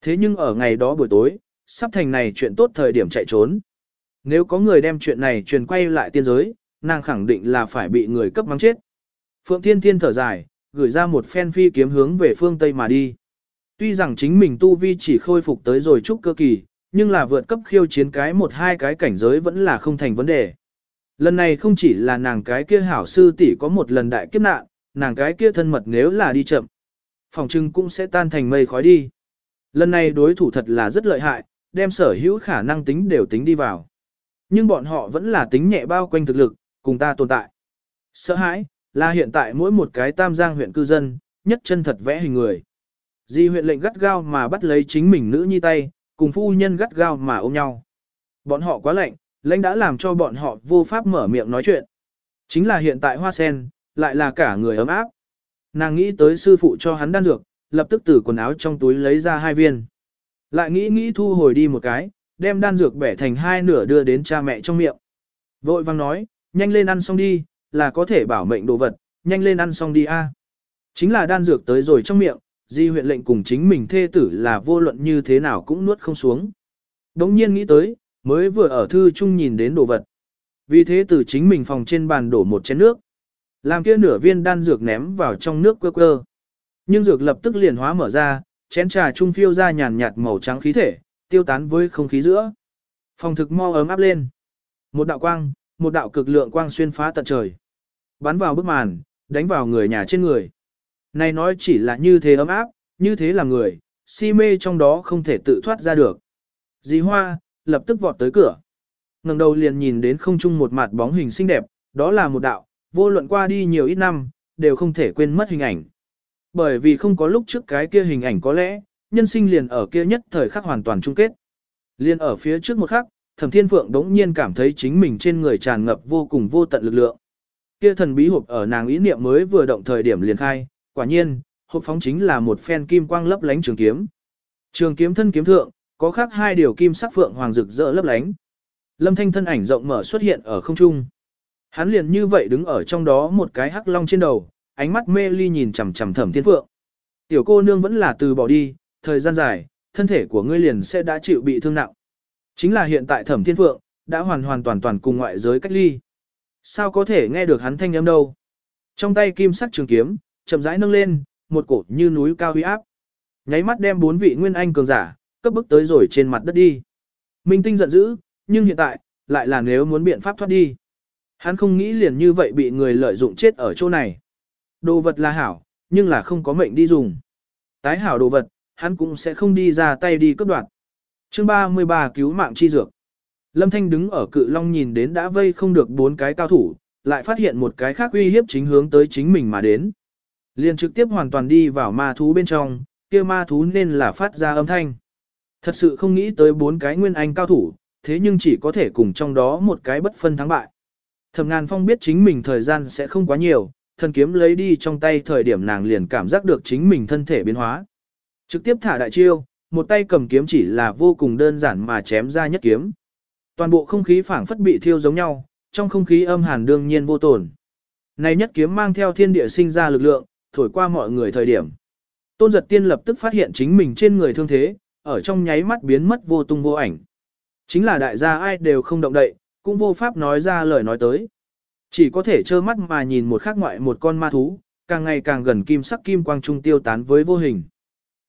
Thế nhưng ở ngày đó buổi tối, sắp thành này chuyện tốt thời điểm chạy trốn. Nếu có người đem chuyện này truyền quay lại tiên giới, nàng khẳng định là phải bị người cấp mắng chết. Phượng Thiên Thiên thở dài, gửi ra một phen phi kiếm hướng về phương Tây mà đi. Tuy rằng chính mình tu vi chỉ khôi phục tới rồi chút cơ kỳ, nhưng là vượt cấp khiêu chiến cái một hai cái cảnh giới vẫn là không thành vấn đề. Lần này không chỉ là nàng cái kia hảo sư tỷ có một lần đại kiếp nạn, nàng cái kia thân mật nếu là đi chậm. Phòng trưng cũng sẽ tan thành mây khói đi. Lần này đối thủ thật là rất lợi hại, đem sở hữu khả năng tính đều tính đi vào. Nhưng bọn họ vẫn là tính nhẹ bao quanh thực lực, cùng ta tồn tại. Sợ hãi, là hiện tại mỗi một cái tam giang huyện cư dân, nhất chân thật vẽ hình người. Di huyện lệnh gắt gao mà bắt lấy chính mình nữ nhi tay, cùng phu nhân gắt gao mà ôm nhau. Bọn họ quá lạnh, lãnh đã làm cho bọn họ vô pháp mở miệng nói chuyện. Chính là hiện tại hoa sen, lại là cả người ấm áp. Nàng nghĩ tới sư phụ cho hắn đan dược, lập tức từ quần áo trong túi lấy ra hai viên. Lại nghĩ nghĩ thu hồi đi một cái, đem đan dược bẻ thành hai nửa đưa đến cha mẹ trong miệng. Vội vang nói, nhanh lên ăn xong đi, là có thể bảo mệnh đồ vật, nhanh lên ăn xong đi a. Chính là đan dược tới rồi trong miệng, di huyện lệnh cùng chính mình thê tử là vô luận như thế nào cũng nuốt không xuống. Đống nhiên nghĩ tới, mới vừa ở thư chung nhìn đến đồ vật. Vì thế từ chính mình phòng trên bàn đổ một chén nước. Làm kia nửa viên đan dược ném vào trong nước quơ quơ. Nhưng dược lập tức liền hóa mở ra, chén trà trung phiêu ra nhàn nhạt màu trắng khí thể, tiêu tán với không khí giữa. Phòng thực mo ấm áp lên. Một đạo quang, một đạo cực lượng quang xuyên phá tận trời. Bắn vào bức màn, đánh vào người nhà trên người. Này nói chỉ là như thế ấm áp, như thế là người, si mê trong đó không thể tự thoát ra được. Dì Hoa, lập tức vọt tới cửa. ngẩng đầu liền nhìn đến không trung một mặt bóng hình xinh đẹp, đó là một đạo, vô luận qua đi nhiều ít năm, đều không thể quên mất hình ảnh. Bởi vì không có lúc trước cái kia hình ảnh có lẽ, nhân sinh liền ở kia nhất thời khắc hoàn toàn chung kết. Liên ở phía trước một khắc, Thẩm Thiên Phượng đống nhiên cảm thấy chính mình trên người tràn ngập vô cùng vô tận lực lượng. Kia thần bí hộp ở nàng ý niệm mới vừa động thời điểm liền khai, quả nhiên, hộp phóng chính là một phen kim quang lấp lánh trường kiếm. Trường kiếm thân kiếm thượng, có khác hai điều kim sắc phượng hoàng rực rỡ lấp lánh. Lâm Thanh thân ảnh rộng mở xuất hiện ở không trung. Hắn liền như vậy đứng ở trong đó một cái hắc long trên đầu, ánh mắt mê ly nhìn chằm chằm Thẩm Thiên Phượng. Tiểu cô nương vẫn là từ bỏ đi, thời gian dài, thân thể của ngươi liền sẽ đã chịu bị thương nặng. Chính là hiện tại Thẩm Thiên Phượng đã hoàn hoàn toàn toàn cùng ngoại giới cách ly. Sao có thể nghe được hắn thanh âm đâu? Trong tay kim sắc trường kiếm, chậm rãi nâng lên, một cổ như núi cao uy áp. Nháy mắt đem bốn vị nguyên anh cường giả, cấp bức tới rồi trên mặt đất đi. Minh Tinh giận dữ, nhưng hiện tại, lại là nếu muốn biện pháp thoát đi. Hắn không nghĩ liền như vậy bị người lợi dụng chết ở chỗ này. Đồ vật là hảo, nhưng là không có mệnh đi dùng. Tái hảo đồ vật, hắn cũng sẽ không đi ra tay đi cấp đoạt. Chương 33 cứu mạng chi dược. Lâm Thanh đứng ở cự long nhìn đến đã vây không được bốn cái cao thủ, lại phát hiện một cái khác uy hiếp chính hướng tới chính mình mà đến. Liền trực tiếp hoàn toàn đi vào ma thú bên trong, kia ma thú nên là phát ra âm thanh. Thật sự không nghĩ tới bốn cái nguyên anh cao thủ, thế nhưng chỉ có thể cùng trong đó một cái bất phân thắng bại. Thẩm ngàn phong biết chính mình thời gian sẽ không quá nhiều, thần kiếm lấy đi trong tay thời điểm nàng liền cảm giác được chính mình thân thể biến hóa. Trực tiếp thả đại chiêu, một tay cầm kiếm chỉ là vô cùng đơn giản mà chém ra nhất kiếm. Toàn bộ không khí phảng phất bị thiêu giống nhau, trong không khí âm hàn đương nhiên vô tổn. Này nhất kiếm mang theo thiên địa sinh ra lực lượng, thổi qua mọi người thời điểm. Tôn giật tiên lập tức phát hiện chính mình trên người thương thế, ở trong nháy mắt biến mất vô tung vô ảnh. Chính là đại gia ai đều không động đậy, cũng vô pháp nói ra lời nói tới. Chỉ có thể trơ mắt mà nhìn một khắc ngoại một con ma thú, càng ngày càng gần kim sắc kim quang trung tiêu tán với vô hình.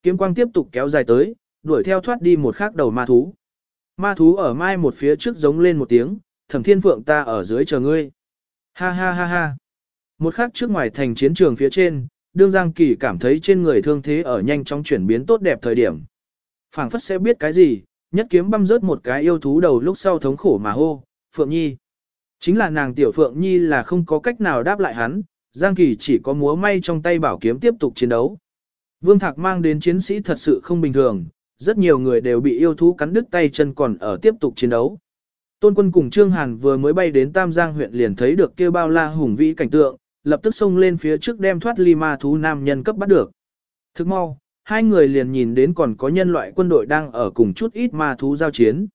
Kiếm quang tiếp tục kéo dài tới, đuổi theo thoát đi một khắc đầu ma thú. Ma thú ở mai một phía trước giống lên một tiếng, thẩm thiên phượng ta ở dưới chờ ngươi. Ha ha ha ha. Một khắc trước ngoài thành chiến trường phía trên, đương Giang Kỳ cảm thấy trên người thương thế ở nhanh chóng chuyển biến tốt đẹp thời điểm. phảng phất sẽ biết cái gì, nhất kiếm băm rớt một cái yêu thú đầu lúc sau thống khổ mà hô, Phượng Nhi. Chính là nàng tiểu Phượng Nhi là không có cách nào đáp lại hắn, Giang Kỳ chỉ có múa may trong tay bảo kiếm tiếp tục chiến đấu. Vương Thạc mang đến chiến sĩ thật sự không bình thường, rất nhiều người đều bị yêu thú cắn đứt tay chân còn ở tiếp tục chiến đấu. Tôn quân cùng Trương Hàn vừa mới bay đến Tam Giang huyện liền thấy được kia bao la hùng vĩ cảnh tượng, lập tức xông lên phía trước đem thoát ly ma thú nam nhân cấp bắt được. Thức mau, hai người liền nhìn đến còn có nhân loại quân đội đang ở cùng chút ít ma thú giao chiến.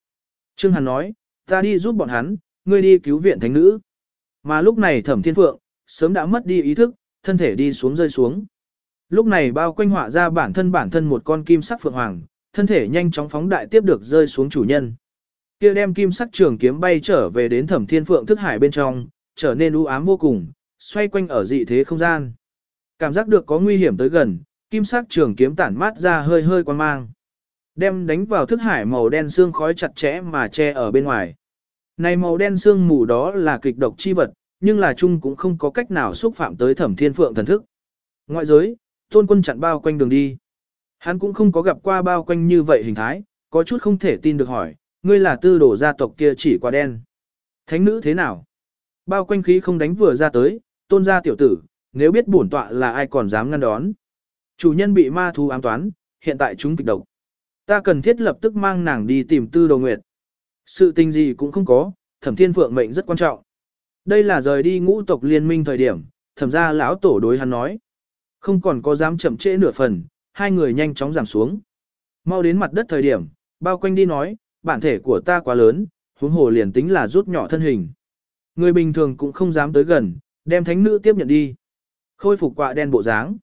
Trương Hàn nói, ta đi giúp bọn hắn, ngươi đi cứu viện thánh nữ. Mà lúc này thẩm thiên phượng, sớm đã mất đi ý thức, thân thể đi xuống rơi xuống. Lúc này bao quanh họa ra bản thân bản thân một con kim sắc phượng hoàng, thân thể nhanh chóng phóng đại tiếp được rơi xuống chủ nhân. Kia đem kim sắc trường kiếm bay trở về đến thẩm thiên phượng thức hải bên trong, trở nên u ám vô cùng, xoay quanh ở dị thế không gian. Cảm giác được có nguy hiểm tới gần, kim sắc trường kiếm tản mát ra hơi hơi quan mang. Đem đánh vào thức hải màu đen xương khói chặt chẽ mà che ở bên ngoài. Này màu đen xương mù đó là kịch độc chi vật, nhưng là chung cũng không có cách nào xúc phạm tới thẩm thiên phượng thần thức. Ngoại giới, tôn quân chặn bao quanh đường đi. Hắn cũng không có gặp qua bao quanh như vậy hình thái, có chút không thể tin được hỏi, ngươi là tư đổ gia tộc kia chỉ qua đen. Thánh nữ thế nào? Bao quanh khí không đánh vừa ra tới, tôn gia tiểu tử, nếu biết bổn tọa là ai còn dám ngăn đón. Chủ nhân bị ma thú ám toán, hiện tại chúng kịch độc. Ta cần thiết lập tức mang nàng đi tìm tư đồ nguyệt. Sự tình gì cũng không có, thẩm thiên phượng mệnh rất quan trọng. Đây là rời đi ngũ tộc liên minh thời điểm, thẩm gia lão tổ đối hắn nói. Không còn có dám chậm trễ nửa phần, hai người nhanh chóng giảm xuống. Mau đến mặt đất thời điểm, bao quanh đi nói, bản thể của ta quá lớn, huống hồ liền tính là rút nhỏ thân hình. Người bình thường cũng không dám tới gần, đem thánh nữ tiếp nhận đi. Khôi phục quạ đen bộ dáng.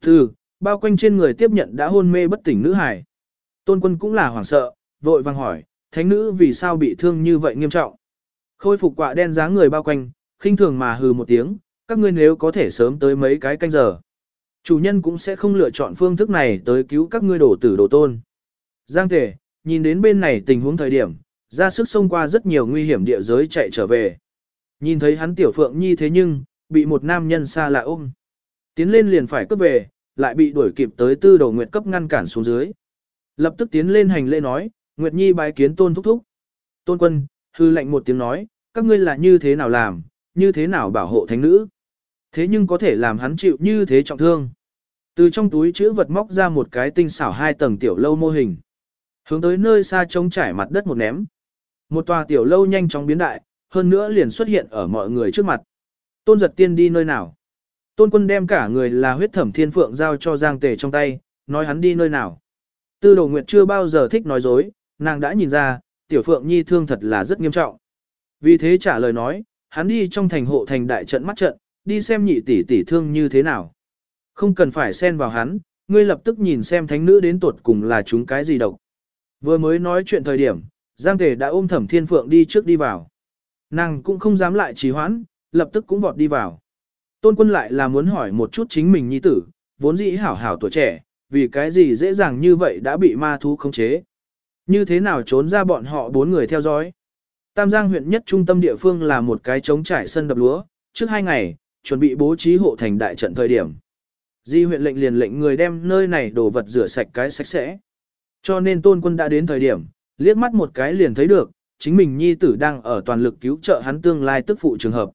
Từ, bao quanh trên người tiếp nhận đã hôn mê bất tỉnh nữ hải. Tôn quân cũng là hoảng sợ, vội vàng hỏi, thánh nữ vì sao bị thương như vậy nghiêm trọng. Khôi phục quạ đen dáng người bao quanh, khinh thường mà hừ một tiếng, các ngươi nếu có thể sớm tới mấy cái canh giờ. Chủ nhân cũng sẽ không lựa chọn phương thức này tới cứu các ngươi đổ tử đổ tôn. Giang thể, nhìn đến bên này tình huống thời điểm, ra sức xông qua rất nhiều nguy hiểm địa giới chạy trở về. Nhìn thấy hắn tiểu phượng nhi thế nhưng, bị một nam nhân xa lạ ôm. Tiến lên liền phải cướp về, lại bị đuổi kịp tới tư đầu nguyệt cấp ngăn cản xuống dưới. Lập tức tiến lên hành lễ nói, Nguyệt Nhi bái kiến tôn thúc thúc. Tôn quân, hư lệnh một tiếng nói, các ngươi là như thế nào làm, như thế nào bảo hộ thánh nữ. Thế nhưng có thể làm hắn chịu như thế trọng thương. Từ trong túi chữ vật móc ra một cái tinh xảo hai tầng tiểu lâu mô hình. Hướng tới nơi xa trống trải mặt đất một ném. Một tòa tiểu lâu nhanh chóng biến đại, hơn nữa liền xuất hiện ở mọi người trước mặt. Tôn giật tiên đi nơi nào? Tôn quân đem cả người là huyết thẩm thiên phượng giao cho Giang Tề trong tay, nói hắn đi nơi nào. Tư đồ nguyệt chưa bao giờ thích nói dối, nàng đã nhìn ra, tiểu phượng nhi thương thật là rất nghiêm trọng. Vì thế trả lời nói, hắn đi trong thành hộ thành đại trận mắt trận, đi xem nhị tỷ tỷ thương như thế nào. Không cần phải xen vào hắn, ngươi lập tức nhìn xem thánh nữ đến tuột cùng là chúng cái gì độc. Vừa mới nói chuyện thời điểm, Giang Tề đã ôm thẩm thiên phượng đi trước đi vào. Nàng cũng không dám lại trì hoãn, lập tức cũng vọt đi vào. Tôn quân lại là muốn hỏi một chút chính mình nhi tử, vốn dĩ hảo hảo tuổi trẻ, vì cái gì dễ dàng như vậy đã bị ma thú khống chế. Như thế nào trốn ra bọn họ bốn người theo dõi. Tam Giang huyện nhất trung tâm địa phương là một cái trống trải sân đập lúa, trước hai ngày, chuẩn bị bố trí hộ thành đại trận thời điểm. Di huyện lệnh liền lệnh người đem nơi này đồ vật rửa sạch cái sạch sẽ. Cho nên tôn quân đã đến thời điểm, liếc mắt một cái liền thấy được, chính mình nhi tử đang ở toàn lực cứu trợ hắn tương lai tức phụ trường hợp.